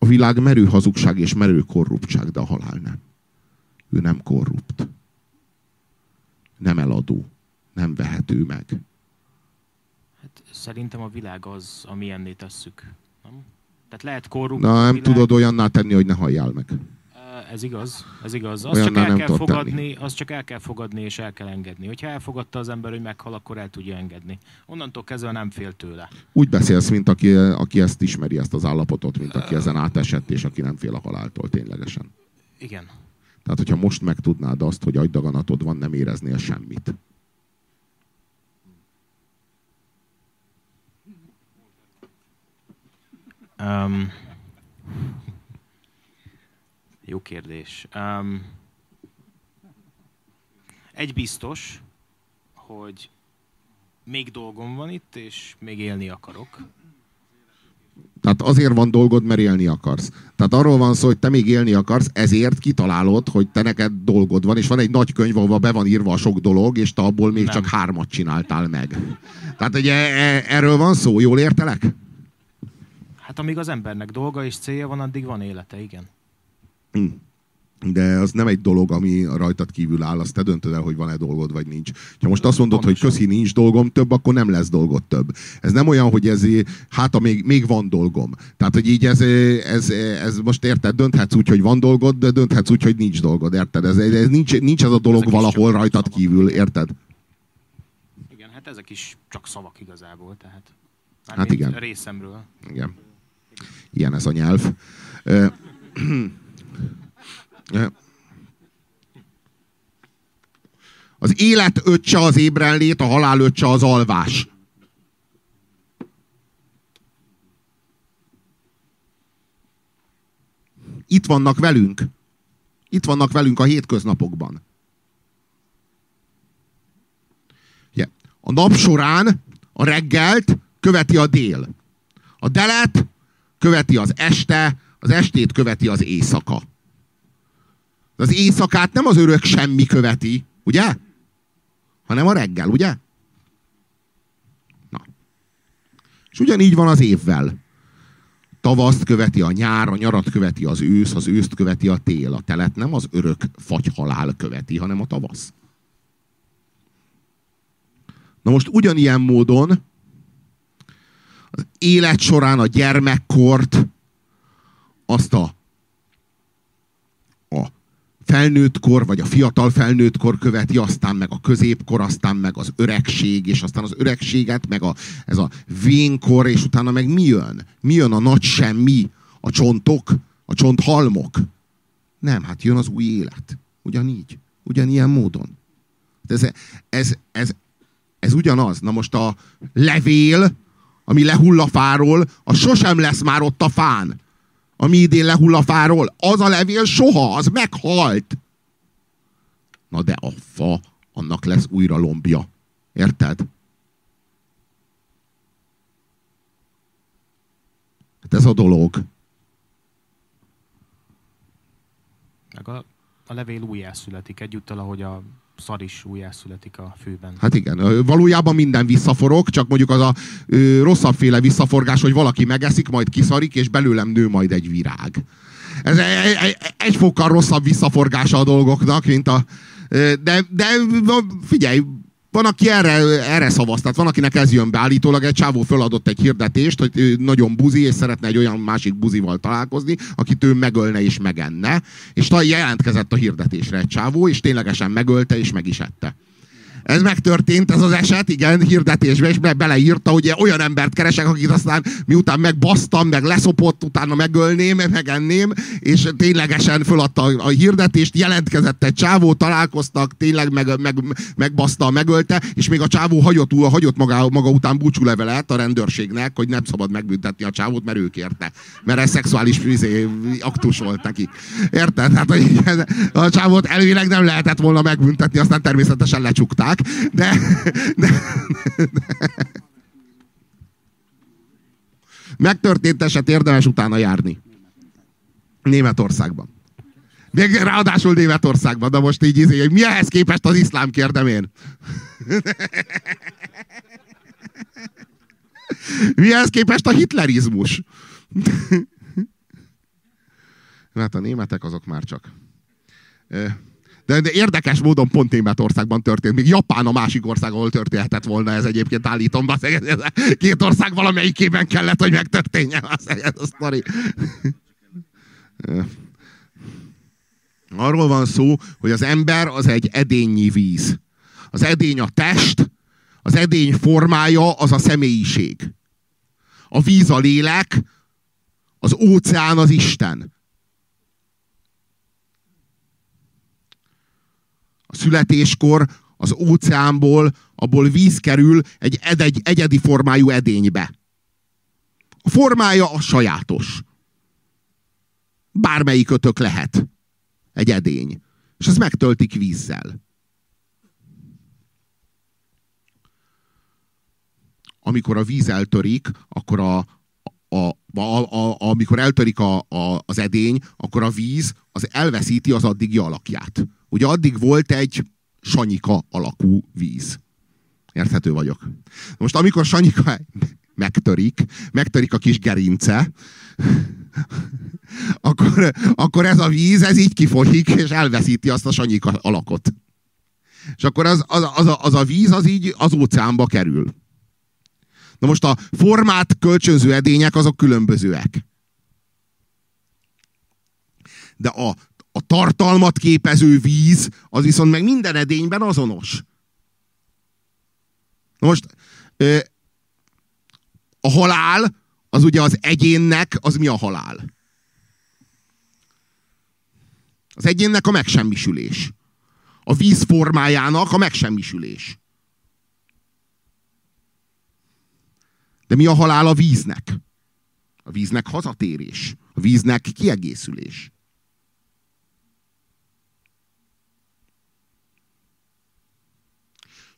a világ merő hazugság és merő korruptság, de a halál nem. Ő nem korrupt. Nem eladó. Nem vehető meg. Hát szerintem a világ az, amilyenné tesszük. Nem? Tehát lehet korrupt. Na, nem tudod olyanná tenni, hogy ne halljál meg. Ez igaz, ez igaz. Azt csak el kell fogadni, azt csak el kell fogadni és el kell engedni. Hogyha elfogadta az ember, hogy meghal, akkor el tudja engedni. Onnantól kezdve nem fél tőle. Úgy beszélsz, mint aki, aki ezt ismeri, ezt az állapotot, mint aki ezen átesett, és aki nem fél a haláltól ténylegesen. Igen. Tehát, hogyha most megtudnád azt, hogy agydaganatod van, nem éreznél semmit. Um, jó kérdés. Um, egy biztos, hogy még dolgom van itt, és még élni akarok. Tehát azért van dolgod, mert élni akarsz. Tehát arról van szó, hogy te még élni akarsz, ezért kitalálod, hogy te neked dolgod van, és van egy nagy könyv, ahol be van írva a sok dolog, és te abból még Nem. csak hármat csináltál meg. Tehát ugye e, erről van szó, jól értelek? Hát amíg az embernek dolga és célja van, addig van élete, igen. De az nem egy dolog, ami rajtad kívül áll, azt te döntöd el, hogy van-e dolgod, vagy nincs. Ha most azt mondod, Pontosan. hogy köszi, nincs dolgom több, akkor nem lesz dolgod több. Ez nem olyan, hogy ez, hát a még, még van dolgom. Tehát, hogy így ez, ez, ez most érted, dönthetsz úgy, hogy van dolgod, de dönthetsz úgy, hogy nincs dolgod, érted? Ez, ez nincs, nincs ez a dolog ezek valahol rajtad kívül, érted? Igen, hát ezek is csak szavak igazából, tehát. Hát igen. Részemről. Igen. Ilyen ez a nyelv. Az élet öccse az ébrenlét, a halál öccse az alvás. Itt vannak velünk. Itt vannak velünk a hétköznapokban. A nap során a reggelt követi a dél. A delet követi az este, az estét követi az éjszaka. Az éjszakát nem az örök semmi követi, ugye? Hanem a reggel, ugye? És ugyanígy van az évvel. Tavaszt követi a nyár, a nyarat követi az ősz, az őszt követi a tél. A telet nem az örök fagyhalál követi, hanem a tavasz. Na most ugyanilyen módon az élet során a gyermekkort, azt a felnőttkor, vagy a fiatal felnőttkor követi, aztán meg a középkor, aztán meg az öregség, és aztán az öregséget, meg a, ez a vénkor, és utána meg mi jön? Mi jön a nagy semmi? A csontok? A csonthalmok? Nem, hát jön az új élet. Ugyanígy. Ugyanilyen módon. Ez, ez, ez, ez ugyanaz. Na most a levél, ami lehull a fáról, az sosem lesz már ott a fán. Ami idén lehull a fáról, az a levél soha, az meghalt. Na de a fa, annak lesz újra lombja. Érted? Hát ez a dolog. Meg a, a levél újjászületik egyúttal, ahogy a szar is újjászületik a főben. Hát igen, valójában minden visszaforog, csak mondjuk az a ö, rosszabbféle visszaforgás, hogy valaki megeszik, majd kiszarik, és belőlem nő majd egy virág. Ez egy, egy, egy fokkal rosszabb visszaforgása a dolgoknak, mint a... De, de figyelj, van, aki erre, erre szavaz, tehát van, akinek ez jön be. Állítólag egy csávó föladott egy hirdetést, hogy nagyon buzi, és szeretne egy olyan másik buzival találkozni, akit ő megölne és megenne. És jelentkezett a hirdetésre egy csávó, és ténylegesen megölte és meg is ette. Ez megtörtént, ez az eset, igen, hirdetésbe, és beleírta, hogy olyan embert keresek, akit aztán miután megbasztam, meg leszopott, utána megölném, megenném, és ténylegesen föladta a hirdetést, jelentkezett egy csávó, találkoztak, tényleg meg, meg, megbaszta, megölte, és még a csávó hagyott, hagyott maga, maga után búcsúlevelet a rendőrségnek, hogy nem szabad megbüntetni a csávót, mert ő kérte. Mert ez szexuális izé, aktus volt neki. Érted? Hát a csávót elvileg nem lehetett volna megbüntetni, aztán természetesen lecsukták mondják, de, de, de megtörtént eset érdemes utána járni. Németországban. Még ráadásul Németországban, de most így izé, mi ehhez képest az iszlám kérdem én? Mi ehhez képest a hitlerizmus? Hát a németek azok már csak. De, de érdekes módon pont Németországban történt. Még Japán a másik ország, ahol történhetett volna ez egyébként állítom. Ez két ország valamelyikében kellett, hogy megtörténjen az a sztori. Arról van szó, hogy az ember az egy edényi víz. Az edény a test, az edény formája az a személyiség. A víz a lélek, az óceán az Isten. Születéskor az óceánból, abból víz kerül egy, egy egyedi formájú edénybe. A formája a sajátos. Bármelyik ötök lehet egy edény. És ez megtöltik vízzel. Amikor a víz eltörik, akkor a, a, a, a, amikor eltörik a, a, az edény, akkor a víz az elveszíti az addigi alakját. Ugye addig volt egy sanyika alakú víz. Érthető vagyok. Most amikor sanyika megtörik, megtörik a kis gerince, akkor, akkor ez a víz, ez így kifolyik, és elveszíti azt a sanyika alakot. És akkor az, az, az, a, az a víz, az így az óceánba kerül. Na most a formát kölcsönző edények, azok különbözőek. De a a tartalmat képező víz, az viszont meg minden edényben azonos. Most a halál, az ugye az egyénnek, az mi a halál? Az egyénnek a megsemmisülés. A víz formájának a megsemmisülés. De mi a halál a víznek? A víznek hazatérés. A víznek kiegészülés.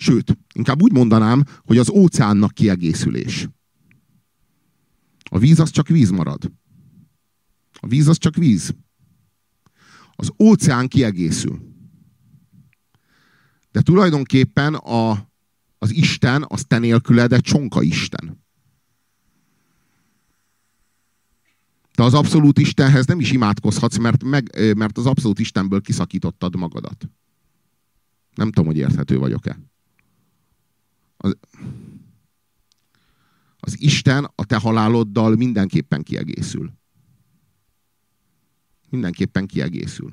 Sőt, inkább úgy mondanám, hogy az óceánnak kiegészülés. A víz az csak víz marad. A víz az csak víz. Az óceán kiegészül. De tulajdonképpen a, az Isten, az te nélküled egy csonka Isten. Te az abszolút Istenhez nem is imádkozhatsz, mert, meg, mert az abszolút Istenből kiszakítottad magadat. Nem tudom, hogy érthető vagyok-e. Az, az Isten a te haláloddal mindenképpen kiegészül. Mindenképpen kiegészül.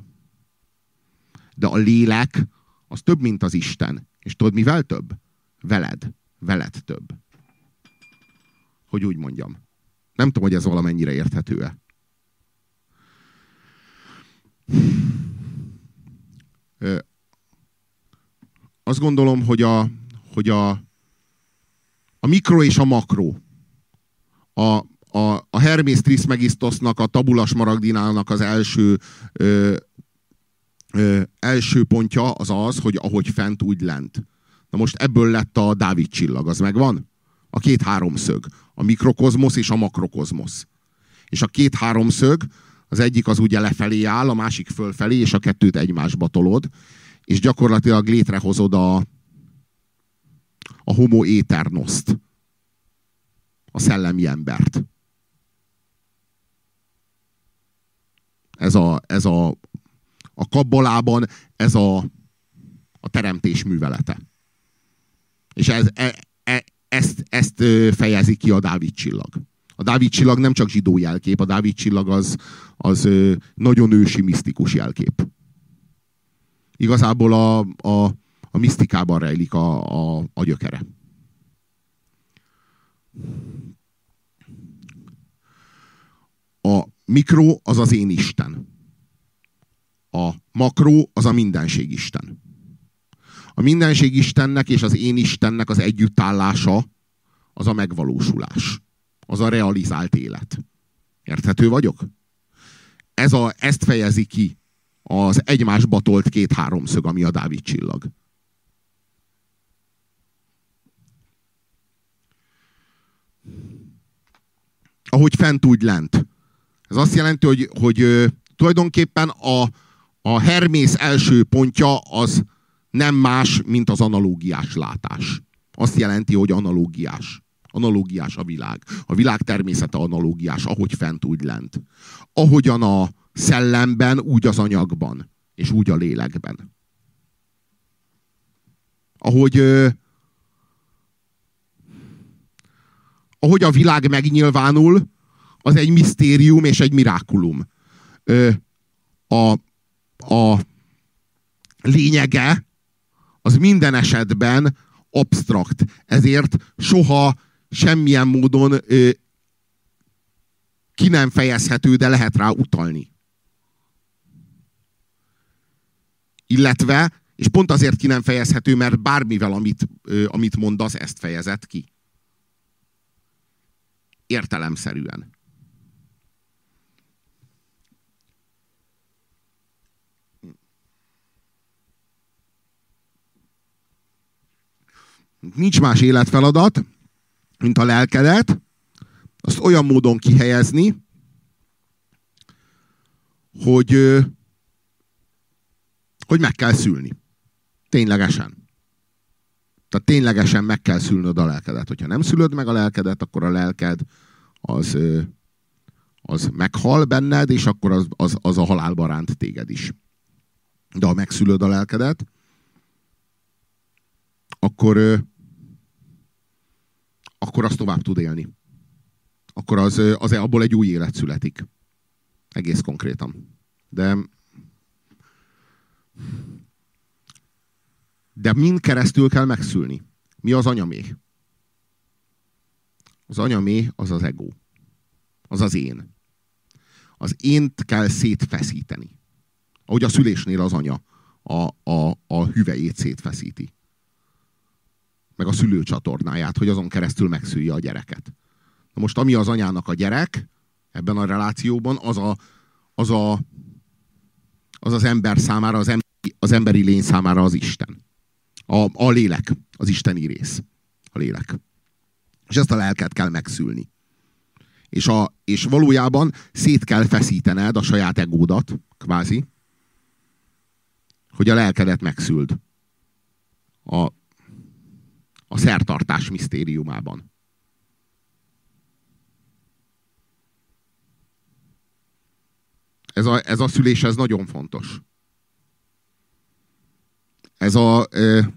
De a lélek az több, mint az Isten. És tudod, mivel több? Veled. Veled több. Hogy úgy mondjam. Nem tudom, hogy ez valamennyire érthető-e. Azt gondolom, hogy a, hogy a, a mikro és a makro, a, a, a Hermes Trismegistusnak, a Tabulas Maragdinálnak az első ö, ö, első pontja az az, hogy ahogy fent, úgy lent. Na most ebből lett a Dávid csillag, az megvan? A két háromszög. A mikrokozmosz és a makrokozmosz. És a két háromszög, az egyik az ugye lefelé áll, a másik fölfelé, és a kettőt egymásba tolod, és gyakorlatilag létrehozod a, a homo eternoszt, a szellemi embert. Ez a, ez a, a kabbalában ez a, a teremtés művelete. És ez, e, e, ezt, ezt fejezi ki a Dávid csillag. A Dávid csillag nem csak zsidó jelkép, a Dávid csillag az, az nagyon ősi, misztikus jelkép. Igazából a, a, a misztikában rejlik a, a, a gyökere. A mikro az az én Isten. A makro az a mindenség Isten. A mindenség Istennek és az én Istennek az együttállása az a megvalósulás. Az a realizált élet. Érthető vagyok? Ez a, ezt fejezi ki az egymásba tolt két háromszög, ami a Dávid csillag. Ahogy fent, úgy lent. Ez azt jelenti, hogy, hogy tulajdonképpen a, a Hermész első pontja az nem más, mint az analógiás látás. Azt jelenti, hogy analógiás. Analógiás a világ. A világ természete analógiás, ahogy fent, úgy lent. Ahogyan a szellemben, úgy az anyagban, és úgy a lélekben. Ahogy, ö, ahogy a világ megnyilvánul, az egy misztérium és egy mirákulum. Ö, a, a lényege az minden esetben abstrakt. Ezért soha semmilyen módon ö, ki nem fejezhető, de lehet rá utalni. Illetve, és pont azért ki nem fejezhető, mert bármivel, amit, ö, amit mondasz, ezt fejezett ki. Értelemszerűen. Nincs más életfeladat, mint a lelkedet, azt olyan módon kihelyezni, hogy, hogy meg kell szülni. Ténylegesen. Tehát ténylegesen meg kell szülnöd a lelkedet. Hogyha nem szülöd meg a lelkedet, akkor a lelked az, az meghal benned, és akkor az, az, az a halálba ránt téged is. De ha megszülöd a lelkedet, akkor, akkor az tovább tud élni. Akkor az, az abból egy új élet születik. Egész konkrétan. De de mind keresztül kell megszülni. Mi az anyamé? Az anyamé az az ego. Az az én. Az ént kell szétfeszíteni. Ahogy a szülésnél az anya a, a, a hüvejét szétfeszíti meg a szülőcsatornáját, hogy azon keresztül megszülje a gyereket. Na most ami az anyának a gyerek, ebben a relációban, az a, az, a, az, az ember számára, az, emberi, az emberi lény számára az Isten. A, a lélek, az isteni rész. A lélek. És ezt a lelket kell megszülni. És, a, és valójában szét kell feszítened a saját egódat, kvázi, hogy a lelkedet megszüld. A, a szertartás misztériumában. ez a, ez a szülés, ez nagyon fontos. Ez a... E,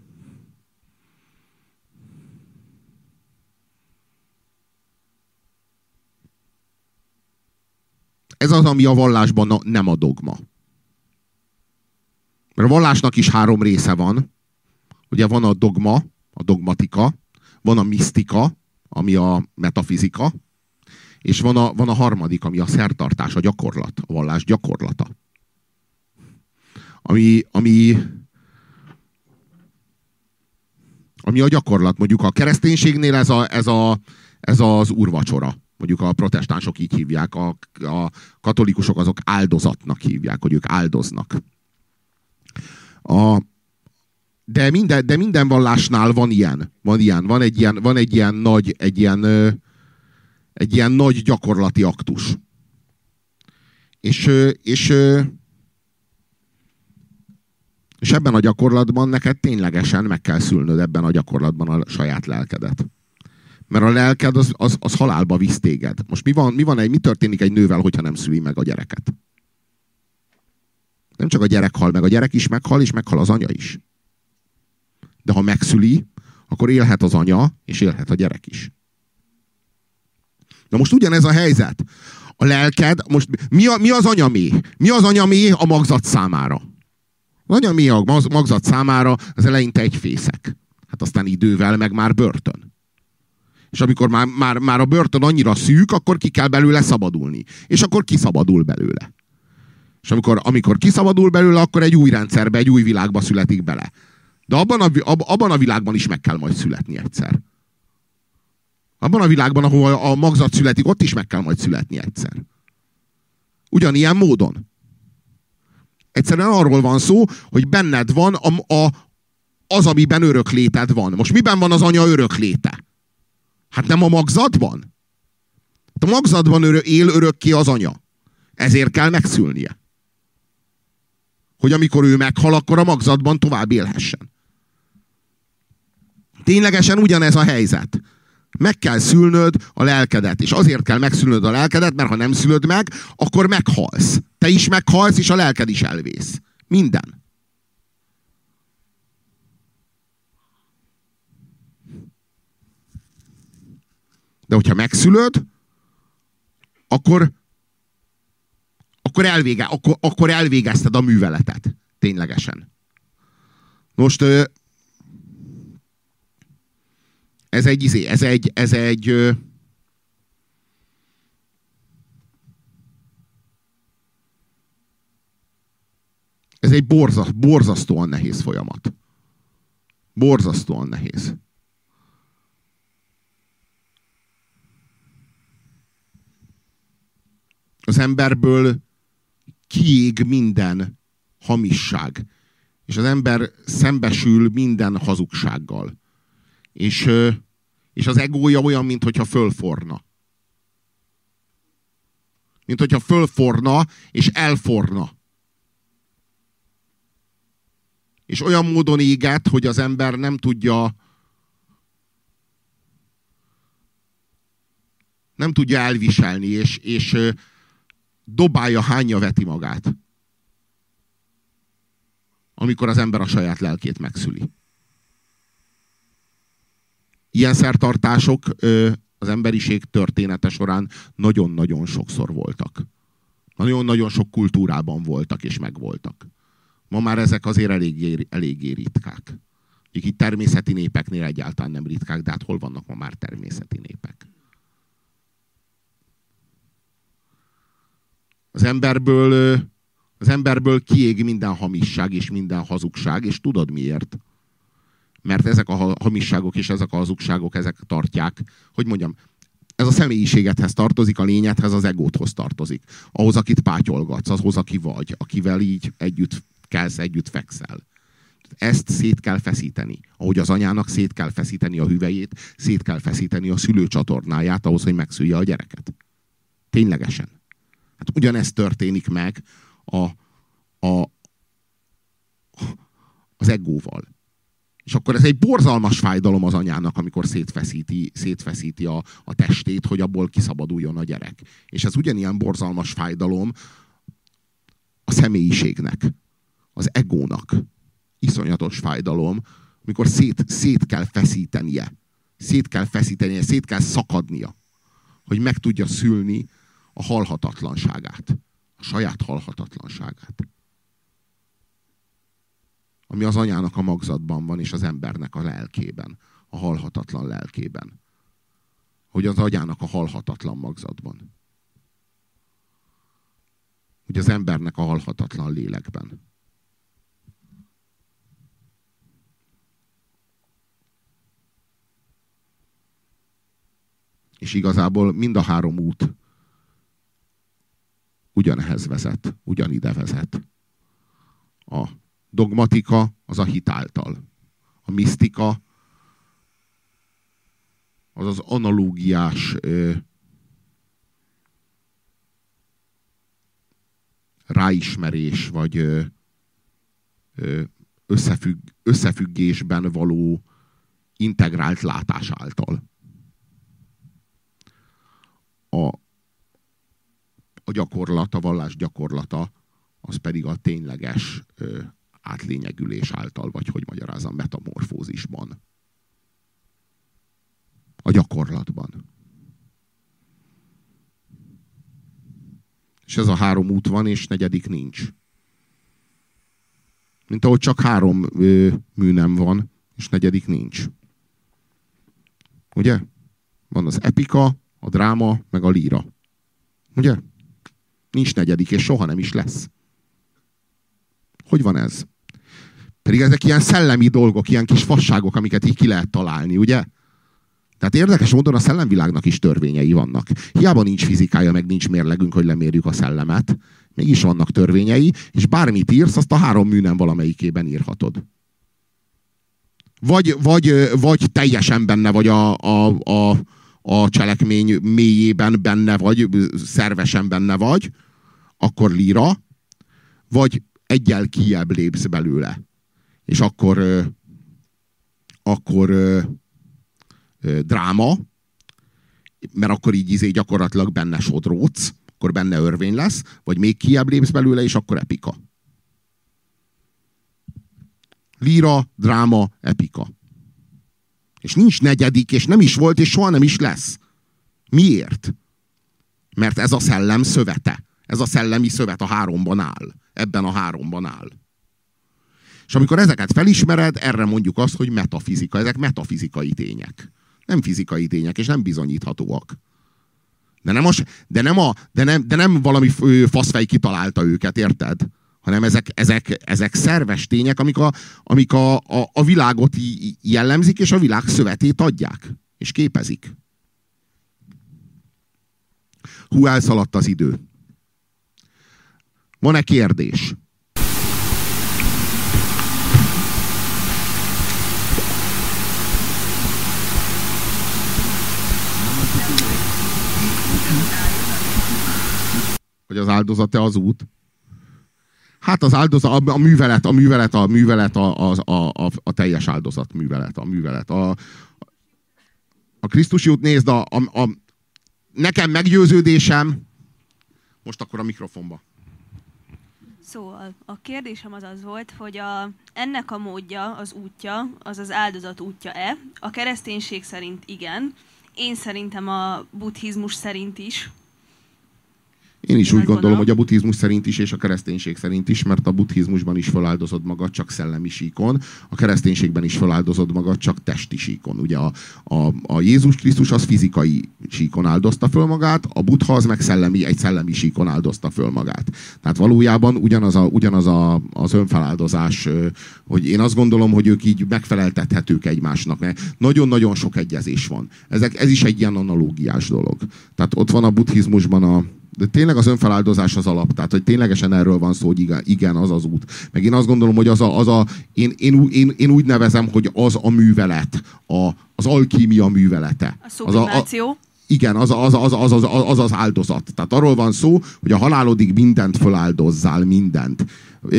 ez az, ami a vallásban nem a dogma. Mert a vallásnak is három része van. Ugye van a dogma, a dogmatika, van a misztika, ami a metafizika, és van a, van a harmadik, ami a szertartás, a gyakorlat, a vallás gyakorlata. Ami, ami, ami a gyakorlat. Mondjuk a kereszténységnél ez, a, ez, a, ez az urvacsora. Mondjuk a protestánsok így hívják, a, a katolikusok azok áldozatnak hívják, hogy ők áldoznak. A, de, minden, de minden vallásnál van ilyen. Van ilyen. Van egy ilyen, van egy ilyen nagy, egy ilyen, egy ilyen nagy gyakorlati aktus. És, és, és ebben a gyakorlatban neked ténylegesen meg kell szülnöd ebben a gyakorlatban a saját lelkedet. Mert a lelked az, az, az halálba visz téged. Most mi, van, mi, van egy, mi történik egy nővel, hogyha nem szüli meg a gyereket? Nem csak a gyerek hal meg, a gyerek is meghal, és meghal az anya is. De ha megszüli, akkor élhet az anya, és élhet a gyerek is. Na most ugyanez a helyzet. A lelked, most mi, a, mi az anyamé? Mi az anyamé a magzat számára? Az anyamé a magzat számára az eleinte egy fészek. Hát aztán idővel meg már börtön. És amikor már, már, már a börtön annyira szűk, akkor ki kell belőle szabadulni. És akkor kiszabadul belőle. És amikor, amikor kiszabadul belőle, akkor egy új rendszerbe, egy új világba születik bele. De abban a, ab, abban a világban is meg kell majd születni egyszer. Abban a világban, ahol a magzat születik, ott is meg kell majd születni egyszer. Ugyanilyen módon. Egyszerűen arról van szó, hogy benned van a, a, az, amiben örök van. Most miben van az anya örök léte? Hát nem a magzatban? Hát a magzatban örö, él örökké az anya. Ezért kell megszülnie. Hogy amikor ő meghal, akkor a magzatban tovább élhessen. Ténylegesen ugyanez a helyzet. Meg kell szülnöd a lelkedet, és azért kell megszülnöd a lelkedet, mert ha nem szülöd meg, akkor meghalsz. Te is meghalsz, és a lelked is elvész. Minden. De hogyha megszülöd, akkor, akkor, elvége, akkor, akkor elvégezted a műveletet. Ténylegesen. Most ez egy, izé, ez egy, ez egy, ez egy borza, borzasztóan nehéz folyamat. Borzasztóan nehéz. Az emberből kiég minden hamisság, és az ember szembesül minden hazugsággal és, és az egója olyan, mintha fölforna. Mint hogyha fölforna, és elforna. És olyan módon éget, hogy az ember nem tudja nem tudja elviselni, és, és dobálja, hányja veti magát. Amikor az ember a saját lelkét megszüli ilyen szertartások az emberiség története során nagyon-nagyon sokszor voltak. Nagyon-nagyon sok kultúrában voltak és megvoltak. Ma már ezek azért eléggé, eléggé ritkák. Így természeti népeknél egyáltalán nem ritkák, de hát hol vannak ma már természeti népek? Az emberből, az emberből kiég minden hamisság és minden hazugság, és tudod miért? Mert ezek a hamisságok és ezek a hazugságok, ezek tartják, hogy mondjam, ez a személyiségedhez tartozik, a lényedhez, az egóthoz tartozik. Ahhoz, akit pátyolgatsz, ahhoz, aki vagy, akivel így együtt kelsz, együtt fekszel. Ezt szét kell feszíteni. Ahogy az anyának szét kell feszíteni a hüvelyét, szét kell feszíteni a szülőcsatornáját ahhoz, hogy megszülje a gyereket. Ténylegesen. Hát ugyanezt történik meg a, a, az egóval. És akkor ez egy borzalmas fájdalom az anyának, amikor szétfeszíti, szétfeszíti a, a testét, hogy abból kiszabaduljon a gyerek. És ez ugyanilyen borzalmas fájdalom a személyiségnek, az egónak iszonyatos fájdalom, mikor szét, szét kell feszítenie. Szét kell feszítenie, szét kell szakadnia, hogy meg tudja szülni a halhatatlanságát. A saját halhatatlanságát. Ami az anyának a magzatban van, és az embernek a lelkében. A halhatatlan lelkében. Hogy az agyának a halhatatlan magzatban. Hogy az embernek a halhatatlan lélekben. És igazából mind a három út ugyanehhez vezet, ugyanide vezet. A dogmatika az a hitáltal. A misztika az az analógiás ö, ráismerés, vagy ö, összefügg, összefüggésben való integrált látás által. A, a gyakorlat, a vallás gyakorlata, az pedig a tényleges ö, átlényegülés által, vagy hogy magyarázom, metamorfózisban. A gyakorlatban. És ez a három út van, és negyedik nincs. Mint ahogy csak három ö, műnem van, és negyedik nincs. Ugye? Van az epika, a dráma, meg a líra. Ugye? Nincs negyedik, és soha nem is lesz. Hogy van ez? Pedig ezek ilyen szellemi dolgok, ilyen kis fasságok, amiket így ki lehet találni, ugye? Tehát érdekes módon a szellemvilágnak is törvényei vannak. Hiába nincs fizikája, meg nincs mérlegünk, hogy lemérjük a szellemet. Mégis vannak törvényei, és bármit írsz, azt a három műnem valamelyikében írhatod. Vagy, vagy, vagy teljesen benne vagy a, a, a, a cselekmény mélyében benne vagy, szervesen benne vagy, akkor líra, vagy egyel kiebb lépsz belőle. És akkor akkor dráma, mert akkor így izé gyakorlatilag benne sodróc, akkor benne örvény lesz, vagy még kiebb lépsz belőle, és akkor epika. Líra, dráma, epika. És nincs negyedik, és nem is volt, és soha nem is lesz. Miért? Mert ez a szellem szövete. Ez a szellemi szövet a háromban áll. Ebben a háromban áll. És amikor ezeket felismered, erre mondjuk azt, hogy metafizika. Ezek metafizikai tények. Nem fizikai tények, és nem bizonyíthatóak. De nem, a, de nem, a, de nem, de nem valami faszfej kitalálta őket, érted? Hanem ezek, ezek, ezek szerves tények, amik a, amik a, a, a világot jellemzik, és a világ szövetét adják, és képezik. Hú, elszaladt az idő. Van-e kérdés? Hogy az áldozat-e az út? Hát az áldozat, a, a művelet, a művelet, a művelet, a, a, a, a teljes áldozat művelet, a művelet. A, a Krisztusi út, nézd, a, a, a, nekem meggyőződésem, most akkor a mikrofonba. Szóval a kérdésem az az volt, hogy a, ennek a módja, az útja, az az áldozat útja-e? A kereszténység szerint igen, én szerintem a buddhizmus szerint is, én is úgy gondolom, hogy a buddhizmus szerint is, és a kereszténység szerint is, mert a buddhizmusban is feláldozod magad csak szellemi síkon, a kereszténységben is feláldozod magad csak testi síkon. Ugye a, a, a Jézus Krisztus az fizikai síkon áldozta föl magát, a buddha az meg szellemi, egy szellemi síkon áldozta föl magát. Tehát valójában ugyanaz, a, ugyanaz a, az önfeláldozás, hogy én azt gondolom, hogy ők így megfeleltethetők egymásnak, mert nagyon-nagyon sok egyezés van. Ezek, ez is egy ilyen analógiás dolog. Tehát ott van a buddhizmusban a, de tényleg az önfeláldozás az alap, tehát hogy ténylegesen erről van szó, hogy igen, igen az az út. Meg én azt gondolom, hogy az a, az a én, én, én, én úgy nevezem, hogy az a művelet, a, az alkímia művelete. A szublimáció. Az a, a, igen, az az, az, az, az, az az áldozat. Tehát arról van szó, hogy a halálodig mindent föláldozzál, mindent.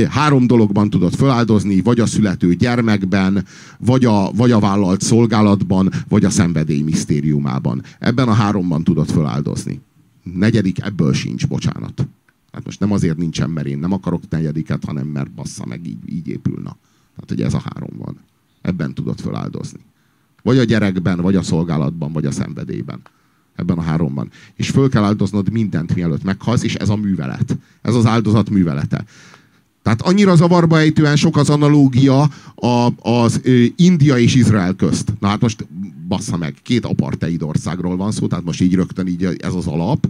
Három dologban tudod föláldozni, vagy a születő gyermekben, vagy a, vagy a vállalt szolgálatban, vagy a szenvedély misztériumában. Ebben a háromban tudod föláldozni negyedik ebből sincs, bocsánat. Hát most nem azért nincsen, mert én nem akarok negyediket, hanem mert bassza meg, így, így épülna. Tehát, hogy ez a három van. Ebben tudod feláldozni. Vagy a gyerekben, vagy a szolgálatban, vagy a szenvedélyben. Ebben a háromban. És föl kell áldoznod mindent, mielőtt meghalsz, és ez a művelet. Ez az áldozat művelete. Tehát annyira zavarba ejtően sok az analógia a, az India és Izrael közt. Na hát most bassza meg, két apartheid országról van szó, tehát most így rögtön így ez az alap.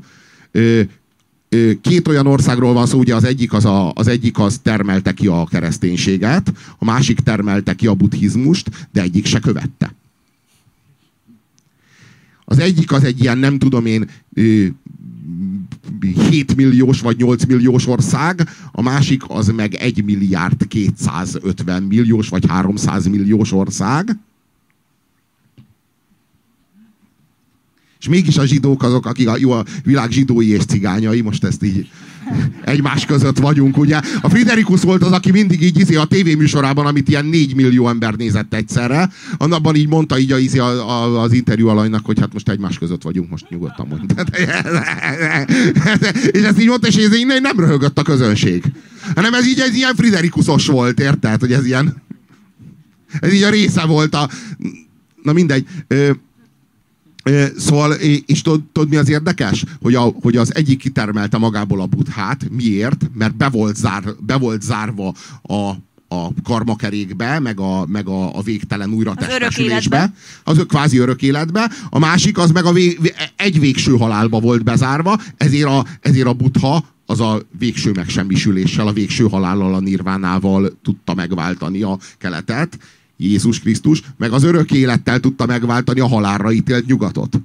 Két olyan országról van szó, ugye az egyik az, a, az egyik az termelte ki a kereszténységet, a másik termelte ki a buddhizmust, de egyik se követte. Az egyik az egy ilyen, nem tudom én, 7 milliós vagy 8 milliós ország, a másik az meg 1 milliárd 250 milliós vagy 300 milliós ország. És mégis a zsidók azok, akik a, jó, a világ zsidói és cigányai, most ezt így egymás között vagyunk, ugye? A Friderikus volt az, aki mindig így izé a tévéműsorában, amit ilyen 4 millió ember nézett egyszerre, annabban így mondta így a, izé a, a, az interjú alanynak, hogy hát most egymás között vagyunk, most nyugodtan mondta. és ezt így mondta, és ez így nem röhögött a közönség. Hanem ez így ez ilyen Friderikusos volt, érted? Hogy ez ilyen... Ez így a része volt a... Na mindegy. Szóval, és tudod, tudod mi az érdekes? Hogy, a, hogy az egyik kitermelte magából a buthát. Miért? Mert be volt, zár, be volt zárva a, a karmakerékbe, meg a, meg a, a végtelen újra az testesülésbe. Az kvázi örök életbe. A másik az meg a vég, egy végső halálba volt bezárva, ezért a, ezért a butha az a végső megsemmisüléssel, a végső halállal, a nirvánával tudta megváltani a keletet, Jézus Krisztus, meg az örök élettel tudta megváltani a halálra ítélt nyugatot.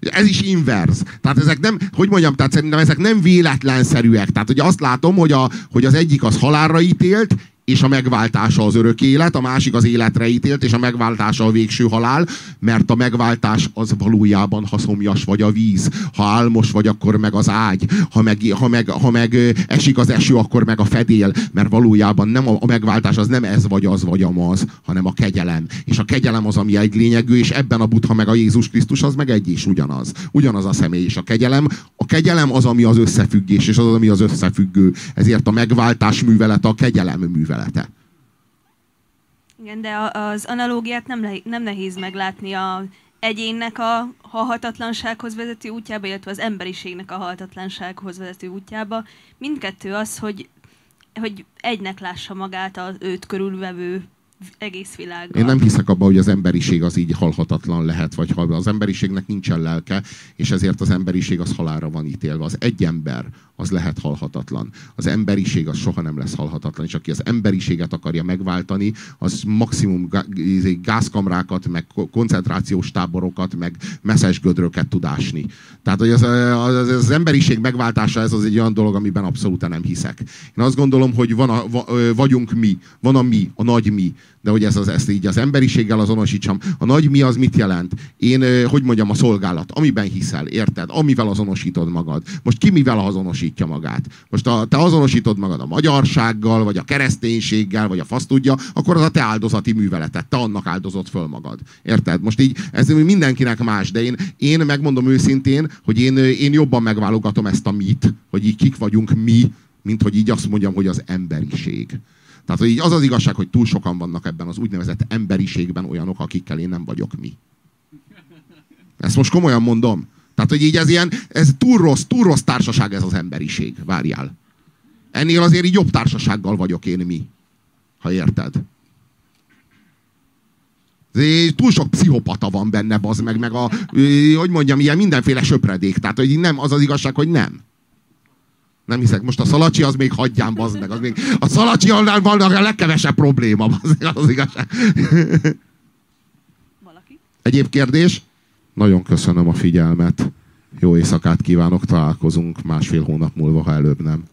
Ez is inverz. Tehát ezek nem, hogy mondjam, tehát szerintem ezek nem véletlenszerűek. Tehát, hogy azt látom, hogy, a, hogy az egyik az halálra ítélt, és a megváltása az örök élet, a másik az életre ítélt, és a megváltása a végső halál, mert a megváltás az valójában, ha szomjas vagy a víz, ha álmos vagy, akkor meg az ágy, ha meg, ha meg, ha meg esik az eső, akkor meg a fedél, mert valójában nem a, a megváltás az nem ez vagy az vagy amaz, hanem a kegyelem. És a kegyelem az, ami egy lényegű, és ebben a Buddha meg a Jézus Krisztus az meg egy is ugyanaz. Ugyanaz a személy, és a kegyelem, a kegyelem az, ami az összefüggés, és az, ami az összefüggő. Ezért a megváltás művelete a kegyelem művelete művelete. Igen, de az analógiát nem, le, nem nehéz meglátni a egyénnek a halhatatlansághoz vezető útjába, illetve az emberiségnek a halhatatlansághoz vezető útjába. Mindkettő az, hogy, hogy egynek lássa magát az őt körülvevő egész világgal. Én nem hiszek abban, hogy az emberiség az így halhatatlan lehet, vagy hal. Az emberiségnek nincsen lelke, és ezért az emberiség az halára van ítélve. Az egy ember az lehet halhatatlan. Az emberiség az soha nem lesz halhatatlan, és aki az emberiséget akarja megváltani, az maximum izé, gázkamrákat, meg koncentrációs táborokat, meg messzes gödröket tud ásni. Tehát, hogy az, az, az emberiség megváltása, ez az egy olyan dolog, amiben abszolút nem hiszek. Én azt gondolom, hogy van a, vagyunk mi, van a mi, a nagy mi, de hogy ez az, ezt így az emberiséggel azonosítsam. A nagy mi az mit jelent? Én, hogy mondjam, a szolgálat, amiben hiszel, érted? Amivel azonosítod magad. Most ki mivel azonosítja magát? Most a, te azonosítod magad a magyarsággal, vagy a kereszténységgel, vagy a fasz tudja, akkor az a te áldozati műveleted. Te annak áldozott föl magad. Érted? Most így, ez mindenkinek más, de én, én megmondom őszintén, hogy én, én jobban megválogatom ezt a mit, hogy így kik vagyunk mi, mint hogy így azt mondjam, hogy az emberiség. Tehát hogy így az az igazság, hogy túl sokan vannak ebben az úgynevezett emberiségben olyanok, akikkel én nem vagyok mi. Ezt most komolyan mondom. Tehát, hogy így ez ilyen, ez túl rossz, túl rossz társaság ez az emberiség. Várjál. Ennél azért így jobb társasággal vagyok én mi. Ha érted. Túl sok pszichopata van benne, az meg, meg a, hogy mondjam, ilyen mindenféle söpredék. Tehát, hogy nem, az az igazság, hogy nem. Nem hiszek. Most a szalacsi az még hagyján, bazd meg. Az még, a szalacsi annál van a legkevesebb probléma, bazd meg, az igazság. Valaki? Egyéb kérdés? Nagyon köszönöm a figyelmet. Jó éjszakát kívánok, találkozunk másfél hónap múlva, ha előbb nem.